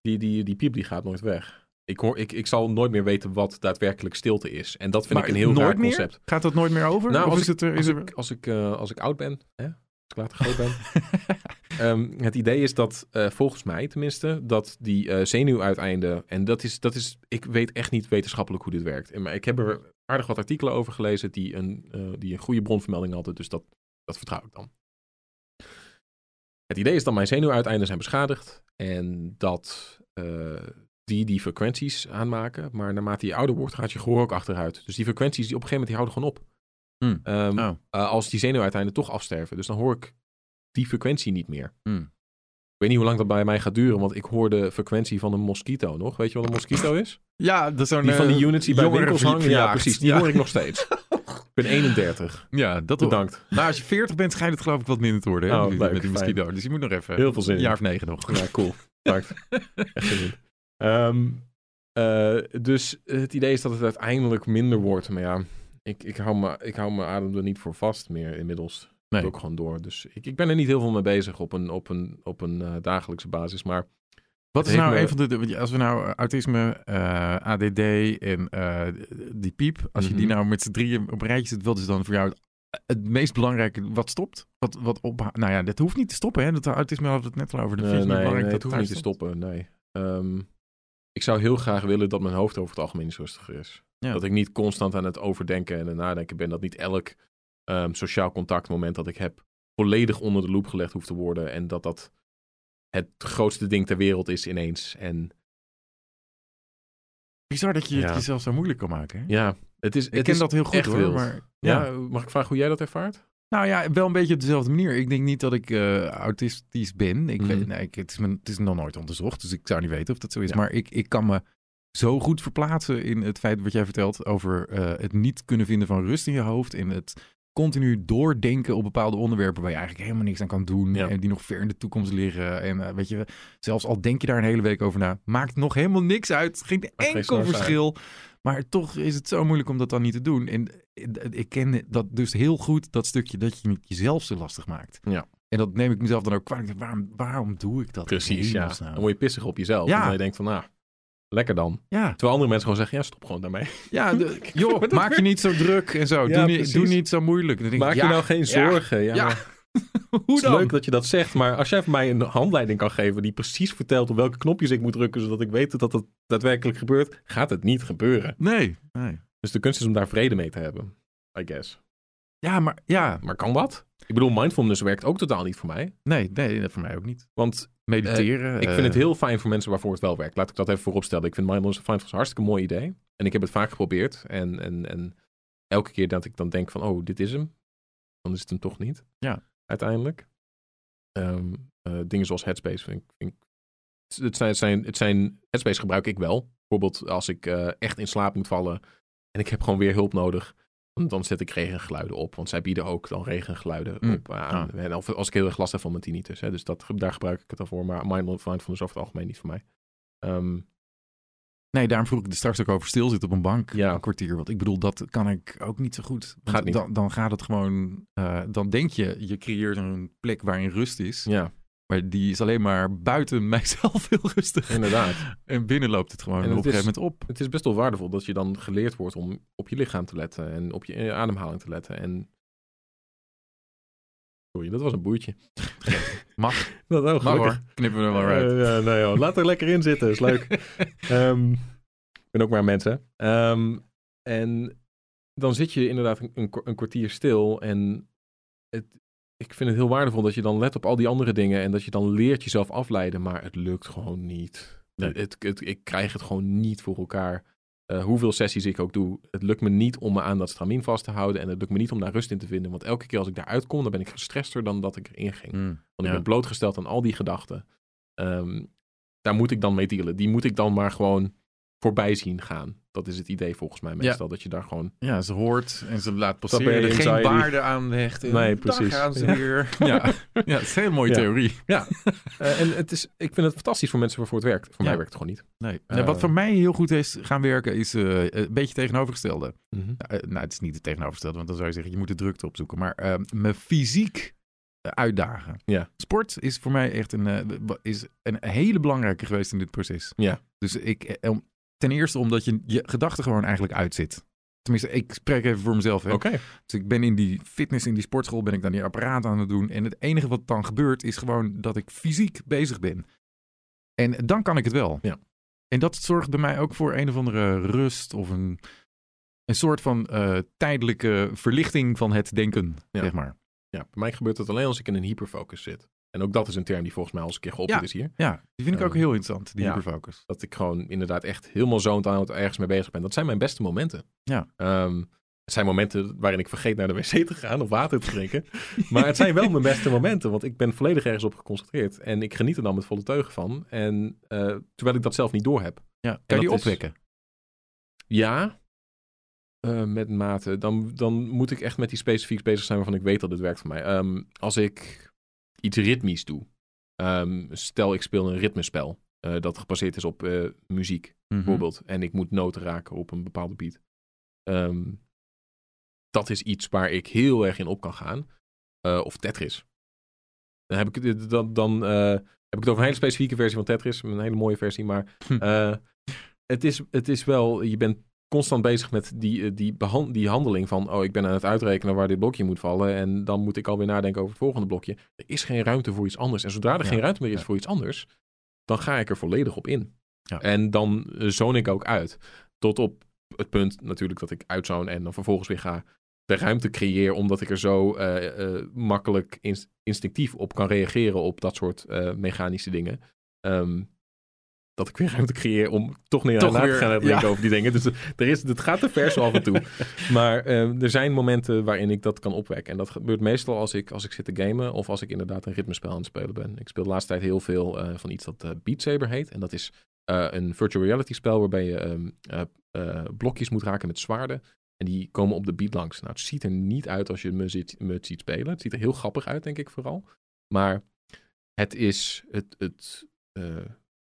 Speaker 2: Die, die, die piep die gaat nooit weg. Ik, hoor, ik, ik zal nooit meer weten wat daadwerkelijk stilte is. En dat vind
Speaker 1: Maar
Speaker 2: ik een heel
Speaker 1: nooit
Speaker 2: raar
Speaker 1: meer?
Speaker 2: concept.
Speaker 1: Gaat dat nooit meer over?
Speaker 2: Nou,
Speaker 1: of
Speaker 2: als
Speaker 1: is het er... Is
Speaker 2: Als
Speaker 1: er...
Speaker 2: ik, als, ik, eh, als ik oud ben, hè? als ik later groot ben. Ehm, het idee is dat, eh, volgens mij tenminste, dat die eh zenuwuiteinden... En dat is, dat is, ik weet echt niet wetenschappelijk hoe dit werkt. Maar ik heb er aardig wat artikelen over gelezen die een, die een goede bronvermelding hadden. Dus dat, dat vertrouw ik dan. Het idee is dat mijn zenuwuiteinden zijn beschadigd. En dat eh, die die frequenties aanmaken. Maar naarmate je ouder wordt, gaat je gehoor ook achteruit. Dus die frequenties die op een gegeven moment die houden gewoon op.
Speaker 1: Hmm.
Speaker 2: Ehm,
Speaker 1: Oh.
Speaker 2: eh, als die zenuwuiteinden toch afsterven. Dus dan hoor ik die frequentie niet meer.
Speaker 1: Hmm.
Speaker 2: weet niet hoe lang dat bij mij gaat duren, want ik hoor de frequentie van een mosquito nog. Weet je wat een mosquito is?
Speaker 1: Ja, dat is zo'n...
Speaker 2: Die van die
Speaker 1: eh,
Speaker 2: units die bij winkels hangen. Ja, precies. Die
Speaker 1: Ja.
Speaker 2: hoor ik nog steeds. ik ben 31.
Speaker 1: Ja, dat
Speaker 2: Bedankt.
Speaker 1: Nou, als je 40 bent, schijnt het geloof ik wat minder te worden. Hè?
Speaker 2: Oh,
Speaker 1: met,
Speaker 2: leuk,
Speaker 1: met die mosquito. Dus je moet nog even...
Speaker 2: Heel veel zin
Speaker 1: Een jaar of negen nog.
Speaker 2: Ja, cool. Bedankt. Echt zin in. Ehm, eh, dus het idee is dat het uiteindelijk minder wordt. Maar ja, ik, ik, hou, me, ik hou mijn adem er niet voor vast meer inmiddels.
Speaker 1: Nee.
Speaker 2: Nee. ook gewoon door. Dus ik, ik ben er niet heel veel mee bezig op een, op een, op een eh, dagelijkse basis. Maar
Speaker 1: Wat is nou een van de, als we nou eh, autisme, eh, ADD en eh, die piep, als je die
Speaker 2: Mhm.
Speaker 1: nou met z'n drieën op een rijtje zet, wat is dan voor jou het, het meest belangrijke wat stopt? Wat, wat op, nou ja, dat hoeft niet te stoppen, hè? Dat autisme hadden we het net al over. Dat
Speaker 2: nee, nee,
Speaker 1: belangrijk dat
Speaker 2: hoeft niet te stoppen. Nee. Ehm, ik zou heel graag willen dat mijn hoofd over het algemeen rustiger is.
Speaker 1: Ja.
Speaker 2: Dat ik niet constant aan het overdenken en het nadenken ben. Dat niet elk ehm, sociaal contactmoment dat ik heb volledig onder de loep gelegd hoeft te worden. En dat dat het grootste ding ter wereld is ineens. En
Speaker 1: Bizar dat je het
Speaker 2: Ja.
Speaker 1: jezelf zo moeilijk kan maken. Hè?
Speaker 2: ja, het is,
Speaker 1: ik ken
Speaker 2: is
Speaker 1: dat heel goed hoor. Maar,
Speaker 2: Ja,
Speaker 1: ja.
Speaker 2: mag ik vragen hoe jij dat ervaart?
Speaker 1: Nou ja, wel een beetje op dezelfde manier. Ik denk niet dat ik eh, autistisch ben. Ik
Speaker 2: Mhm.
Speaker 1: weet, nee, ik, het, is me, het is nog nooit onderzocht, dus ik zou niet weten of dat zo is.
Speaker 2: Ja.
Speaker 1: Maar ik, ik kan me zo goed verplaatsen in het feit wat jij vertelt over eh, het niet kunnen vinden van rust in je hoofd. En het continu doordenken op bepaalde onderwerpen waar je eigenlijk helemaal niks aan kan doen.
Speaker 2: Ja.
Speaker 1: En die nog ver in de toekomst liggen. En eh, weet je, zelfs al denk je daar een hele week over na, maakt nog helemaal niks uit. Geen enkel verschil. Maar toch is het zo moeilijk om dat dan niet te doen. En eh, ik ken dat dus heel goed, dat stukje dat je jezelf zo lastig maakt.
Speaker 2: Ja.
Speaker 1: En dat neem ik mezelf dan ook kwalijk. Waarom, waarom doe ik dat?
Speaker 2: Precies, ja. Dan word je pissig op jezelf.
Speaker 1: Ja.
Speaker 2: En dan je denkt van, nou, lekker dan.
Speaker 1: Ja,
Speaker 2: Terwijl andere mensen gewoon zeggen, ja, stop gewoon daarmee.
Speaker 1: ja de- joh, maak je niet zo druk en zo.
Speaker 2: Ja,
Speaker 1: doe, niet, doe niet zo moeilijk. Dan denk ik,
Speaker 2: Maak
Speaker 1: ja,
Speaker 2: je nou geen zorgen. Ja,
Speaker 1: Hoe
Speaker 2: Het is
Speaker 1: dan?
Speaker 2: leuk dat je dat zegt, maar als jij voor mij een handleiding kan geven die precies vertelt op welke knopjes ik moet drukken, zodat ik weet dat dat daadwerkelijk gebeurt, gaat het niet gebeuren.
Speaker 1: Nee, nee.
Speaker 2: Dus de kunst is om daar vrede mee te hebben, I guess.
Speaker 1: Ja, maar ja,
Speaker 2: Maar kan dat? Ik bedoel, mindfulness werkt ook totaal niet voor mij.
Speaker 1: nee, nee, dat voor mij ook niet.
Speaker 2: Want
Speaker 1: Mediteren.
Speaker 2: ik
Speaker 1: eh,
Speaker 2: vind het heel fijn voor mensen waarvoor het wel werkt. Laat ik dat even vooropstellen. Ik vind mindfulness een hartstikke mooi idee. En ik heb het vaak geprobeerd. En, en, en elke keer dat ik dan denk van, oh, dit is hem. Dan is het hem toch niet.
Speaker 1: Ja.
Speaker 2: Uiteindelijk. Ehm, eh, dingen zoals Headspace vind ik... Vind ik het, zijn, het, zijn, het zijn... Headspace gebruik ik wel. Bijvoorbeeld als ik eh, echt in slaap moet vallen. En ik heb gewoon weer hulp nodig. Dan- zet ik regengeluiden op. Want zij bieden ook dan regengeluiden
Speaker 1: Mm.
Speaker 2: op aan. En Of als ik heel erg last heb van mijn tinnitus. Hè. Dus dat, daar gebruik ik het dan voor. Maar mindfulness over het algemeen niet voor mij. Ehm,
Speaker 1: Nee, daarom vroeg ik er straks ook over stilzitten op een bank.
Speaker 2: Ja.
Speaker 1: Een kwartier. Want ik bedoel, dat kan ik ook niet zo goed.
Speaker 2: Gaat niet.
Speaker 1: Dan, dan gaat het gewoon... eh, dan denk je, je creëert een plek waarin rust is.
Speaker 2: ja,
Speaker 1: Maar die is alleen maar buiten mijzelf heel rustig.
Speaker 2: inderdaad.
Speaker 1: En binnen loopt het gewoon
Speaker 2: En
Speaker 1: op een gegeven moment op.
Speaker 2: Het is best wel waardevol dat je dan geleerd wordt om op je lichaam te letten. En op je eh, ademhaling te letten. En... Sorry, dat was een boertje.
Speaker 1: Mag,
Speaker 2: Dat ook,
Speaker 1: mag hoor. Knippen we er wel uit.
Speaker 2: Eh, ja, nee, joh. Laat er lekker in zitten, is leuk. Ehm, ik ben ook maar mensen. Ehm, en dan zit je inderdaad een, een kwartier stil. En het, ik vind het heel waardevol dat je dan let op al die andere dingen. En dat je dan leert jezelf afleiden. Maar het lukt gewoon niet.
Speaker 1: Nee.
Speaker 2: Het, het, ik krijg het gewoon niet voor elkaar. Eh, hoeveel sessies ik ook doe. Het lukt me niet om me aan dat stramien vast te houden. En het lukt me niet om daar rust in te vinden. Want elke keer als ik daaruit kom, dan ben ik gestrester dan dat ik erin ging.
Speaker 1: Mm,
Speaker 2: Want ik ben blootgesteld aan al die gedachten. Ehm, daar moet ik dan mee dealen. Die moet ik dan maar gewoon voorbij zien gaan. Dat is het idee volgens mij meestal. Dat je daar gewoon...
Speaker 1: Ja, ze hoort en ze laat
Speaker 2: je
Speaker 1: passeren. Er geen
Speaker 2: anxiety.
Speaker 1: waarde aan hecht. En
Speaker 2: Nee,
Speaker 1: dan
Speaker 2: precies.
Speaker 1: gaan ze
Speaker 2: Ja.
Speaker 1: weer. Ja. ja, het is een hele mooie
Speaker 2: Ja.
Speaker 1: theorie.
Speaker 2: Eh, en het is, ik vind het fantastisch voor mensen waarvoor het werkt. Voor
Speaker 1: Ja.
Speaker 2: mij werkt het gewoon niet.
Speaker 1: Nee.
Speaker 2: Eh.
Speaker 1: Nou, wat voor mij heel goed is gaan werken, is eh, een beetje tegenovergestelde. Nou, eh, nou, het is niet het tegenovergestelde, want dan zou je zeggen, je moet de drukte opzoeken. Maar eh, me fysiek eh, uitdagen.
Speaker 2: Ja.
Speaker 1: Sport is voor mij echt een, eh, is een hele belangrijke geweest in dit proces.
Speaker 2: Ja.
Speaker 1: Dus ik, eh, om- ten eerste omdat je je gedachten gewoon eigenlijk uitzit. Tenminste, ik spreek even voor mezelf.
Speaker 2: Oké.
Speaker 1: Dus ik ben in die fitness, in die sportschool, ben ik dan die apparaat aan het doen. En het enige wat dan gebeurt, is gewoon dat ik fysiek bezig ben. En dan kan ik het wel.
Speaker 2: Ja.
Speaker 1: En dat zorgt bij mij ook voor een of andere rust of een, een soort van eh, tijdelijke verlichting van het denken,
Speaker 2: Ja.
Speaker 1: zeg maar.
Speaker 2: Ja, bij mij gebeurt het alleen als ik in een hyperfocus zit. En ook dat is een term die volgens mij al eens een keer geopperd
Speaker 1: Ja.
Speaker 2: is hier.
Speaker 1: Ja, die vind ik ook
Speaker 2: Eh,
Speaker 1: heel interessant, die
Speaker 2: ja.
Speaker 1: hyperfocus.
Speaker 2: Dat ik gewoon inderdaad echt helemaal aan het ergens mee bezig ben. Dat zijn mijn beste momenten.
Speaker 1: Ja.
Speaker 2: Ehm, Het zijn momenten waarin ik vergeet naar de wc te gaan of water te drinken. maar het zijn wel mijn beste momenten, want ik ben volledig ergens op geconcentreerd. En ik geniet er dan met volle teugen van. En uh, terwijl ik dat zelf niet door heb.
Speaker 1: Ja, kan je die opwekken? Is...
Speaker 2: Ja, uh, met mate. Dan, dan moet ik echt met die specifiek bezig zijn waarvan ik weet dat het werkt voor mij. Um, als ik iets ritmisch doe. Um, stel, ik speel een ritmespel. Uh, dat gebaseerd is op uh, muziek, mm -hmm. bijvoorbeeld. En ik moet noten raken op een bepaalde beat. Um, dat is iets waar ik heel erg in op kan gaan. Uh, of Tetris. Dan heb ik, dan, dan heb ik het over een hele specifieke versie van Tetris. Een hele mooie versie, maar hm. het, is, het is wel... Je bent constant bezig met die, die, die handeling van... oh, ik ben aan het uitrekenen waar dit blokje moet vallen... en dan moet ik alweer nadenken over het volgende blokje. Er is geen ruimte voor iets anders. En zodra er ja. geen ruimte meer is ja. voor iets anders... dan ga ik er volledig op in. Ja. En dan zoon ik ook uit. Tot op het punt natuurlijk dat ik uitzoon... en dan vervolgens weer ga de ruimte creëer... omdat ik er zo uh, uh, makkelijk inst instinctief op kan reageren... op dat soort uh, mechanische dingen... Um, dat ik weer ruimte creëer om toch niet aan te gaan denken ja. over die dingen. Dus er is, het gaat te ver zo af en toe. maar uh, er zijn momenten waarin ik dat kan opwekken. En dat gebeurt meestal als ik, als ik zit te gamen of als ik inderdaad een ritmespel aan het spelen ben. Ik speel de laatste tijd heel veel uh, van iets dat uh, Beat Saber heet. En dat is een virtual reality spel waarbij je um, blokjes moet raken met zwaarden. En die komen op de beat langs. Nou, het ziet er niet uit als je me, ziet, me het ziet spelen. Het ziet er heel grappig uit, denk ik vooral. Maar het is het... het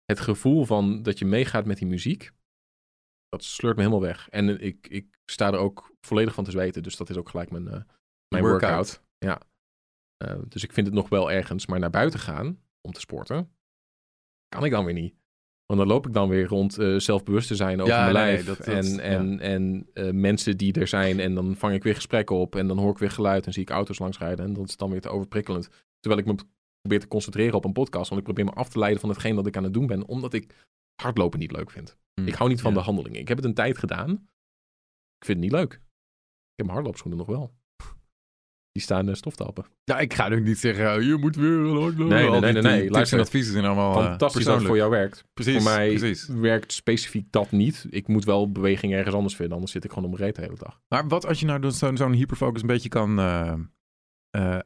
Speaker 2: het gevoel van dat je meegaat met die muziek, dat sleurt me helemaal weg. En ik, ik sta er ook volledig van te zweten. Dus dat is ook gelijk mijn, uh, mijn workout. workout. Ja. Uh, dus ik vind het nog wel ergens, maar naar buiten gaan om te sporten, kan ik dan weer niet. Want dan loop ik dan weer rond uh, zelfbewust te zijn over
Speaker 1: ja,
Speaker 2: mijn
Speaker 1: nee,
Speaker 2: lijf.
Speaker 1: dat, dat,
Speaker 2: en
Speaker 1: ja.
Speaker 2: en, en uh, mensen die er zijn. En dan vang ik weer gesprekken op. En dan hoor ik weer geluid. En zie ik auto's langsrijden. En dat is dan weer te overprikkelend. Terwijl ik me probeer te concentreren op een podcast. Want ik probeer me af te leiden van hetgeen dat ik aan het doen ben. Omdat ik hardlopen niet leuk vind.
Speaker 1: Mm,
Speaker 2: ik hou niet van de handelingen. Ik heb het een tijd gedaan. Ik vind het niet leuk. Ik heb mijn hardloopschoenen nog wel. Die staan uh, stof te happen.
Speaker 1: Ja, ik ga nu niet zeggen, uh, je moet weer hardlopen.
Speaker 2: Nee, nee, nee, nee. nee. Luister,
Speaker 1: en adviezen zijn allemaal uh,
Speaker 2: fantastisch dat het voor jou werkt.
Speaker 1: Precies,
Speaker 2: voor mij
Speaker 1: precies.
Speaker 2: werkt specifiek dat niet. Ik moet wel beweging ergens anders vinden. Anders zit ik gewoon mijn reet de hele dag.
Speaker 1: Maar wat als je nou zo'n zo'n hyperfocus een beetje kan, uh,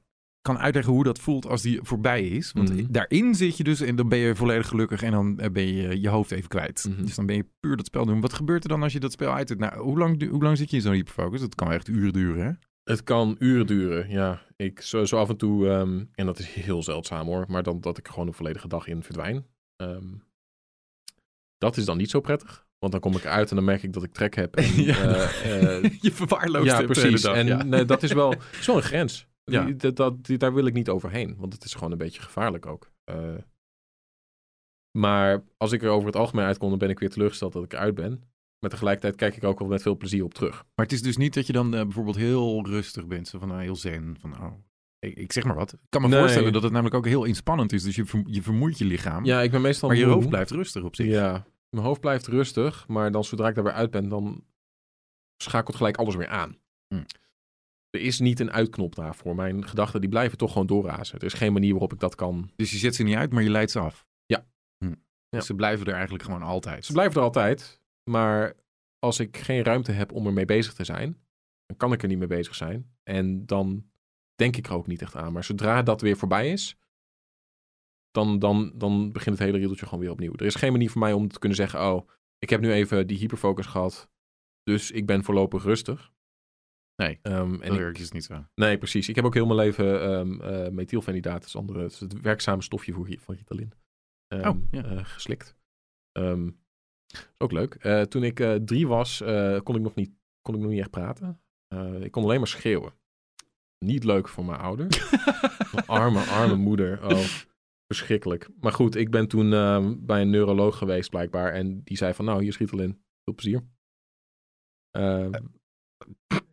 Speaker 1: kan uitleggen hoe dat voelt als die voorbij is? Want
Speaker 2: Mhm.
Speaker 1: daarin zit je dus en dan ben je volledig gelukkig en dan eh, ben je je hoofd even kwijt.
Speaker 2: Mhm.
Speaker 1: Dus dan ben je puur dat spel doen. Wat gebeurt er dan als je dat spel uit? Nou, hoe lang, hoe lang zit je in zo'n hyperfocus? Dat kan echt uren duren, hè?
Speaker 2: Het kan uren duren, ja. Ik zo, zo af en toe, ehm, en dat is heel zeldzaam hoor, maar dan dat ik gewoon een volledige dag in verdwijn. Ehm, dat is dan niet zo prettig, want dan kom ik eruit en dan merk ik dat ik trek heb. En,
Speaker 1: Ja.
Speaker 2: eh, eh,
Speaker 1: je verwaarloost
Speaker 2: ja, precies.
Speaker 1: dag,
Speaker 2: en
Speaker 1: ja.
Speaker 2: nee, dat is wel zo'n grens.
Speaker 1: Ja.
Speaker 2: Die, dat, dat, die- daar wil ik niet overheen, want het is gewoon een beetje gevaarlijk ook. Eh, maar als ik er over het algemeen uitkom, dan ben ik weer teleurgesteld dat ik eruit ben. Maar tegelijkertijd kijk ik ook wel met veel plezier op terug.
Speaker 1: Maar het is dus niet dat je dan eh, bijvoorbeeld heel rustig bent. Zo van, nou, heel zen. Van, oh, ik, zeg maar wat. Ik kan me
Speaker 2: Nee.
Speaker 1: voorstellen dat het namelijk ook heel inspannend is. Dus je, je vermoeit je lichaam.
Speaker 2: Ja, ik ben meestal
Speaker 1: maar je
Speaker 2: moe.
Speaker 1: hoofd blijft rustig op zich.
Speaker 2: Ja, mijn hoofd blijft rustig, maar dan zodra ik daar weer uit ben, dan schakelt gelijk alles weer aan.
Speaker 1: Hm.
Speaker 2: Er is niet een uitknop daarvoor. Mijn gedachten die blijven toch gewoon doorrazen. Er is geen manier waarop ik dat kan.
Speaker 1: Dus je zet ze niet uit, maar je leidt ze af.
Speaker 2: Ja.
Speaker 1: Hm.
Speaker 2: Ja.
Speaker 1: Dus ze blijven er eigenlijk gewoon altijd.
Speaker 2: Ze blijven er altijd, maar als ik geen ruimte heb om ermee bezig te zijn, dan kan ik er niet mee bezig zijn. En dan denk ik er ook niet echt aan. Maar zodra dat weer voorbij is, dan, dan, dan begint het hele riedeltje gewoon weer opnieuw. Er is geen manier voor mij om te kunnen zeggen, oh, ik heb nu even die hyperfocus gehad, dus ik ben voorlopig rustig.
Speaker 1: Nee,
Speaker 2: Ehm, en
Speaker 1: dat werkt dus niet zo.
Speaker 2: nee, precies. Ik heb ook heel mijn leven ehm eh methylfenidaat, is, andere, het, is het werkzame stofje voor, van Ritalin, ehm,
Speaker 1: Oh, ja.
Speaker 2: eh, geslikt. Ook leuk. Eh, toen ik drie was, kon, ik nog niet, kon ik nog niet echt praten. Ik kon alleen maar schreeuwen. Niet leuk voor mijn ouders. Mijn arme, arme moeder. Oh, verschrikkelijk. Maar goed, ik ben toen bij een neuroloog geweest blijkbaar. En die zei van, nou, hier is Ritalin. Veel plezier.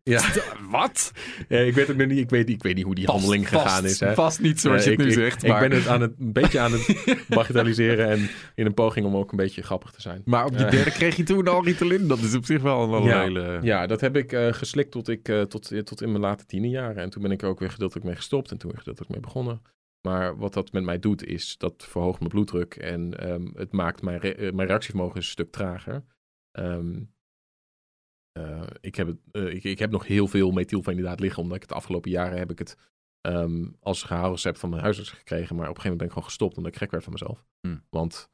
Speaker 2: Ja.
Speaker 1: Wat?
Speaker 2: Ja, ik weet ook nog niet, ik weet, ik weet niet hoe die handeling gegaan is. Hè.
Speaker 1: Vast niet zoals je het
Speaker 2: ik,
Speaker 1: nu
Speaker 2: ik-
Speaker 1: zegt.
Speaker 2: Ik,
Speaker 1: maar...
Speaker 2: ben het aan het, een beetje aan het bagatelliseren en in een poging om ook een beetje grappig te zijn.
Speaker 1: Maar op de
Speaker 2: Eh.
Speaker 1: derde kreeg je toen al Ritalin. Dat is op zich wel een
Speaker 2: Ja.
Speaker 1: hele...
Speaker 2: Ja, dat heb ik eh, geslikt tot, ik, eh, tot, eh, tot in mijn late tienerjaren. En toen ben ik er ook weer gedeeltelijk mee gestopt en toen weer gedeeltelijk mee begonnen. Maar wat dat met mij doet, is dat verhoogt mijn bloeddruk en ehm, het maakt mijn, re- mijn reactievermogen een stuk trager. Ehm, eh, ik, heb het, eh, ik, ik heb nog heel veel methylfenidaat liggen, omdat ik het de afgelopen jaren heb ik het ehm, als gehaaldrecept van mijn huisarts gekregen. Maar op een gegeven moment ben ik gewoon gestopt omdat ik gek werd van mezelf.
Speaker 1: Hmm.
Speaker 2: Want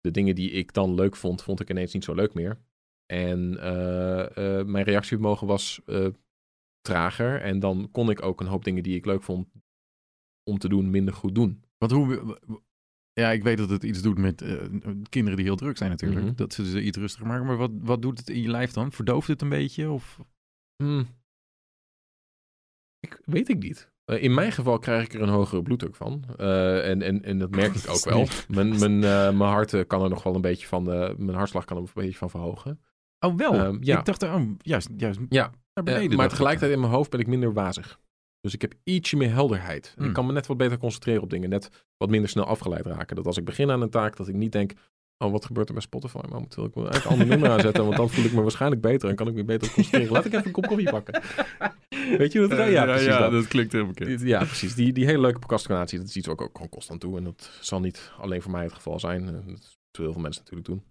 Speaker 2: de dingen die ik dan leuk vond, vond ik ineens niet zo leuk meer. En eh, mijn reactievermogen was trager. En dan kon ik ook een hoop dingen die ik leuk vond om te doen, minder goed doen.
Speaker 1: Want hoe... Ja, ik weet dat het iets doet met eh, kinderen die heel druk zijn natuurlijk.
Speaker 2: Mhm.
Speaker 1: Dat ze ze iets rustiger maken. Maar wat, wat doet het in je lijf dan? Verdooft het een beetje? Of...
Speaker 2: Hmm. Ik weet ik niet. Eh, in mijn geval krijg ik er een hogere bloeddruk van. Eh, en, en, en dat merk ik ook wel. Mijn, mijn, mijn hart kan er nog wel een beetje van. mijn hartslag kan er een beetje van verhogen.
Speaker 1: Oh, wel?
Speaker 2: Ehm, ja.
Speaker 1: Ik dacht, oh, juist, juist
Speaker 2: Ja,
Speaker 1: naar beneden.
Speaker 2: maar tegelijkertijd in mijn hoofd ben ik minder wazig. Dus ik heb ietsje meer helderheid.
Speaker 1: Hmm.
Speaker 2: Ik kan me net wat beter concentreren op dingen. Net wat minder snel afgeleid raken. Dat als ik begin aan een taak, dat ik niet denk... Oh, wat gebeurt er bij Spotify momenteel? Ik wil eigenlijk een ander nummer aanzetten, want dan voel ik me waarschijnlijk beter en kan ik me beter concentreren. Laat ik even een kop koffie pakken. Weet je wat het
Speaker 1: Eh,
Speaker 2: Ja, precies dat.
Speaker 1: dat klinkt heel bekend.
Speaker 2: Ja, precies. Die, die hele leuke procrastinatie, dat is iets ik ook gewoon constant doe. En dat zal niet alleen voor mij het geval zijn. Dat is wat heel veel mensen natuurlijk doen.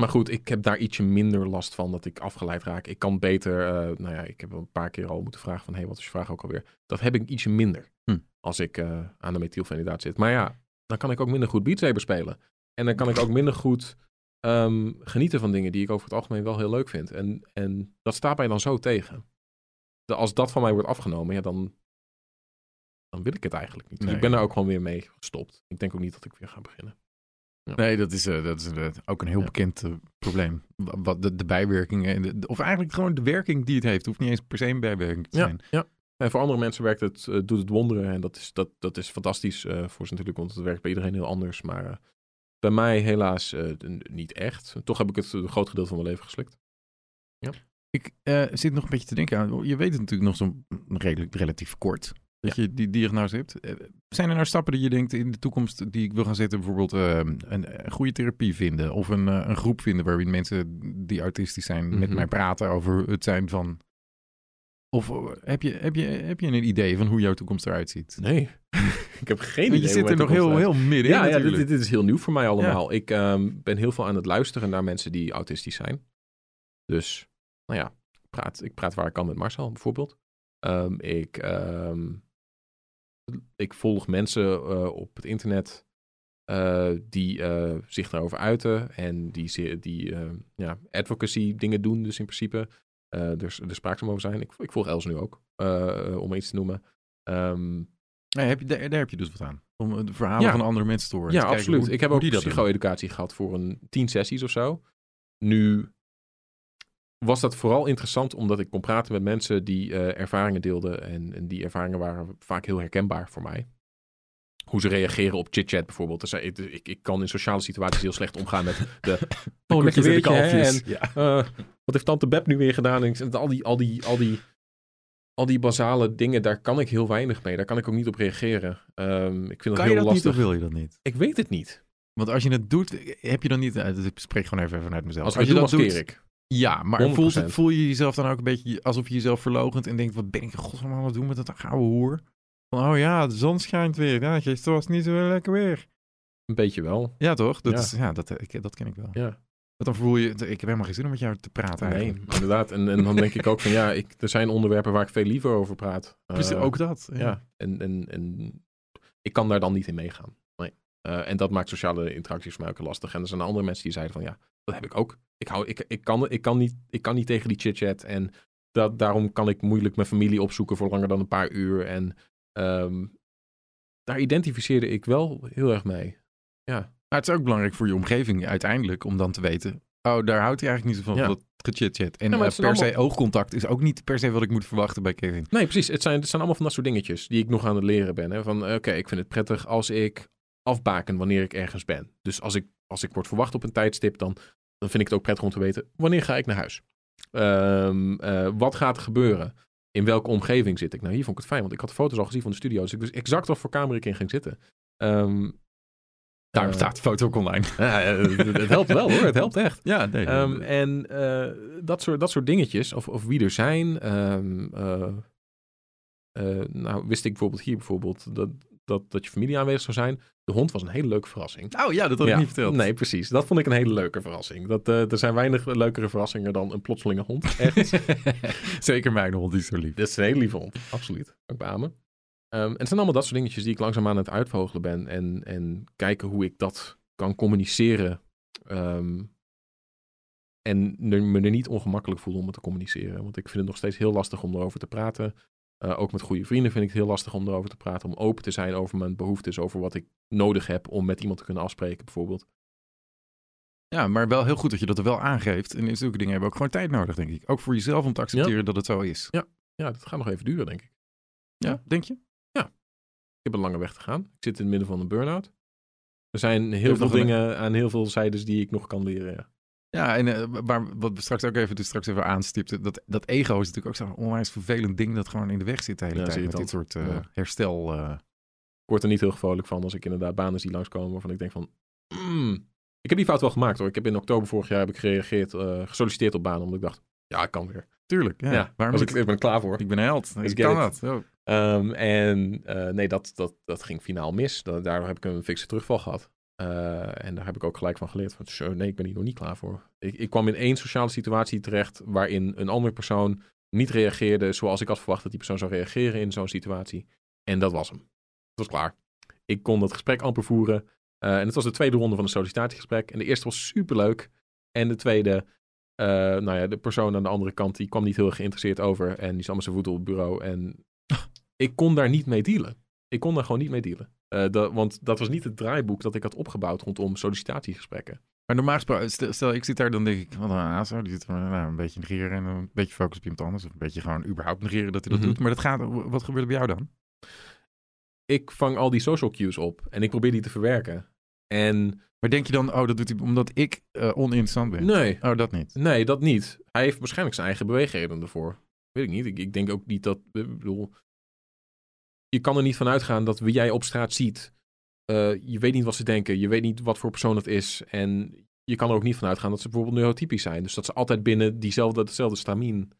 Speaker 2: Maar goed, ik heb daar ietsje minder last van dat ik afgeleid raak. Ik kan beter, eh, nou ja, ik heb een paar keer al moeten vragen van, hé, hey, wat is je vraag ook alweer? Dat heb ik ietsje minder
Speaker 1: Hm.
Speaker 2: als ik eh, aan de methylfenidaat zit. Maar ja, dan kan ik ook minder goed Beat Saber spelen. En dan kan ik ook minder goed ehm, genieten van dingen die ik over het algemeen wel heel leuk vind. En, en dat staat mij dan zo tegen. De, als dat van mij wordt afgenomen, ja, dan, dan wil ik het eigenlijk niet.
Speaker 1: Nee.
Speaker 2: ik ben er ook gewoon weer mee gestopt. Ik denk ook niet dat ik weer ga beginnen.
Speaker 1: Nee, dat is, eh, dat is eh, ook een heel
Speaker 2: Ja.
Speaker 1: bekend eh, probleem. Wa- Wat de, de bijwerkingen, de- of eigenlijk gewoon de werking die het heeft. Het hoeft niet eens per se een bijwerking te
Speaker 2: Ja,
Speaker 1: zijn.
Speaker 2: ja. En voor andere mensen werkt het, doet het wonderen. En dat is, dat, dat is fantastisch eh, voor ze natuurlijk, want het werkt bij iedereen heel anders. Maar eh, bij mij helaas eh, niet echt. Toch heb ik het een groot gedeelte van mijn leven geslikt.
Speaker 1: Ik eh, zit nog een beetje te denken aan, je weet het natuurlijk nog zo redelijk relatief kort. Dat je die diagnose hebt. Eh, Zijn er nou stappen die je denkt in de toekomst die ik wil gaan zetten? Bijvoorbeeld eh, een, een goede therapie vinden. Of een, eh, een groep vinden waarin mensen die autistisch zijn met
Speaker 2: Mhm.
Speaker 1: mij praten over het zijn van... Of eh, heb je, heb, je, heb je een idee van hoe jouw toekomst eruit ziet?
Speaker 2: Nee, ik heb geen idee.
Speaker 1: je zit er nog heel, heel midden
Speaker 2: Ja,
Speaker 1: in
Speaker 2: ja dit, dit is heel nieuw voor mij allemaal. Ik ehm, ben heel veel aan het luisteren naar mensen die autistisch zijn. Dus, nou ja, ik praat, ik praat waar ik kan met Marcel bijvoorbeeld. Ehm, ik, ehm, ik volg mensen eh, op het internet eh, die eh, zich daarover uiten en die, die ja, advocacy dingen doen, dus in principe. er, er spraakzaam over zijn. Ik, ik volg Els nu ook, om iets te noemen.
Speaker 1: Nee, heb je, daar, daar heb je dus wat aan. Om de verhalen
Speaker 2: Ja.
Speaker 1: van andere mensen te horen.
Speaker 2: Ja,
Speaker 1: Te
Speaker 2: absoluut.
Speaker 1: hoe-
Speaker 2: ik heb ook psycho-educatie gehad voor een tien sessies of zo. Nu was dat vooral interessant omdat ik kon praten met mensen die eh, ervaringen deelden. En, en die ervaringen waren vaak heel herkenbaar voor mij. Hoe ze reageren op chit-chat bijvoorbeeld. Dus, ik, ik, ik kan in sociale situaties heel slecht omgaan met de... oh,
Speaker 1: en de kalfjes.
Speaker 2: en,
Speaker 1: Ja.
Speaker 2: eh, wat heeft tante Beb nu weer gedaan? En al die, al die, al die, al die basale dingen, daar kan ik heel weinig mee. Daar kan ik ook niet op reageren. Ehm, ik vind dat
Speaker 1: Kan
Speaker 2: heel
Speaker 1: je dat
Speaker 2: lastig.
Speaker 1: niet of wil je dat niet?
Speaker 2: Ik weet het niet.
Speaker 1: Want als je het doet, heb je dan niet... eh, Ik spreek gewoon even vanuit mezelf.
Speaker 2: Als,
Speaker 1: je
Speaker 2: het doe,
Speaker 1: dat doet,
Speaker 2: ik.
Speaker 1: Ja, maar
Speaker 2: 100%.
Speaker 1: voelt, het- voel je jezelf dan ook een beetje alsof je jezelf verlogent en denkt, wat ben ik in godsnaam aan het doen met dat gouden hoer? Van, oh ja, de zon schijnt weer. Ja, gisteren was het niet zo lekker weer.
Speaker 2: Een beetje wel.
Speaker 1: Ja, toch? Dat,
Speaker 2: Ja.
Speaker 1: Is, ja, dat, ik, dat ken ik wel.
Speaker 2: Ja.
Speaker 1: Want dan voel je, ik heb helemaal geen zin om met jou te praten
Speaker 2: Nee,
Speaker 1: eigenlijk.
Speaker 2: inderdaad. En, en dan denk ik ook van ja, ik, er zijn onderwerpen waar ik veel liever over praat.
Speaker 1: Precies,
Speaker 2: Eh,
Speaker 1: ook dat. Ja.
Speaker 2: Ja, en, en, en ik kan daar dan niet in meegaan. Nee. Eh, en dat maakt sociale interacties voor mij ook lastig. En er zijn andere mensen die zeiden van ja, dat heb ik ook. Ik, hou, ik, ik, kan, ik, kan, niet, ik kan niet tegen die chit-chat. En dat, daarom kan ik moeilijk mijn familie opzoeken voor langer dan een paar uur. En ehm, daar identificeerde ik wel heel erg mee.
Speaker 1: Maar het is ook belangrijk voor je omgeving uiteindelijk om dan te weten, oh, daar houdt hij eigenlijk niet zo van,
Speaker 2: Ja.
Speaker 1: dat gechit-chat. En
Speaker 2: Ja,
Speaker 1: eh, per se oogcontact is ook niet per se wat ik moet verwachten bij Kevin.
Speaker 2: Nee, precies. Het zijn, het zijn allemaal van dat soort dingetjes die ik nog aan het leren ben. Hè? Van oké, ik vind het prettig als ik afbaken wanneer ik ergens ben. Dus als ik, als ik word verwacht op een tijdstip, dan, dan vind ik het ook prettig om te weten wanneer ga ik naar huis. Ehm, eh, wat gaat er gebeuren? In welke omgeving zit ik? Nou, hier vond ik het fijn, want ik had de foto's al gezien van de studio. Dus ik wist exact wat voor kamer ik in ging zitten. Ehm,
Speaker 1: Daarom
Speaker 2: eh,
Speaker 1: staat de foto ook online.
Speaker 2: ja, het, helpt wel hoor, het helpt echt.
Speaker 1: Ja, nee.
Speaker 2: Ehm, en eh, dat, soort, dat soort dingetjes, of, of wie er zijn. nou, wist ik bijvoorbeeld hier bijvoorbeeld dat, dat, dat je familie aanwezig zou zijn. De hond was een hele leuke verrassing.
Speaker 1: Oh ja, dat had
Speaker 2: Ja,
Speaker 1: ik niet verteld.
Speaker 2: Nee, precies. Dat vond ik een hele leuke verrassing. Dat, eh, er zijn weinig leukere verrassingen dan een plotselinge hond. Echt.
Speaker 1: Zeker mijn hond is zo lief.
Speaker 2: Dat is een hele lieve hond, absoluut. Ik beamen. Ehm, en het zijn allemaal dat soort dingetjes die ik langzaam aan het uitvogelen ben. En, en kijken hoe ik dat kan communiceren. Ehm, en me er niet ongemakkelijk voelen om het te communiceren. Want ik vind het nog steeds heel lastig om erover te praten. Eh, ook met goede vrienden vind ik het heel lastig om erover te praten. Om open te zijn over mijn behoeftes. Over wat ik nodig heb om met iemand te kunnen afspreken bijvoorbeeld.
Speaker 1: Ja, maar wel heel goed dat je dat er wel aangeeft. En in zulke dingen hebben we ook gewoon tijd nodig, denk ik. Ook voor jezelf om te accepteren dat het zo is.
Speaker 2: Ja, dat gaat nog even duren denk ik.
Speaker 1: Ja, denk je?
Speaker 2: Ik heb een lange weg te gaan. Ik zit in het midden van een burn-out. Er zijn heel veel
Speaker 1: een-
Speaker 2: dingen aan heel veel zijdes die ik nog kan leren. Ja.
Speaker 1: Ja, en eh, waar, wat we straks ook even, dus straks even aanstipten, dat, dat ego is natuurlijk ook zo'n onwijs vervelend ding dat gewoon in de weg zit de hele
Speaker 2: Ja,
Speaker 1: tijd. Met dit soort eh,
Speaker 2: Ja.
Speaker 1: herstel. eh.
Speaker 2: Ik word er niet heel vrolijk van als ik inderdaad banen zie langskomen waarvan ik denk van... mm, ik heb die fout wel gemaakt hoor. Ik heb in oktober vorig jaar heb ik gereageerd, gesolliciteerd op banen. Omdat ik dacht, ja, ik kan weer.
Speaker 1: Tuurlijk, ja.
Speaker 2: Ja,
Speaker 1: Waarom
Speaker 2: ik, ik ben er klaar voor.
Speaker 1: Ik ben een held. Ik kan dat. Oh.
Speaker 2: Ehm, en nee, dat, dat, dat ging finaal mis. Da- Daardoor heb ik een fikse terugval gehad. Eh, en daar heb ik ook gelijk van geleerd. Van, nee, ik ben hier nog niet klaar voor. Ik, ik kwam in één sociale situatie terecht waarin een andere persoon niet reageerde zoals ik had verwacht dat die persoon zou reageren in zo'n situatie. En dat was hem. Het was klaar. Ik kon dat gesprek amper voeren. Eh, en het was de tweede ronde van een sollicitatiegesprek. En de eerste was superleuk. En de tweede, eh, nou ja, de persoon aan de andere kant, die kwam niet heel erg geïnteresseerd over. En die zat met zijn voeten op het bureau. En ik kon daar niet mee dealen. Ik kon daar gewoon niet mee dealen. Eh, dat, want dat was niet het draaiboek dat ik had opgebouwd rondom sollicitatiegesprekken.
Speaker 1: Maar normaal gesproken, stel, stel, ik zit daar, dan denk ik, wat een aso, die zit er nou, een beetje negeren en een beetje focus op iemand anders. Of een beetje gewoon überhaupt negeren dat hij dat
Speaker 2: Mhm.
Speaker 1: doet. Maar dat gaat, wat gebeurt er bij jou dan?
Speaker 2: Ik vang al die social cues op en ik probeer die te verwerken. En
Speaker 1: Maar denk je dan, oh, dat doet hij omdat ik eh, oninteressant ben?
Speaker 2: nee,
Speaker 1: Oh, dat niet.
Speaker 2: nee, dat niet. Hij heeft waarschijnlijk zijn eigen beweegredenen ervoor. Weet ik niet. Ik, ik denk ook niet dat, ik bedoel, je kan er niet van uitgaan dat wie jij op straat ziet, eh, je weet niet wat ze denken, je weet niet wat voor persoon het is. En je kan er ook niet van uitgaan dat ze bijvoorbeeld neurotypisch zijn. Dus dat ze altijd binnen diezelfde, hetzelfde stamien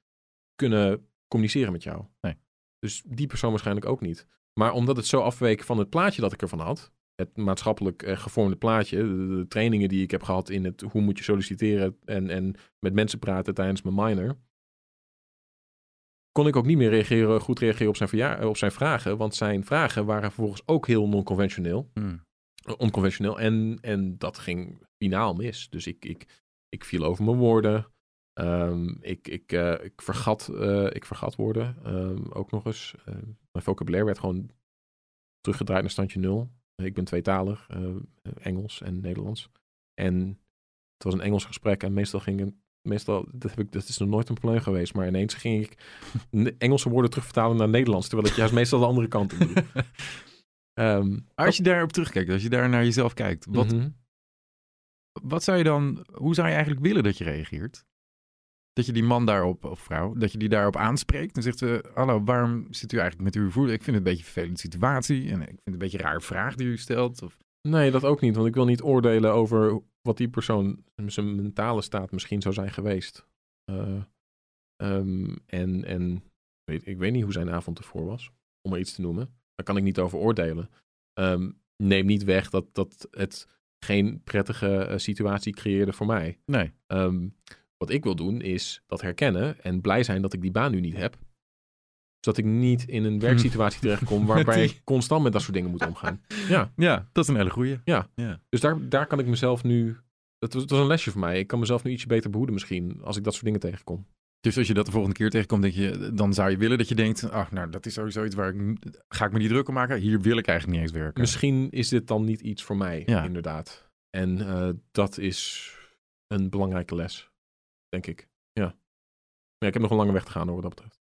Speaker 2: kunnen communiceren met jou.
Speaker 1: Nee.
Speaker 2: Dus die persoon waarschijnlijk ook niet. Maar omdat het zo afweek van het plaatje dat ik ervan had, het maatschappelijk eh, gevormde plaatje, de, de trainingen die ik heb gehad in het hoe moet je solliciteren en, en met mensen praten tijdens mijn minor, kon ik ook niet meer reageren, goed reageren op zijn, verja- eh, op zijn vragen, want zijn vragen waren vervolgens ook heel non-conventioneel
Speaker 1: Hmm.
Speaker 2: eh, onconventioneel. En, en dat ging finaal mis. Dus ik, ik, ik viel over mijn woorden. Ehm, ik, ik, eh, ik, vergat, eh, ik vergat woorden ehm, ook nog eens. Mijn vocabulaire werd gewoon teruggedraaid naar standje nul. ik ben tweetalig, Engels en Nederlands. En het was een Engels gesprek en meestal ging Meestal, dat, heb ik, dat is nog nooit een probleem geweest, maar ineens ging ik Engelse woorden terugvertalen naar Nederlands, terwijl ik juist meestal de andere kant op doe. Ehm,
Speaker 1: Als je daarop terugkijkt, als je daar naar jezelf kijkt, wat,
Speaker 2: mhm.
Speaker 1: wat zou je dan, hoe zou je eigenlijk willen dat je reageert? Dat je die man daarop, of vrouw, dat je die daarop aanspreekt en zegt, eh, hallo, waarom zit u eigenlijk met uw voeten? Ik vind het een beetje een vervelende situatie en ik vind het een beetje een rare vraag die u stelt. Of,
Speaker 2: Nee, dat ook niet. Want ik wil niet oordelen over wat die persoon zijn mentale staat misschien zou zijn geweest. Eh, ehm, en en weet, ik weet niet hoe zijn avond ervoor was, om maar iets te noemen. Daar kan ik niet over oordelen. Ehm, neem niet weg dat, dat het geen prettige eh, situatie creëerde voor mij.
Speaker 1: nee.
Speaker 2: Ehm, wat ik wil doen is dat herkennen en blij zijn dat ik die baan nu niet heb. Zodat ik niet in een werksituatie terechtkom waarbij
Speaker 1: die-
Speaker 2: ik constant met dat soort dingen moet omgaan. Ja.
Speaker 1: Ja, dat is een hele goeie.
Speaker 2: Dus daar, daar kan ik mezelf nu. Dat was, een lesje voor mij. Ik kan mezelf nu ietsje beter behoeden, misschien. Als ik dat soort dingen tegenkom.
Speaker 1: Dus als je dat de volgende keer tegenkomt, denk je, dan zou je willen dat je denkt, ach, nou, dat is sowieso iets waar ik, ga ik me niet druk om maken? Hier wil ik eigenlijk niet eens werken.
Speaker 2: Misschien is dit dan niet iets voor mij,
Speaker 1: Ja.
Speaker 2: inderdaad. En eh, dat is een belangrijke les, denk ik. Ja. Maar ja, ik heb nog een lange weg te gaan, hoor, wat dat betreft.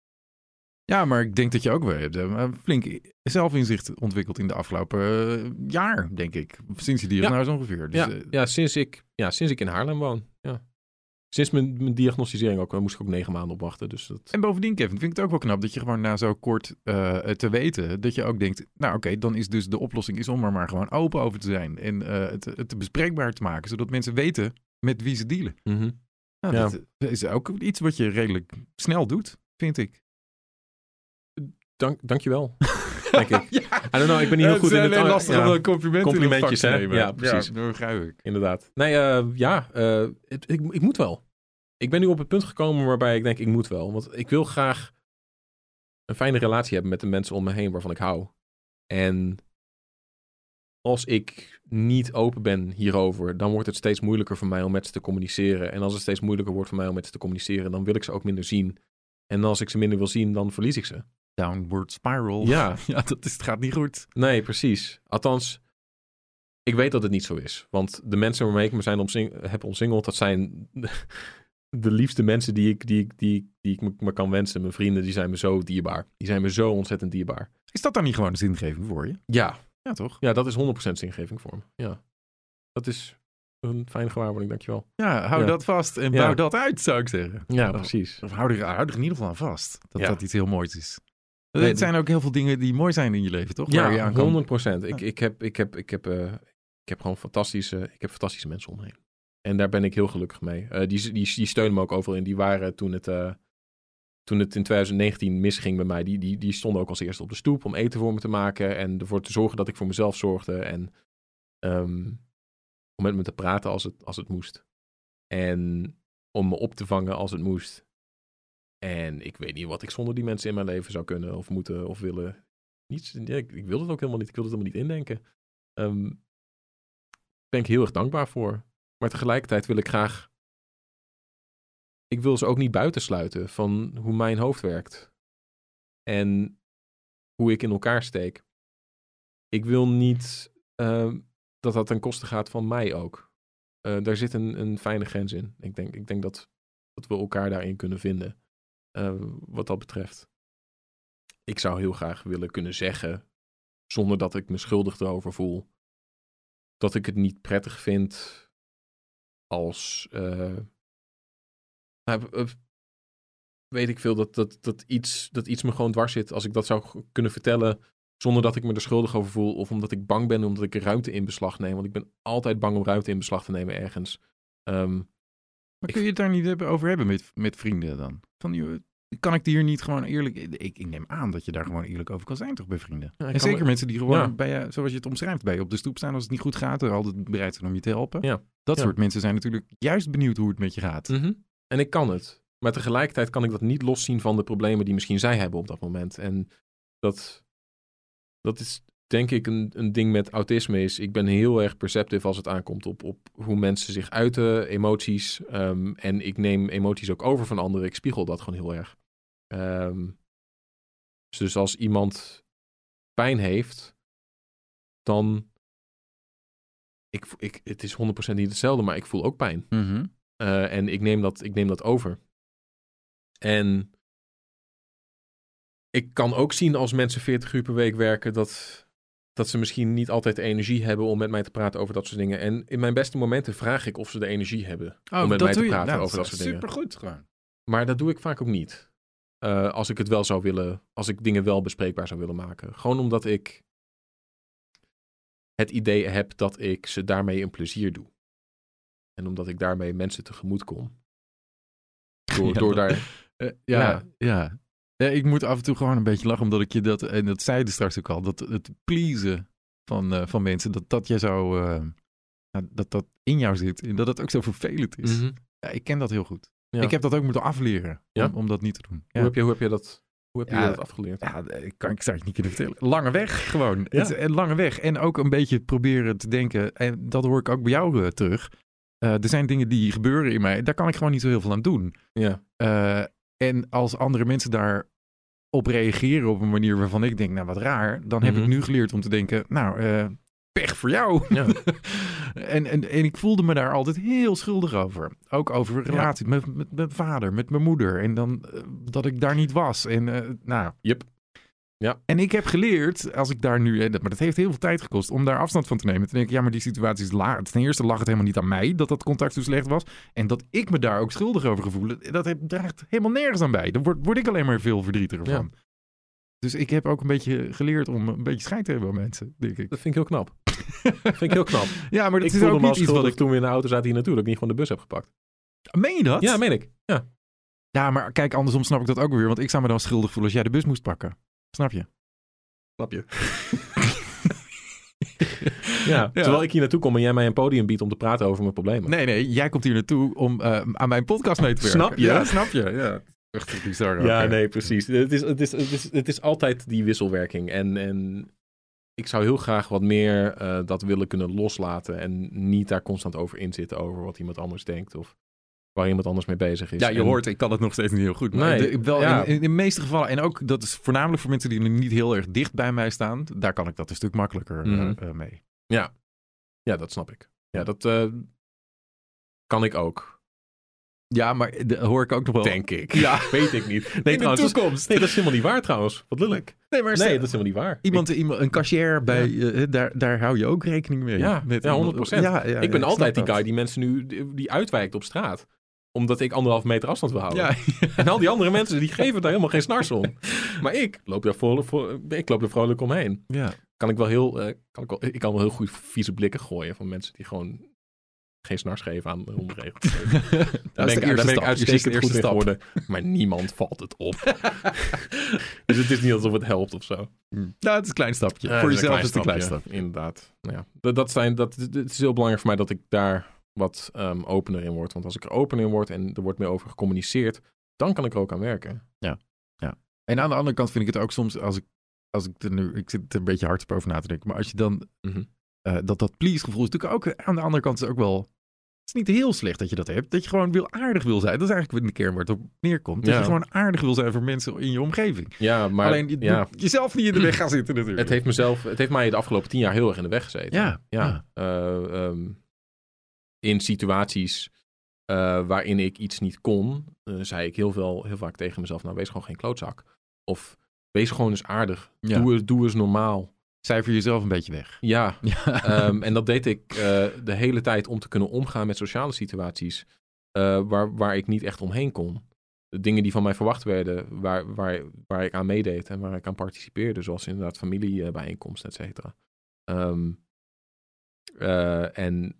Speaker 1: Ja, maar ik denk dat je ook wel hebt, eh, flink zelfinzicht ontwikkeld in de afgelopen eh, jaar, denk ik. Sinds je diagnose ongeveer. Dus,
Speaker 2: ja,
Speaker 1: eh,
Speaker 2: ja, sinds ik, ja, sinds ik in Haarlem woon. Ja. Sinds mijn, mijn diagnosticering ook, moest ik ook negen maanden op wachten. Dus dat...
Speaker 1: En bovendien, Kevin, vind ik het ook wel knap dat je gewoon na zo kort te weten, dat je ook denkt, nou oké, dan is dus de oplossing is om er maar gewoon open over te zijn en het, het bespreekbaar te maken, zodat mensen weten met wie ze dealen.
Speaker 2: Mhm.
Speaker 1: Nou,
Speaker 2: Ja.
Speaker 1: Dat is ook iets wat je redelijk snel doet, vind ik.
Speaker 2: Dank, dankjewel. denk ik.
Speaker 1: ja,
Speaker 2: I don't know, ik ben niet heel goed in het...
Speaker 1: alleen lastig
Speaker 2: ja,
Speaker 1: om een compliment
Speaker 2: complimentjes,
Speaker 1: te nemen.
Speaker 2: Ja, precies.
Speaker 1: dat begrijp ik.
Speaker 2: Inderdaad. Nee, eh, ja, eh, het- ik, ik moet wel. Ik ben nu op het punt gekomen waarbij ik denk, ik moet wel. Want ik wil graag een fijne relatie hebben met de mensen om me heen waarvan ik hou. En als ik niet open ben hierover, dan wordt het steeds moeilijker voor mij om met ze te communiceren. En als het steeds moeilijker wordt voor mij om met ze te communiceren, dan wil ik ze ook minder zien. En als ik ze minder wil zien, dan verlies ik ze.
Speaker 1: Downward spiral.
Speaker 2: Ja,
Speaker 1: ja dat is, het gaat niet goed.
Speaker 2: Nee, precies. Althans, ik weet dat het niet zo is. Want de mensen waarmee ik me zijn omsing heb omsingeld, dat zijn de liefste mensen die ik, die, ik- die, die ik me, me kan wensen. Mijn vrienden, die zijn me zo dierbaar. Die zijn me zo ontzettend dierbaar.
Speaker 1: Is dat dan niet gewoon een zingeving voor je?
Speaker 2: Ja,
Speaker 1: Ja, toch?
Speaker 2: ja dat is 100% zingeving voor me. Ja. Dat is een fijne gewaarwording, dankjewel.
Speaker 1: Ja, hou
Speaker 2: Ja.
Speaker 1: dat vast en
Speaker 2: Ja.
Speaker 1: bouw dat uit, zou ik zeggen.
Speaker 2: Ja, precies.
Speaker 1: Of hou er, hou er in ieder geval aan vast. Dat
Speaker 2: Ja.
Speaker 1: dat iets heel moois is. Het zijn ook heel veel dingen die mooi zijn in je leven, toch?
Speaker 2: Ja,
Speaker 1: aan kan-
Speaker 2: 100%. Ik, ik, heb, ik, heb, ik, heb, eh, ik heb gewoon fantastische, ik heb fantastische mensen om me heen. En daar ben ik heel gelukkig mee. Eh, die, die, die steunen me ook overal in. Die waren toen het, eh, toen het in 2019 misging bij mij, die, die, die stonden ook als eerste op de stoep om eten voor me te maken. En ervoor te zorgen dat ik voor mezelf zorgde. En ehm, om met me te praten als het, als het moest. En om me op te vangen als het moest. En ik weet niet wat ik zonder die mensen in mijn leven zou kunnen of moeten of willen. Niets, ik, ik wil het ook helemaal niet. Ik wil het helemaal niet indenken. Ehm ben ik heel erg dankbaar voor. Maar tegelijkertijd wil ik graag. Ik wil ze ook niet buitensluiten van hoe mijn hoofd werkt. En hoe ik in elkaar steek. Ik wil niet ehm, dat dat ten koste gaat van mij ook. Eh, daar zit een, een fijne grens in. Ik denk, ik denk dat, dat we elkaar daarin kunnen vinden. Eh, wat dat betreft. Ik zou heel graag willen kunnen zeggen, zonder dat ik me schuldig erover voel, dat ik het niet prettig vind als. eh, nou, eh, weet ik veel, dat, dat, dat, iets, dat iets me gewoon dwars zit. Als ik dat zou kunnen vertellen zonder dat ik me er schuldig over voel. Of omdat ik bang ben omdat ik ruimte in beslag neem. Want ik ben altijd bang om ruimte in beslag te nemen ergens. Ehm,
Speaker 1: Maar kun je het daar niet hebben- over hebben met, met vrienden dan? Van, joh, kan ik hier niet gewoon eerlijk... Ik, ik neem aan dat je daar gewoon eerlijk over kan zijn, toch, bij vrienden?
Speaker 2: Ja,
Speaker 1: en zeker
Speaker 2: me-
Speaker 1: mensen die gewoon,
Speaker 2: Ja.
Speaker 1: bij je, zoals je het omschrijft, bij je op de stoep staan als het niet goed gaat. Er altijd bereid zijn om je te helpen.
Speaker 2: Ja.
Speaker 1: Dat soort mensen zijn natuurlijk juist benieuwd hoe het met je gaat.
Speaker 2: Mhm. En ik kan het. Maar tegelijkertijd kan ik dat niet loszien van de problemen die misschien zij hebben op dat moment. En dat, dat is denk ik een, een ding met autisme is. Ik ben heel erg perceptief als het aankomt op, op hoe mensen zich uiten, emoties. Ehm, en ik neem emoties ook over van anderen. Ik spiegel dat gewoon heel erg. Ehm, dus als iemand pijn heeft, dan... Ik, ik, het is 100% niet hetzelfde, maar ik voel ook pijn.
Speaker 1: Mhm.
Speaker 2: Eh, en ik neem, dat, ik neem dat over. En ik kan ook zien als mensen 40 uur per week werken, dat, dat ze misschien niet altijd de energie hebben om met mij te praten over dat soort dingen. En in mijn beste momenten vraag ik of ze de energie hebben
Speaker 1: Oh,
Speaker 2: om met mij te praten
Speaker 1: Nou,
Speaker 2: over dat soort dingen.
Speaker 1: Supergoed gewoon.
Speaker 2: Maar dat doe ik vaak ook niet. Eh, als ik het wel zou willen, als ik dingen wel bespreekbaar zou willen maken. Gewoon omdat ik het idee heb dat ik ze daarmee een plezier doe. En omdat ik daarmee mensen tegemoet kom. Door,
Speaker 1: Ja,
Speaker 2: door daar.
Speaker 1: Eh, ja,
Speaker 2: Ja.
Speaker 1: ja. Ja, ik moet af en toe gewoon een beetje lachen, omdat ik je dat, en dat zei je straks ook al, dat het pleasen van, eh, van mensen, dat dat jij zou, eh, dat dat in jou zit en dat het ook zo vervelend is.
Speaker 2: Mhm.
Speaker 1: Ja, ik ken dat heel goed.
Speaker 2: Ja.
Speaker 1: Ik heb dat ook moeten afleren
Speaker 2: Ja?
Speaker 1: om, om dat niet te doen.
Speaker 2: Hoe, heb je, hoe heb je dat, hoe heb je
Speaker 1: Ja,
Speaker 2: dat afgeleerd?
Speaker 1: Ja, ik kan ik zou het niet kunnen vertellen. Lange weg gewoon.
Speaker 2: Ja.
Speaker 1: Het een lange weg. En ook een beetje proberen te denken. En dat hoor ik ook bij jou eh, terug. Eh, er zijn dingen die gebeuren in mij. Daar kan ik gewoon niet zo heel veel aan doen.
Speaker 2: Ja.
Speaker 1: Eh, en als andere mensen daar op reageren op een manier waarvan ik denk, nou wat raar. Dan heb
Speaker 2: Mhm.
Speaker 1: ik nu geleerd om te denken, nou, eh, pech voor jou.
Speaker 2: Ja.
Speaker 1: en, en, en ik voelde me daar altijd heel schuldig over. Ook over relatie met, met mijn vader, met mijn moeder. En dan eh, dat ik daar niet was. En eh, nou.
Speaker 2: Yep. Ja.
Speaker 1: En ik heb geleerd, als ik daar nu, maar dat heeft heel veel tijd gekost, om daar afstand van te nemen. Te denken, ja, maar die situatie is laag. Ten eerste lag het helemaal niet aan mij dat dat contact zo slecht was. En dat ik me daar ook schuldig over gevoel, dat heb, draagt helemaal nergens aan bij. Daar word, word ik alleen maar veel verdrietiger
Speaker 2: Ja.
Speaker 1: van. Dus ik heb ook een beetje geleerd om een beetje scheid te hebben aan mensen, denk ik.
Speaker 2: Dat vind ik heel knap. dat vind ik heel knap.
Speaker 1: Ja, maar dat
Speaker 2: ik
Speaker 1: is ook niet iets wat ik...
Speaker 2: toen we in de auto zaten hier naartoe, dat ik niet gewoon de bus heb gepakt.
Speaker 1: Meen je dat?
Speaker 2: Ja, meen ik. Ja.
Speaker 1: Ja, maar kijk, andersom snap ik dat ook weer. Want ik zou me dan schuldig voelen als jij de bus moest pakken. Snap je?
Speaker 2: Snap je? ja, terwijl ik hier naartoe kom en jij mij een podium biedt om te praten over mijn problemen.
Speaker 1: Nee, nee, jij komt hier naartoe om eh, aan mijn podcast mee te werken.
Speaker 2: Snap je?
Speaker 1: Ja, snap je. Ja. Echt bizar.
Speaker 2: Ja, nee, precies. Het is, het, is, het, is, het is altijd die wisselwerking. En, en ik zou heel graag wat meer eh, dat willen kunnen loslaten. En niet daar constant over inzitten over wat iemand anders denkt. Of waar iemand anders mee bezig is.
Speaker 1: Ja, je
Speaker 2: En-
Speaker 1: hoort, ik kan het nog steeds niet heel goed. Maar
Speaker 2: Nee,
Speaker 1: de- wel
Speaker 2: ja.
Speaker 1: in, in de meeste gevallen, en ook dat is voornamelijk voor mensen die niet heel erg dicht bij mij staan, daar kan ik dat een stuk makkelijker eh,
Speaker 2: Mhm.
Speaker 1: eh, mee.
Speaker 2: Ja, dat snap ik. Ja, dat eh, kan ik ook,
Speaker 1: Ja, maar de, hoor ik ook nog wel.
Speaker 2: denk ik.
Speaker 1: Ja.
Speaker 2: Weet ik niet. Nee,
Speaker 1: in de
Speaker 2: trouwens, dat is-
Speaker 1: toekomst.
Speaker 2: nee, dat is helemaal niet waar trouwens. Wat lelijk.
Speaker 1: Nee, maar
Speaker 2: Nee, dat is helemaal niet waar.
Speaker 1: iemand, iemand, een cashier bij, eh, daar, daar hou je ook rekening mee.
Speaker 2: Ja, ja,
Speaker 1: iemand-
Speaker 2: 100%.
Speaker 1: Ja, ja,
Speaker 2: ik ben
Speaker 1: ja,
Speaker 2: altijd die guy die mensen nu die uitwijkt op straat. Omdat ik anderhalf meter afstand wil houden.
Speaker 1: Ja,
Speaker 2: En al die andere mensen die geven daar helemaal geen snars om. Maar ik loop daar, vol- ik loop er vrolijk omheen.
Speaker 1: ja.
Speaker 2: Kan ik wel heel, eh, kan ik, wel, ik kan wel heel goed vieze blikken gooien van mensen die gewoon geen snars geven aan de rondregels. Daar ben ik, ben ik uitstekend goed
Speaker 1: eerste
Speaker 2: geworden. Maar niemand valt het op. dus het is niet alsof het helpt of zo.
Speaker 1: Nou, het is een klein stapje.
Speaker 2: Ja,
Speaker 1: voor jezelf is het een klein
Speaker 2: stapje,
Speaker 1: stapje.
Speaker 2: Inderdaad. Nou ja, dat, dat zijn, dat, het is heel belangrijk voor mij dat ik daar wat ehm, opener in word. Want als ik er opener in word en er wordt meer over gecommuniceerd, dan kan ik er ook aan werken.
Speaker 1: En aan de andere kant vind ik het ook soms, als ik, als ik er nu, ik zit er een beetje hard over na te denken, maar als je dan,
Speaker 2: Mhm.
Speaker 1: eh, dat dat please gevoel is natuurlijk ook, aan de andere kant is ook wel, het is niet heel slecht dat je dat hebt, dat je gewoon wil aardig wil zijn. Dat is eigenlijk in de kern waar het op neerkomt. Dat
Speaker 2: Ja.
Speaker 1: je gewoon aardig wil zijn voor mensen in je omgeving.
Speaker 2: Ja, maar
Speaker 1: Alleen je
Speaker 2: ja,
Speaker 1: jezelf niet in de weg gaan zitten natuurlijk.
Speaker 2: het heeft mezelf, het heeft mij de afgelopen tien jaar heel erg in de weg gezeten.
Speaker 1: ja,
Speaker 2: Ja. eh, ehm, in situaties eh, waarin ik iets niet kon, eh, zei ik heel, veel, heel vaak tegen mezelf, nou wees gewoon geen klootzak. Of wees gewoon eens aardig.
Speaker 1: Ja.
Speaker 2: Doe, doe eens normaal.
Speaker 1: Cijfer jezelf een beetje weg.
Speaker 2: Ja,
Speaker 1: Ja.
Speaker 2: Ehm, en dat deed ik eh, de hele tijd om te kunnen omgaan met sociale situaties waar, waar ik niet echt omheen kon. De dingen die van mij verwacht werden, waar, waar, waar ik aan meedeed en waar ik aan participeerde, zoals inderdaad familiebijeenkomsten, et cetera. Ehm, eh, en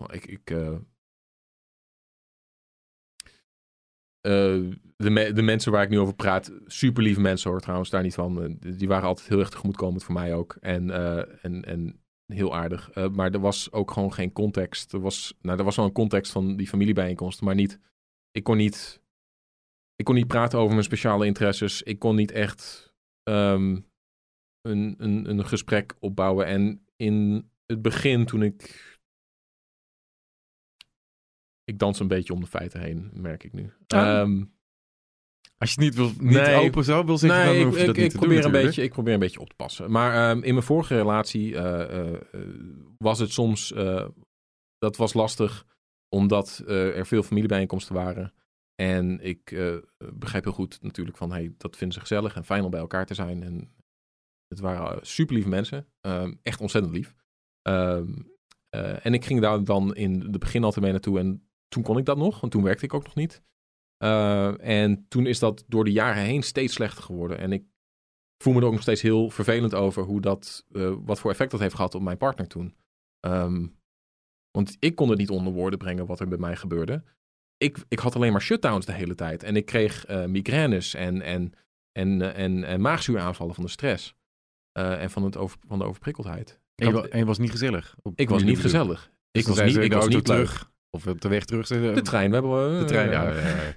Speaker 2: ik, ik, eh, eh, de, de mensen waar ik nu over praat, super lieve mensen hoor trouwens, daar niet van. Eh, die waren altijd heel erg tegemoetkomend voor mij ook. En, en, en heel aardig. Maar er was ook gewoon geen context. Er was, nou, er was wel een context van die familiebijeenkomsten, maar niet. Ik kon niet. Ik kon niet praten over mijn speciale interesses. Ik kon niet echt ehm, een, een, een gesprek opbouwen. En in het begin, toen ik. Ik dans een beetje om de feiten heen, merk ik nu.
Speaker 1: Ah.
Speaker 2: Ehm,
Speaker 1: Als je het niet, wil, niet
Speaker 2: Nee.
Speaker 1: open zo wil zeggen, dan
Speaker 2: nee, ik,
Speaker 1: je dat
Speaker 2: ik,
Speaker 1: niet
Speaker 2: ik
Speaker 1: te
Speaker 2: probeer
Speaker 1: doen
Speaker 2: een
Speaker 1: natuurlijk.
Speaker 2: beetje, ik probeer een beetje op te passen. Maar ehm, in mijn vorige relatie eh, eh, eh, was het soms... dat was lastig, omdat er veel familiebijeenkomsten waren. En ik begreep heel goed natuurlijk van... Hey, dat vinden ze gezellig en fijn om bij elkaar te zijn. En het waren super lieve mensen. ehm, echt ontzettend lief. En ik ging daar dan in de begin altijd mee naartoe. En toen kon ik dat nog, want toen werkte ik ook nog niet. Uh, en toen is dat door de jaren heen steeds slechter geworden. En ik voel me er ook nog steeds heel vervelend over hoe dat, uh, wat voor effect dat heeft gehad op mijn partner toen. Um, want ik kon het niet onder woorden brengen wat er bij mij gebeurde. Ik, ik had alleen maar shutdowns de hele tijd. En ik kreeg uh, migraines en, en, en, en, en maagzuuraanvallen van de stress. En van, het over, van de overprikkeldheid.
Speaker 1: En je, had, en je was niet gezellig?
Speaker 2: Ik was niet gezellig.
Speaker 1: Dus
Speaker 2: ik was niet, ik was niet
Speaker 1: terug. Of op de weg terug.
Speaker 2: De trein, we hebben...
Speaker 1: de trein, ja. ja.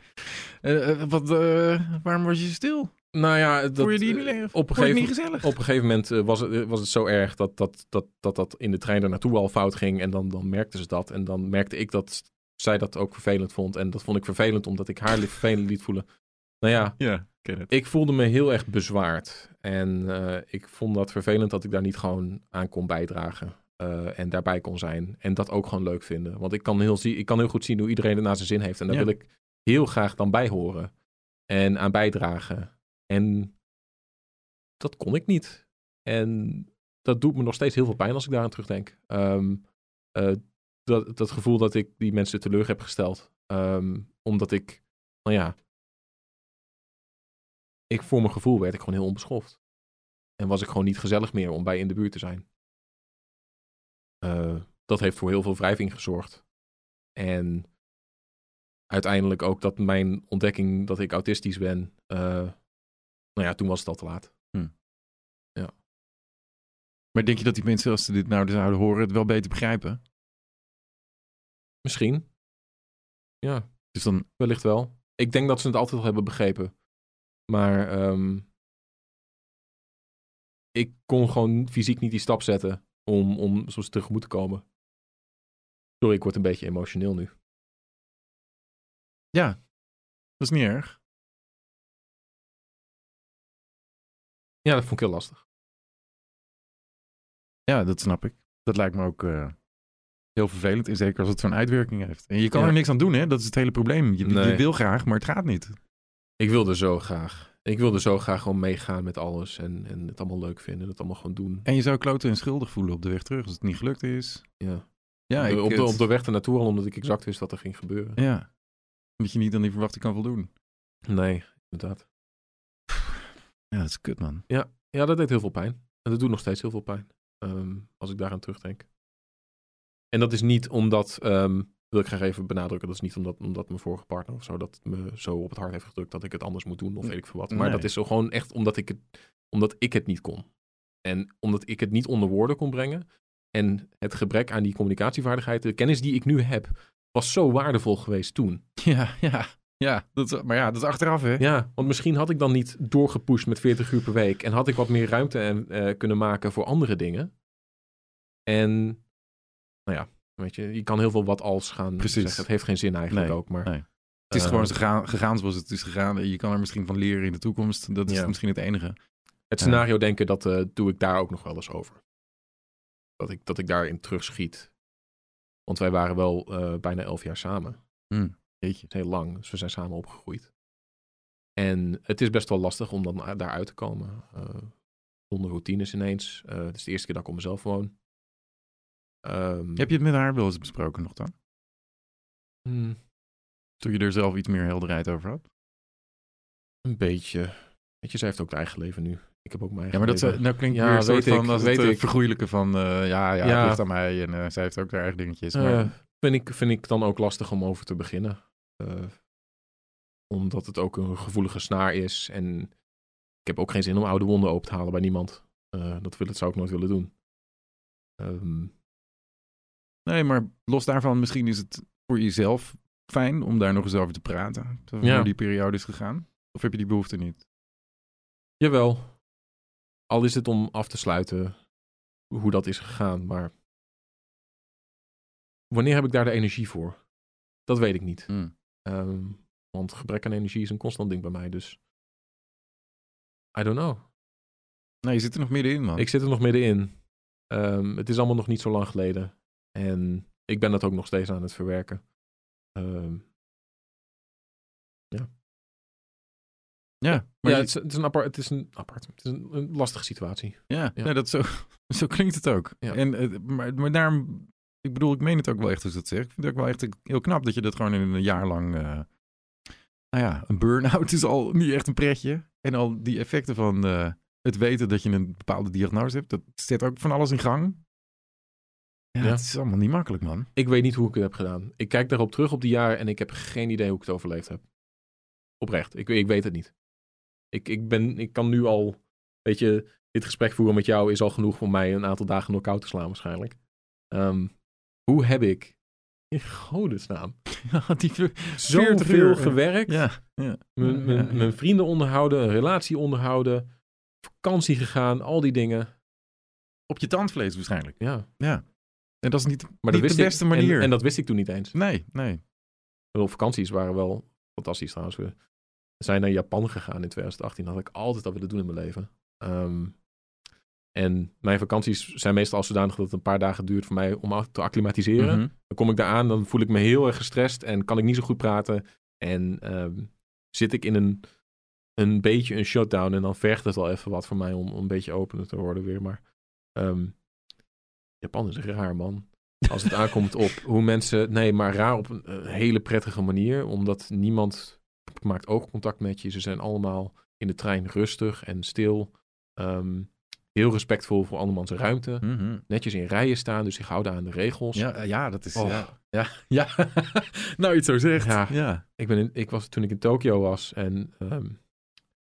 Speaker 1: Uh, wat, uh, waarom was je stil?
Speaker 2: Nou ja, dat,
Speaker 1: je die niet,
Speaker 2: op, een
Speaker 1: gegeven,
Speaker 2: niet
Speaker 1: gezellig?
Speaker 2: op een gegeven moment uh, was, het, was het zo erg dat dat, dat, dat dat in de trein er naartoe al fout ging. En dan, dan merkte ze dat. En dan merkte ik dat zij dat ook vervelend vond. En dat vond ik vervelend omdat ik haar vervelend liet voelen. Nou ja,
Speaker 1: ja
Speaker 2: ik voelde me heel erg bezwaard. En ik vond dat vervelend dat ik daar niet gewoon aan kon bijdragen. Uh, en daarbij kon zijn. En dat ook gewoon leuk vinden. Want ik kan heel, ik kan heel goed zien hoe iedereen het naar zijn zin heeft. En daar ja. wil ik heel graag dan bij horen. En aan bijdragen. En dat kon ik niet. En dat doet me nog steeds heel veel pijn als ik daaraan terugdenk. Um, uh, dat, dat gevoel dat ik die mensen teleur heb gesteld. Um, omdat ik, nou ja. Ik voor mijn gevoel werd ik gewoon heel onbeschoft. En was ik gewoon niet gezellig meer om bij in de buurt te zijn. Uh, dat heeft voor heel veel wrijving gezorgd. En uiteindelijk ook dat mijn ontdekking dat ik autistisch ben. Uh, nou ja, toen was het al te laat.
Speaker 1: Hm.
Speaker 2: Ja.
Speaker 1: Maar denk je dat die mensen, als ze dit nou zouden horen, het wel beter begrijpen?
Speaker 2: Misschien. Ja,
Speaker 1: Dus dan,
Speaker 2: wellicht wel. Ik denk dat ze het altijd al hebben begrepen. Maar ehm, ik kon gewoon fysiek niet die stap zetten om, om zo tegemoet te komen. Sorry, ik word een beetje emotioneel nu.
Speaker 1: ja, dat is niet erg.
Speaker 2: Ja, dat vond ik heel lastig.
Speaker 1: Ja, dat snap ik. Dat lijkt me ook eh, heel vervelend. En zeker als het zo'n uitwerking heeft. En je kan
Speaker 2: Ja.
Speaker 1: er niks aan doen, hè? Dat is het hele probleem. Je, je wil graag, maar het gaat niet.
Speaker 2: Ik wilde zo graag. Ik wilde zo graag gewoon meegaan met alles en, en het allemaal leuk vinden. Het allemaal gewoon doen.
Speaker 1: En je zou kloten en schuldig voelen op de weg terug als het niet gelukt is.
Speaker 2: Ja.
Speaker 1: Ja,
Speaker 2: op, de,
Speaker 1: ik,
Speaker 2: op, de, op de weg ernaartoe al, omdat ik exact wist wat er ging gebeuren.
Speaker 1: Ja. Dat je niet aan die verwachting kan voldoen.
Speaker 2: Nee, inderdaad.
Speaker 1: Ja, dat is kut, man.
Speaker 2: Ja, dat deed heel veel pijn. En dat doet nog steeds heel veel pijn. ehm, als ik daaraan terugdenk. En dat is niet omdat, ehm, wil ik graag even benadrukken, dat is niet omdat, omdat mijn vorige partner of zo dat me zo op het hart heeft gedrukt dat ik het anders moet doen of weet ik veel wat. Maar
Speaker 1: Nee.
Speaker 2: dat is zo gewoon echt omdat ik, het, omdat ik het niet kon. En omdat ik het niet onder woorden kon brengen. En het gebrek aan die communicatievaardigheid, de kennis die ik nu heb, was zo waardevol geweest toen.
Speaker 1: Ja, ja. Ja, dat maar ja, dat is achteraf, hè?
Speaker 2: Ja, want misschien had ik dan niet doorgepusht met 40 uur per week. En had ik wat meer ruimte en, eh, kunnen maken voor andere dingen. En, nou ja, weet je, je kan heel veel wat als gaan
Speaker 1: Precies.
Speaker 2: zeggen. Het heeft geen zin eigenlijk
Speaker 1: Nee,
Speaker 2: ook, maar...
Speaker 1: nee. Het is
Speaker 2: eh,
Speaker 1: gewoon gegaan, gegaan zoals het is gegaan. Je kan er misschien van leren in de toekomst. Dat is
Speaker 2: Ja.
Speaker 1: misschien het enige.
Speaker 2: Het
Speaker 1: Ja.
Speaker 2: scenario denken, dat eh, doe ik daar ook nog wel eens over. Dat ik, dat ik daarin terugschiet. Want wij waren wel eh, bijna elf jaar samen.
Speaker 1: Jeetje.
Speaker 2: Het is heel lang, dus we zijn samen opgegroeid. En het is best wel lastig om dan daaruit te komen. eh, zonder routines ineens. Eh het is de eerste keer dat ik op mezelf woon. Ehm,
Speaker 1: Heb je het met haar wel eens besproken nog dan?
Speaker 2: hmm,
Speaker 1: Toen je er zelf iets meer helderheid over had?
Speaker 2: een beetje. Weet je, zij heeft ook haar eigen leven nu. Ik heb ook mijn eigen
Speaker 1: Ja, maar dat
Speaker 2: leven.
Speaker 1: nou klinkt
Speaker 2: Ja,
Speaker 1: weer een soort
Speaker 2: weet ik,
Speaker 1: van als
Speaker 2: weet
Speaker 1: het eh,
Speaker 2: ik.
Speaker 1: vergoeilijken van... eh, ja, ja,
Speaker 2: Ja.
Speaker 1: het ligt aan mij en eh, zij heeft ook haar eigen dingetjes. Maar,
Speaker 2: Eh, vind, ik, vind ik dan ook lastig om over te beginnen. Eh, omdat het ook een gevoelige snaar is. En ik heb ook geen zin om oude wonden open te halen bij niemand. Eh, dat, wil, dat zou ik nooit willen doen. Ehm,
Speaker 1: Nee, maar los daarvan, misschien is het voor jezelf fijn om daar nog eens over te praten. Over
Speaker 2: Ja.
Speaker 1: hoe die periode is gegaan. Of heb je die behoefte niet?
Speaker 2: Jawel. Al is het om af te sluiten hoe dat is gegaan. Maar wanneer heb ik daar de energie voor? Dat weet ik niet.
Speaker 1: Hmm.
Speaker 2: Ehm, want gebrek aan energie is een constant ding bij mij. Dus I don't know.
Speaker 1: Nee, je zit er nog middenin, man.
Speaker 2: Ik zit er nog middenin. Ehm, het is allemaal nog niet zo lang geleden. En ik ben dat ook nog steeds aan het verwerken. Ehm,
Speaker 1: Ja, maar
Speaker 2: ja, het is, het is een apart. Het is een apart. Het is een, een lastige situatie.
Speaker 1: Ja,
Speaker 2: Ja.
Speaker 1: Nee, dat zo, zo klinkt het ook.
Speaker 2: Ja.
Speaker 1: En, eh, maar, maar daarom, ik bedoel, ik meen het ook wel echt als ik dat zeg. Ik vind het ook wel echt heel knap dat je dat gewoon in een jaar lang, eh, nou ja, een burn-out is al niet echt een pretje. En al die effecten van eh, het weten dat je een bepaalde diagnose hebt, dat zet ook van alles in gang. Ja,
Speaker 2: Ja.
Speaker 1: het is allemaal niet makkelijk, man.
Speaker 2: Ik weet niet hoe ik het heb gedaan. Ik kijk daarop terug op die jaren en ik heb geen idee hoe ik het overleefd heb. Oprecht. Ik, ik weet het niet. Ik, ik, ben, ik kan nu al, weet je, dit gesprek voeren met jou is al genoeg voor mij een aantal dagen knock-out te slaan waarschijnlijk. Ehm, hoe heb ik, in godesnaam,
Speaker 1: Ja, die ver- 40
Speaker 2: zoveel
Speaker 1: uur.
Speaker 2: gewerkt,
Speaker 1: ja, ja.
Speaker 2: mijn, mijn,
Speaker 1: Ja.
Speaker 2: mijn vrienden onderhouden, een relatie onderhouden, vakantie gegaan, al die dingen.
Speaker 1: Op je tandvlees waarschijnlijk.
Speaker 2: Ja,
Speaker 1: Ja. En dat is niet,
Speaker 2: maar
Speaker 1: niet
Speaker 2: dat wist
Speaker 1: de beste
Speaker 2: ik,
Speaker 1: manier.
Speaker 2: En, en dat wist ik toen niet eens.
Speaker 1: Nee, nee.
Speaker 2: Wel, vakanties waren wel fantastisch trouwens. We zijn naar Japan gegaan in 2018. Dat had ik altijd al willen doen in mijn leven. Ehm, en mijn vakanties zijn meestal als zodanig dat het een paar dagen duurt voor mij om te acclimatiseren.
Speaker 1: Mhm.
Speaker 2: Dan kom ik daar aan, dan voel ik me heel erg gestrest en kan ik niet zo goed praten. En ehm, zit ik in een, een beetje een shutdown en dan vergt het al even wat voor mij om, om een beetje opener te worden weer. Maar ehm, Japan is raar, man. Als het aankomt op hoe mensen... Nee, maar raar op een, eh, hele prettige manier. Omdat niemand maakt oogcontact met je. Ze zijn allemaal in de trein rustig en stil. Ehm, heel respectvol voor andermans ruimte.
Speaker 1: Mhm.
Speaker 2: Netjes in rijen staan, dus zich houden aan de regels.
Speaker 1: Ja, eh, ja, dat is...
Speaker 2: Oh.
Speaker 1: Ja, ja, ja. nou, je het zo zegt.
Speaker 2: Ja.
Speaker 1: ja.
Speaker 2: Ik, ben in, ik was toen ik in Tokio was en ehm,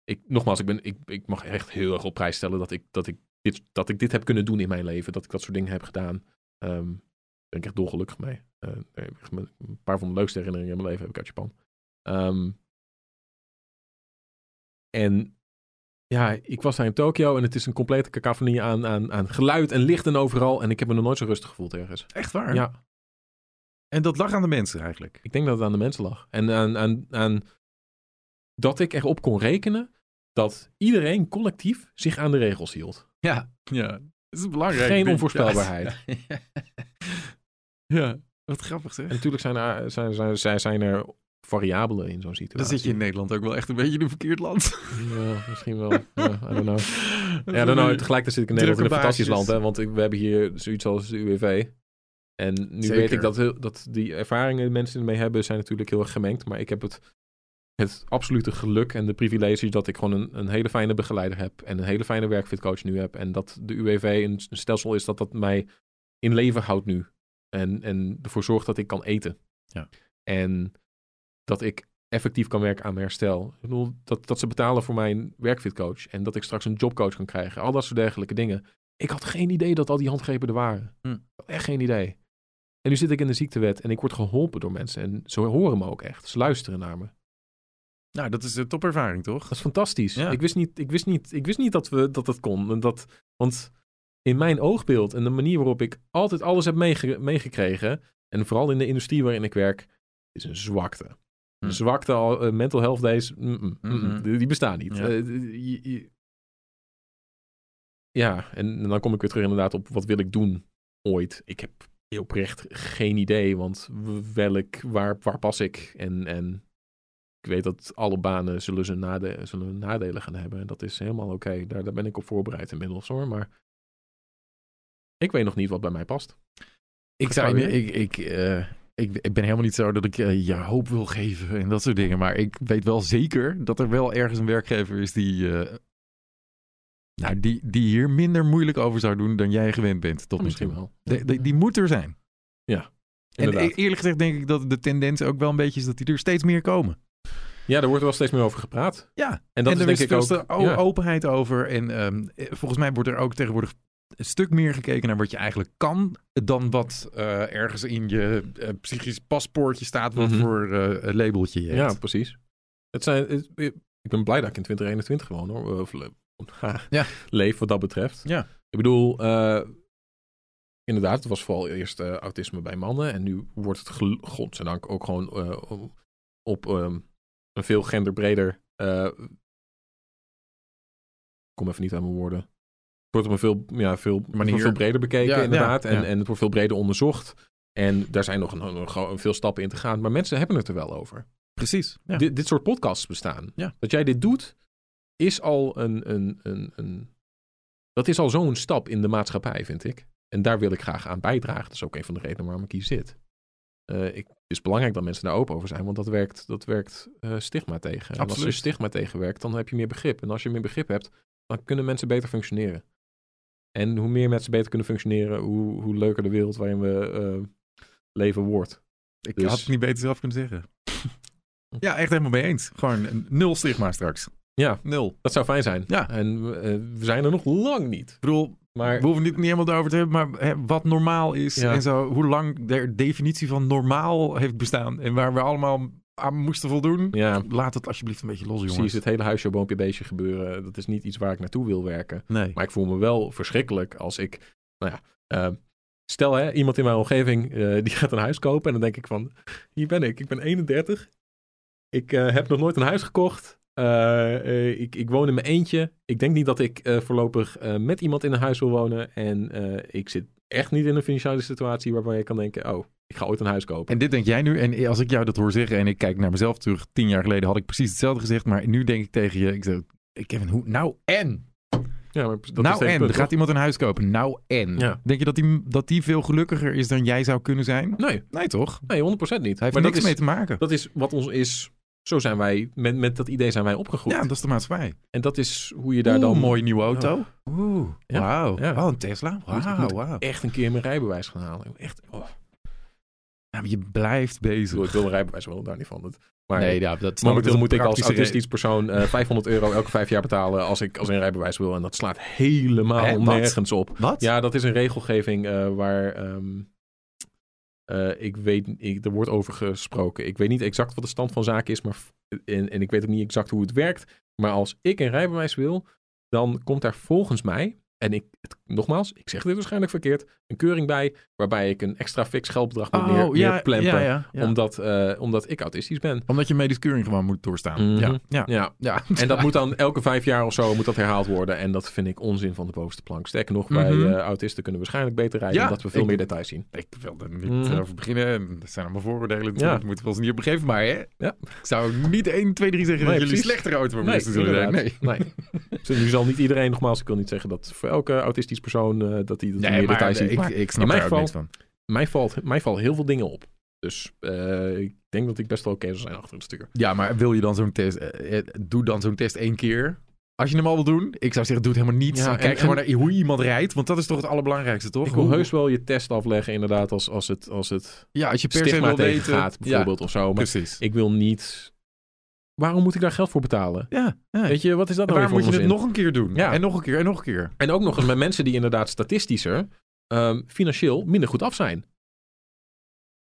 Speaker 2: ik, nogmaals, ik, ben, ik, ik mag echt heel erg op prijs stellen dat ik, dat ik dit, dat ik dit heb kunnen doen in mijn leven. Dat ik dat soort dingen heb gedaan. Ehm ben ik echt dolgelukkig mee. Eh, een paar van de leukste herinneringen in mijn leven heb ik uit Japan. Ehm, en ja, ik was daar in Tokio en het is een complete cacophonie aan, aan, aan geluid en licht en overal. En ik heb me nog nooit zo rustig gevoeld ergens.
Speaker 1: Echt waar?
Speaker 2: Ja,
Speaker 1: En dat lag aan de mensen eigenlijk.
Speaker 2: ik denk dat het aan de mensen lag. En aan, aan, aan dat ik erop kon rekenen dat iedereen collectief zich aan de regels hield.
Speaker 1: Ja, ja. Dat is belangrijk.
Speaker 2: Geen onvoorspelbaarheid.
Speaker 1: Ja. ja, wat grappig zeg.
Speaker 2: En natuurlijk zijn er, zijn, zijn, zijn, zijn er variabelen in zo'n
Speaker 1: Dan
Speaker 2: situatie.
Speaker 1: zit je in Nederland ook wel echt een beetje in een verkeerd land.
Speaker 2: Ja, misschien wel. Ja, I don't know. Ja, I don't know. Tegelijkertijd zit ik in Nederland in een fantastisch
Speaker 1: baasjes.
Speaker 2: land. Hè, want ik, we hebben hier zoiets als de UWV. En nu
Speaker 1: Zeker.
Speaker 2: weet ik dat, dat die ervaringen die mensen ermee hebben... zijn natuurlijk heel erg gemengd. Maar ik heb het, het absolute geluk en de privilege... dat ik gewoon een, een hele fijne begeleider heb... en een hele fijne werkfitcoach nu heb. En dat de UWV een, een stelsel is dat dat mij in leven houdt nu. En, en ervoor zorgt dat ik kan eten.
Speaker 1: Ja.
Speaker 2: En dat ik effectief kan werken aan mijn herstel. Ik bedoel, dat, dat ze betalen voor mijn werkfitcoach. En dat ik straks een jobcoach kan krijgen. Al dat soort dergelijke dingen. Ik had geen idee dat al die handgrepen er waren.
Speaker 1: Hm.
Speaker 2: Echt geen idee. En nu zit ik in de ziektewet en ik word geholpen door mensen. En ze horen me ook echt. Ze luisteren naar me.
Speaker 1: Nou, dat is een topervaring, toch?
Speaker 2: Dat is fantastisch.
Speaker 1: Ja.
Speaker 2: Ik, wist niet, ik, wist niet, ik wist niet dat we dat, dat kon. En dat, want in mijn oogbeeld en de manier waarop ik altijd alles heb meege- meegekregen... en vooral in de industrie waarin ik werk, is een zwakte.
Speaker 1: Hm.
Speaker 2: Een zwakte, eh, mental health days, mm, mm, mm,
Speaker 1: Mhm.
Speaker 2: die, die bestaan niet.
Speaker 1: Ja.
Speaker 2: Eh, je- je- ja, en, en dan kom ik weer terug inderdaad op wat wil ik doen ooit. Ik heb oprecht geen idee, want welk, waar, waar pas ik? En, en ik weet dat alle banen zullen, ze nade, zullen nadelen gaan hebben. En dat is helemaal oké. Daar, daar ben ik op voorbereid inmiddels hoor. Maar ik weet nog niet wat bij mij past.
Speaker 1: Ik, zou, ik, ik, eh, ik, ik ben helemaal niet zo dat ik eh, je hoop wil geven en dat soort dingen. Maar ik weet wel zeker dat er wel ergens een werkgever is die, eh, nou, die, die hier minder moeilijk over zou doen dan jij gewend bent. Tot
Speaker 2: Misschien
Speaker 1: misschien
Speaker 2: wel.
Speaker 1: De, de- die moet er zijn. En
Speaker 2: Inderdaad.
Speaker 1: e- eerlijk gezegd denk ik dat de tendens ook wel een beetje is dat die er steeds meer komen.
Speaker 2: Ja, er wordt wel steeds meer over gepraat.
Speaker 1: Ja,
Speaker 2: En dat
Speaker 1: en
Speaker 2: is
Speaker 1: er
Speaker 2: denk
Speaker 1: is
Speaker 2: ik
Speaker 1: veel
Speaker 2: ook... ja.
Speaker 1: openheid over. En ehm, eh, volgens mij wordt er ook tegenwoordig een stuk meer gekeken naar wat je eigenlijk kan. dan wat eh, ergens in je eh, psychisch paspoortje staat. wat
Speaker 2: Mhm.
Speaker 1: voor eh, labeltje je hebt.
Speaker 2: Ja, precies. Het zijn, het- ik ben blij dat ik in 2021 gewoon hoor. Of,
Speaker 1: Ja.
Speaker 2: leef wat dat betreft.
Speaker 1: Ja.
Speaker 2: Ik bedoel, inderdaad, het was vooral eerst autisme bij mannen. En nu wordt het, godzijdank, ook gewoon op ehm, een veel genderbreder... eh, kom even niet aan mijn woorden. Het wordt op een veel, ja, veel,
Speaker 1: Manier.
Speaker 2: veel breder bekeken,
Speaker 1: Ja,
Speaker 2: inderdaad.
Speaker 1: ja,
Speaker 2: en, en het wordt veel breder onderzocht. En daar zijn nog, een, veel stappen in te gaan. Maar mensen hebben het er wel over.
Speaker 1: Precies.
Speaker 2: Dit, dit soort podcasts bestaan.
Speaker 1: Ja.
Speaker 2: Dat jij dit doet, is al een, een, een, een... Dat is al zo'n stap in de maatschappij, vind ik. En daar wil ik graag aan bijdragen. Dat is ook een van de redenen waarom ik hier zit. Eh, ik, het is belangrijk dat mensen daar open over zijn, want dat werkt, dat werkt eh, stigma tegen. En als je stigma tegenwerkt, dan heb je meer begrip. En als je meer begrip hebt, dan kunnen mensen beter functioneren. En hoe meer mensen beter kunnen functioneren, hoe, hoe leuker de wereld waarin we eh, leven wordt.
Speaker 1: Ik
Speaker 2: Dus-
Speaker 1: had het niet beter zelf kunnen zeggen. ja, echt helemaal mee eens. Gewoon nul stigma straks.
Speaker 2: Ja,
Speaker 1: Nul.
Speaker 2: dat zou fijn zijn.
Speaker 1: Ja.
Speaker 2: En we zijn er nog lang niet.
Speaker 1: Ik bedoel,
Speaker 2: Maar
Speaker 1: we hoeven het niet helemaal over te hebben, maar hè, wat normaal is
Speaker 2: Ja.
Speaker 1: en zo, hoe lang de definitie van normaal heeft bestaan en waar we allemaal aan moesten voldoen.
Speaker 2: ja,
Speaker 1: Laat het alsjeblieft een beetje los, jongens.
Speaker 2: precies het hele huisje, boompje, beestje gebeuren. Dat is niet iets waar ik naartoe wil werken.
Speaker 1: Nee.
Speaker 2: Maar ik voel me wel verschrikkelijk als ik, nou ja, eh, stel hè, iemand in mijn omgeving eh, die gaat een huis kopen en dan denk ik van, hier ben ik, ik ben 31, ik eh, heb nog nooit een huis gekocht, Eh, eh, ik, ik woon in mijn eentje, ik denk niet dat ik eh, voorlopig met iemand in een huis wil wonen en ik zit echt niet in een financiële situatie waarbij je kan denken, oh, ik ga ooit een huis kopen.
Speaker 1: En dit denk jij nu, en als ik jou dat hoor zeggen en ik kijk naar mezelf terug, tien jaar geleden had ik precies hetzelfde gezegd, maar nu denk ik tegen je, ik zeg, Kevin, hoe, nou en?
Speaker 2: ja, maar dat is
Speaker 1: nou
Speaker 2: hele
Speaker 1: en,
Speaker 2: punt,
Speaker 1: er gaat iemand een huis kopen, nou en?
Speaker 2: Ja.
Speaker 1: Denk je dat die, dat die veel gelukkiger is dan jij zou kunnen zijn?
Speaker 2: Nee,
Speaker 1: Nee toch?
Speaker 2: nee, 100% niet.
Speaker 1: Hij heeft
Speaker 2: maar
Speaker 1: niks
Speaker 2: dat is,
Speaker 1: mee te maken.
Speaker 2: dat is wat ons is, zo zijn wij, met, met dat idee zijn wij opgegroeid.
Speaker 1: Ja, dat is de maatschappij.
Speaker 2: En dat is hoe je daar
Speaker 1: Oeh,
Speaker 2: dan
Speaker 1: mooie nieuwe auto. Oeh,
Speaker 2: Ja.
Speaker 1: wauw.
Speaker 2: Ja.
Speaker 1: Oh, een Tesla. Wauw, wauw.
Speaker 2: echt een keer mijn rijbewijs gaan halen. Echt, oh.
Speaker 1: Ja, maar je blijft bezig.
Speaker 2: ik wil mijn rijbewijs wel, daar niet van. Dat, Maar
Speaker 1: nee, ja, dat
Speaker 2: momenteel moet ik als autistisch persoon eh 500 euro elke vijf jaar betalen als ik als een rijbewijs wil. En dat slaat helemaal
Speaker 1: Hè,
Speaker 2: nergens op.
Speaker 1: Wat?
Speaker 2: Ja, dat is een regelgeving eh, waar ehm, eh, ik weet, ik, er wordt over gesproken. Ik weet niet exact wat de stand van zaken is, maar en, en ik weet ook niet exact hoe het werkt. Maar als ik een rijbewijs wil, dan komt daar volgens mij, en ik, het, nogmaals, ik zeg dit waarschijnlijk verkeerd, een keuring bij waarbij ik een extra fix geldbedrag moet
Speaker 1: Oh, ja,
Speaker 2: neerplempen,
Speaker 1: ja, ja, ja.
Speaker 2: Omdat, eh, omdat ik autistisch ben.
Speaker 1: Omdat je medisch keuring gewoon moet doorstaan.
Speaker 2: Mhm.
Speaker 1: Ja, ja.
Speaker 2: Ja,
Speaker 1: ja.
Speaker 2: en dat moet dan elke vijf jaar of zo moet dat herhaald worden. En dat vind ik onzin van de bovenste plank. Sterker nog, wij
Speaker 1: Mhm.
Speaker 2: eh, autisten kunnen waarschijnlijk beter rijden,
Speaker 1: Ja,
Speaker 2: omdat we veel
Speaker 1: ik-
Speaker 2: meer details zien.
Speaker 1: Ik wil er niet
Speaker 2: Mhm.
Speaker 1: over beginnen. En Dat zijn allemaal vooroordelen. Dat moeten we ons niet op begeven. Maar hè?
Speaker 2: Ja.
Speaker 1: ik zou niet 1, 2, 3 zeggen
Speaker 2: Nee,
Speaker 1: dat jullie
Speaker 2: precies.
Speaker 1: slechtere automobilisten zullen zijn.
Speaker 2: inderdaad.
Speaker 1: Nee.
Speaker 2: nee. Dus nu zal niet iedereen, nogmaals, ik wil niet zeggen dat voor elke autistisch persoon eh, dat hij dat
Speaker 1: Nee,
Speaker 2: meer details ziet.
Speaker 1: ik,
Speaker 2: Maar
Speaker 1: ik snap ook
Speaker 2: geval-
Speaker 1: niks van.
Speaker 2: mij, valt, mij vallen heel veel dingen op. Dus eh, ik denk dat ik best wel oké zou zijn achter het stuur.
Speaker 1: Ja, maar wil je dan zo'n test... eh, eh, doe dan zo'n test één keer. Als je hem al wil doen. Ik zou zeggen, doe het helemaal niet.
Speaker 2: Ja,
Speaker 1: Kijk gewoon naar hoe iemand rijdt. Want dat is toch het allerbelangrijkste, toch?
Speaker 2: Ik wil heus wel je test afleggen, inderdaad, als, als het, als het
Speaker 1: Ja, als je per se wil weten...
Speaker 2: gaat, bijvoorbeeld, of zo.
Speaker 1: Ja,
Speaker 2: Maar
Speaker 1: precies.
Speaker 2: ik wil niet... Waarom moet ik daar geld voor betalen?
Speaker 1: Ja, ja.
Speaker 2: Weet je, wat is dat
Speaker 1: En
Speaker 2: nou
Speaker 1: moet je het nog een keer doen?
Speaker 2: Ja.
Speaker 1: En nog een keer, en nog een keer.
Speaker 2: En ook nog eens met mensen die inderdaad statistischer ehm, financieel minder goed af zijn.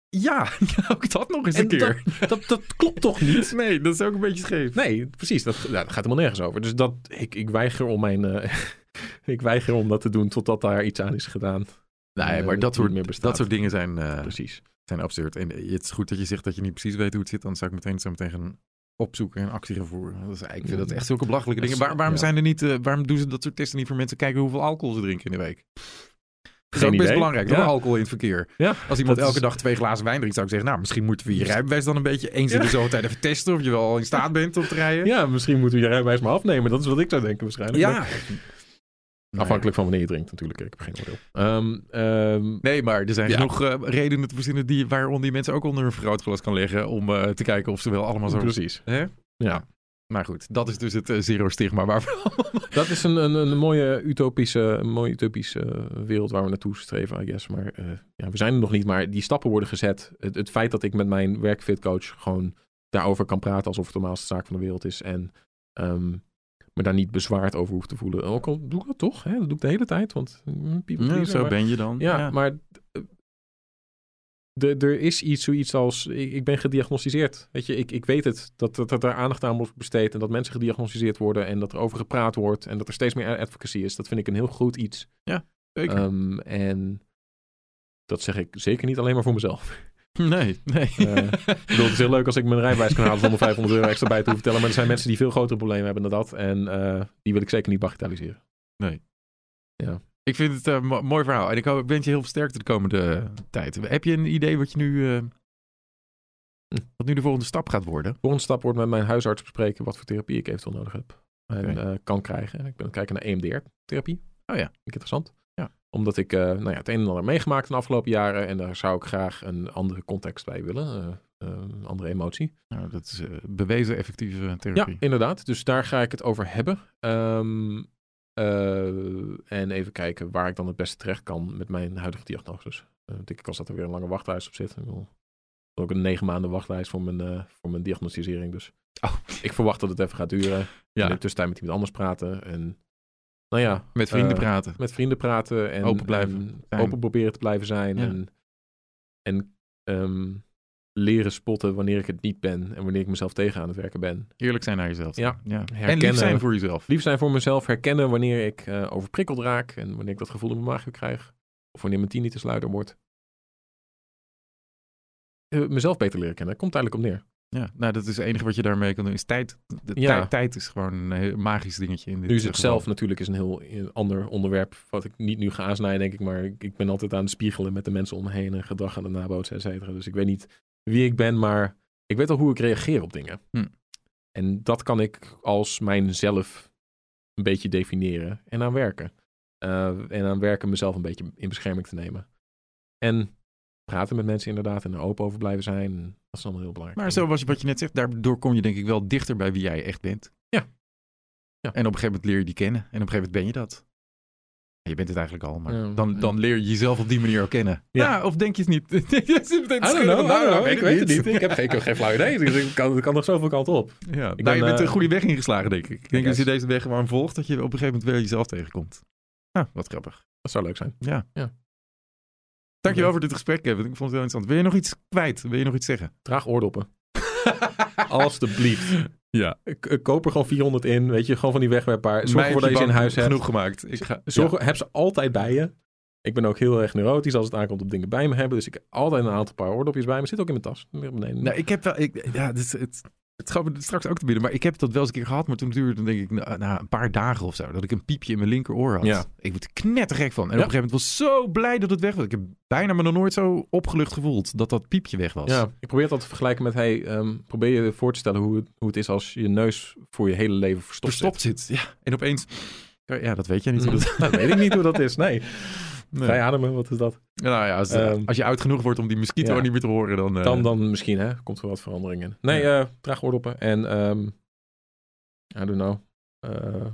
Speaker 1: Ja, ook dat nog eens
Speaker 2: En
Speaker 1: een keer.
Speaker 2: Dat, dat, dat klopt toch niet?
Speaker 1: Nee, dat is ook een beetje scheef.
Speaker 2: Nee, precies. Dat, ja, dat gaat helemaal nergens over. Dus dat, ik, ik weiger om mijn... eh, ik weiger om dat te doen totdat daar iets aan is gedaan.
Speaker 1: Nee,
Speaker 2: Eh,
Speaker 1: maar dat soort,
Speaker 2: meer
Speaker 1: dat soort dingen zijn, eh,
Speaker 2: Precies.
Speaker 1: zijn absurd. En het is goed dat je zegt dat je niet precies weet hoe het zit. Dan zou ik meteen zo meteen gaan opzoeken en actie gaan voeren. Dat is, ik vind dat echt zulke belachelijke dingen. Waar- waarom,
Speaker 2: ja.
Speaker 1: zijn er niet, eh, waarom doen ze dat soort testen niet voor mensen kijken hoeveel alcohol ze drinken in de week? Dat is ook best
Speaker 2: idee.
Speaker 1: belangrijk,
Speaker 2: Ja.
Speaker 1: Alcohol in het verkeer.
Speaker 2: Ja,
Speaker 1: Als iemand
Speaker 2: is-
Speaker 1: elke dag twee glazen wijn drinkt, zou ik zeggen, nou, misschien moeten we je rijbewijs dan een beetje eens in de zoveel tijd even testen of je wel in staat bent om te rijden.
Speaker 2: ja, misschien moeten we je rijbewijs maar afnemen. Dat is wat ik zou denken waarschijnlijk. Maar Afhankelijk van wanneer je drinkt natuurlijk. Ik heb geen oordeel. Ehm, ehm,
Speaker 1: Nee, maar er zijn
Speaker 2: Ja.
Speaker 1: genoeg eh, redenen te verzinnen die, waaronder die mensen ook onder een vergrootglas kan leggen om eh, te kijken of ze wel allemaal zo...
Speaker 2: precies.
Speaker 1: Hè?
Speaker 2: Ja.
Speaker 1: Maar goed, dat is dus het eh, zero stigma waar we...
Speaker 2: Dat is een, een, een mooie utopische, een mooie utopische wereld waar we naartoe streven, I guess. Maar eh, ja, we zijn er nog niet. Maar die stappen worden gezet. Het, het feit dat ik met mijn werkfitcoach gewoon daarover kan praten alsof het de normaalste zaak van de wereld is. En ehm, me daar niet bezwaard over hoef te voelen. Ook al doe ik dat toch. Hè? Dat doe ik de hele tijd. Want
Speaker 1: Ja,
Speaker 2: pleaser,
Speaker 1: zo
Speaker 2: maar-
Speaker 1: ben je dan.
Speaker 2: Ja, maar eh, er is iets, zoiets als, ik, ik ben gediagnosticeerd. Weet je, ik, ik weet het, dat, dat, dat daar aandacht aan wordt besteed en dat mensen gediagnosticeerd worden en dat er over gepraat wordt en dat er steeds meer advocacy is. Dat vind ik een heel goed iets.
Speaker 1: Zeker.
Speaker 2: Ehm, en dat zeg ik zeker niet alleen maar voor mezelf.
Speaker 1: nee, nee.
Speaker 2: Eh, ik bedoel, het is heel leuk als ik mijn rijbewijs kan halen zonder 500 euro extra bij te hoeven tellen, maar er zijn mensen die veel grotere problemen hebben dan dat en eh, die wil ik zeker niet bagatelliseren.
Speaker 1: Ik vind het een mo- mooi verhaal. En ik hoop, ik wens je heel veel sterkte de komende eh, tijd. Heb je een idee wat je nu... eh, wat nu de volgende stap gaat worden?
Speaker 2: De volgende stap wordt met mijn huisarts bespreken wat voor therapie ik eventueel nodig heb. En eh, kan krijgen. Ik ben aan het kijken naar EMDR-therapie.
Speaker 1: Oh ja.
Speaker 2: Vind ik interessant.
Speaker 1: Ja.
Speaker 2: Omdat ik eh, nou ja, het een en ander meegemaakt in de afgelopen jaren. En daar zou ik graag een andere context bij willen. eh, eh, een andere emotie.
Speaker 1: Nou, dat is bewezen effectieve
Speaker 2: Ja,
Speaker 1: therapie.
Speaker 2: inderdaad. Dus daar ga ik het over hebben. Ehm, eh, en even kijken waar ik dan het beste terecht kan met mijn huidige diagnoses. Uh, denk ik als dat er weer een lange wachtlijst op zit. Ik ook een negen maanden wachtlijst voor mijn, eh, voor mijn diagnosticering. Dus
Speaker 1: Oh.
Speaker 2: ik verwacht dat het even gaat duren.
Speaker 1: Ja.
Speaker 2: In de tussentijd met iemand anders praten. En nou ja.
Speaker 1: Met vrienden
Speaker 2: eh,
Speaker 1: praten.
Speaker 2: Met vrienden praten. En,
Speaker 1: Open blijven
Speaker 2: en open proberen te blijven zijn.
Speaker 1: Ja.
Speaker 2: En, en ehm, leren spotten wanneer ik het niet ben. En wanneer ik mezelf tegen aan het werken ben.
Speaker 1: Eerlijk zijn naar jezelf.
Speaker 2: Ja.
Speaker 1: ja. En lief
Speaker 2: Herkennen-
Speaker 1: zijn voor jezelf.
Speaker 2: Lief zijn voor mezelf, herkennen wanneer ik eh, overprikkeld raak en wanneer ik dat gevoel in mijn maag krijg. Of wanneer mijn tinnitus luider wordt. Eh, mezelf beter leren kennen, komt eigenlijk op neer.
Speaker 1: Ja, nou dat is het enige wat je daarmee kan doen, is tijd. De
Speaker 2: Ja.
Speaker 1: tijd, tijd is gewoon een heel magisch dingetje in dit
Speaker 2: Nu is het
Speaker 1: geval.
Speaker 2: zelf natuurlijk is een heel eh, ander onderwerp, wat ik niet nu ga aansnijden, denk ik. Maar ik, ben altijd aan het spiegelen met de mensen om me heen en gedrag aan het nabootsen, et cetera. Dus ik weet niet wie ik ben, maar ik weet al hoe ik reageer op dingen.
Speaker 1: Hm.
Speaker 2: En dat kan ik als mijnzelf een beetje definiëren en aan werken. Eh, en aan werken mezelf een beetje in bescherming te nemen. En praten met mensen inderdaad en er open over blijven zijn. Dat is allemaal heel belangrijk.
Speaker 1: Maar zoals je, wat je net zegt, daardoor kom je denk ik wel dichter bij wie jij echt bent.
Speaker 2: Ja. Ja.
Speaker 1: En op een gegeven moment leer je die kennen. En op een gegeven moment ben je dat. Je bent het eigenlijk al, maar
Speaker 2: Ja.
Speaker 1: dan, dan leer je jezelf op die manier ook kennen.
Speaker 2: Ja.
Speaker 1: Of denk je het niet? Weet
Speaker 2: Ik weet het niet. Ik heb geen, flauw idee. Dus ik kan, kan nog zoveel kanten op.
Speaker 1: Ja, nou,
Speaker 2: ben,
Speaker 1: je bent
Speaker 2: eh,
Speaker 1: een goede weg ingeslagen, denk ik. Ik denk als je deze weg gewoon volgt, dat je op een gegeven moment weer jezelf tegenkomt. Ah, wat grappig.
Speaker 2: Dat zou leuk zijn.
Speaker 1: Ja.
Speaker 2: Ja.
Speaker 1: Dankjewel voor dit gesprek, Kevin. Ik vond het heel interessant. Wil je nog iets kwijt? Wil je nog iets zeggen?
Speaker 2: Draag oordoppen. Alsjeblieft.
Speaker 1: Ja.
Speaker 2: Ik, ik koop er gewoon 400 in. Weet je, gewoon van die wegwerpbaar. Zorg ervoor dat je ze in huis hebt.
Speaker 1: Genoeg gemaakt. Ik ga,
Speaker 2: Zorg, Heb ze altijd bij je. Ik ben ook heel erg neurotisch als het aankomt op dingen bij me hebben. Dus ik heb altijd een aantal paar oordopjes bij me. Zit ook in mijn tas. Beneden.
Speaker 1: Nou, ik heb wel. Ik, ja, dit, het, het gaat me straks ook te binnen. Maar ik heb dat wel eens een keer gehad. Maar toen duurde het, denk ik na, na een paar dagen of zo. Dat ik een piepje in mijn linkeroor had.
Speaker 2: Ja.
Speaker 1: Ik word er knettergek van. En
Speaker 2: Ja.
Speaker 1: op een gegeven moment was ik zo blij dat het weg was. Ik heb bijna me nog nooit zo opgelucht gevoeld dat dat piepje weg was.
Speaker 2: Ja, ik probeer dat te vergelijken met... Hey, ehm, probeer je voor te stellen hoe het, hoe het is als je neus voor je hele leven verstopt,
Speaker 1: Verstopt zit. Ja. En opeens. Ja, dat weet jij niet. hoe dat,
Speaker 2: Dat weet ik niet hoe dat is. Nee.
Speaker 1: Nee.
Speaker 2: Vrij ademen, wat is dat?
Speaker 1: Nou ja, als,
Speaker 2: Ehm,
Speaker 1: als je oud genoeg wordt om die mosquito
Speaker 2: ja.
Speaker 1: niet meer te horen, dan... eh,
Speaker 2: Dan, dan misschien, hè. Komt er wat verandering in. Nee, eh draag oordoppen. En, ehm I don't know. Eh,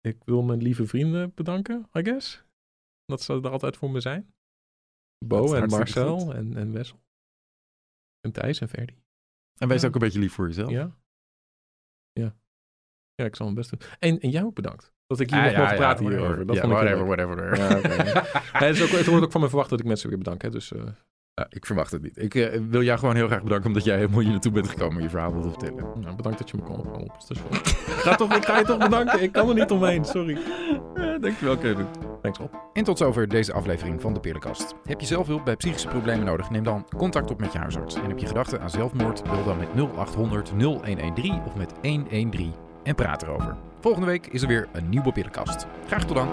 Speaker 2: ik wil mijn lieve vrienden bedanken, I guess. Dat ze er altijd voor me zijn. Bo en Marcel
Speaker 1: goed.
Speaker 2: en, en Wessel. En Thijs en Ferdi.
Speaker 1: En wees
Speaker 2: Ja.
Speaker 1: ook een beetje lief voor jezelf.
Speaker 2: Ja. Ja. Ja, ik zal mijn best doen. En, en jou ook bedankt. Dat ik hier
Speaker 1: Ah,
Speaker 2: nog
Speaker 1: ja,
Speaker 2: mocht
Speaker 1: ja,
Speaker 2: praten
Speaker 1: whatever.
Speaker 2: hierover. Dat
Speaker 1: Ja,
Speaker 2: vond ik heel
Speaker 1: whatever, whatever.
Speaker 2: Ja, het, is ook, het wordt ook van me verwacht dat ik mensen weer bedank. Hè, dus eh,
Speaker 1: Ja, ik verwacht het niet. Ik eh, wil jou gewoon heel graag bedanken omdat jij helemaal hier naartoe bent gekomen om je verhaal te vertellen.
Speaker 2: nou, bedankt dat je me kon ophalen op het station. ga toch, ik ga je toch bedanken. Ik kan er niet omheen. Sorry.
Speaker 1: Ja, dankjewel, Kevin.
Speaker 2: Thanks op.
Speaker 1: En tot zover deze aflevering van de Pillenkast. Heb je zelf hulp bij psychische problemen nodig? Neem dan contact op met je huisarts. En heb je gedachten aan zelfmoord? Bel dan met 0800 0113 of met 113 en praat erover. Volgende week is er weer een nieuwe Pillenkast. Graag tot dan.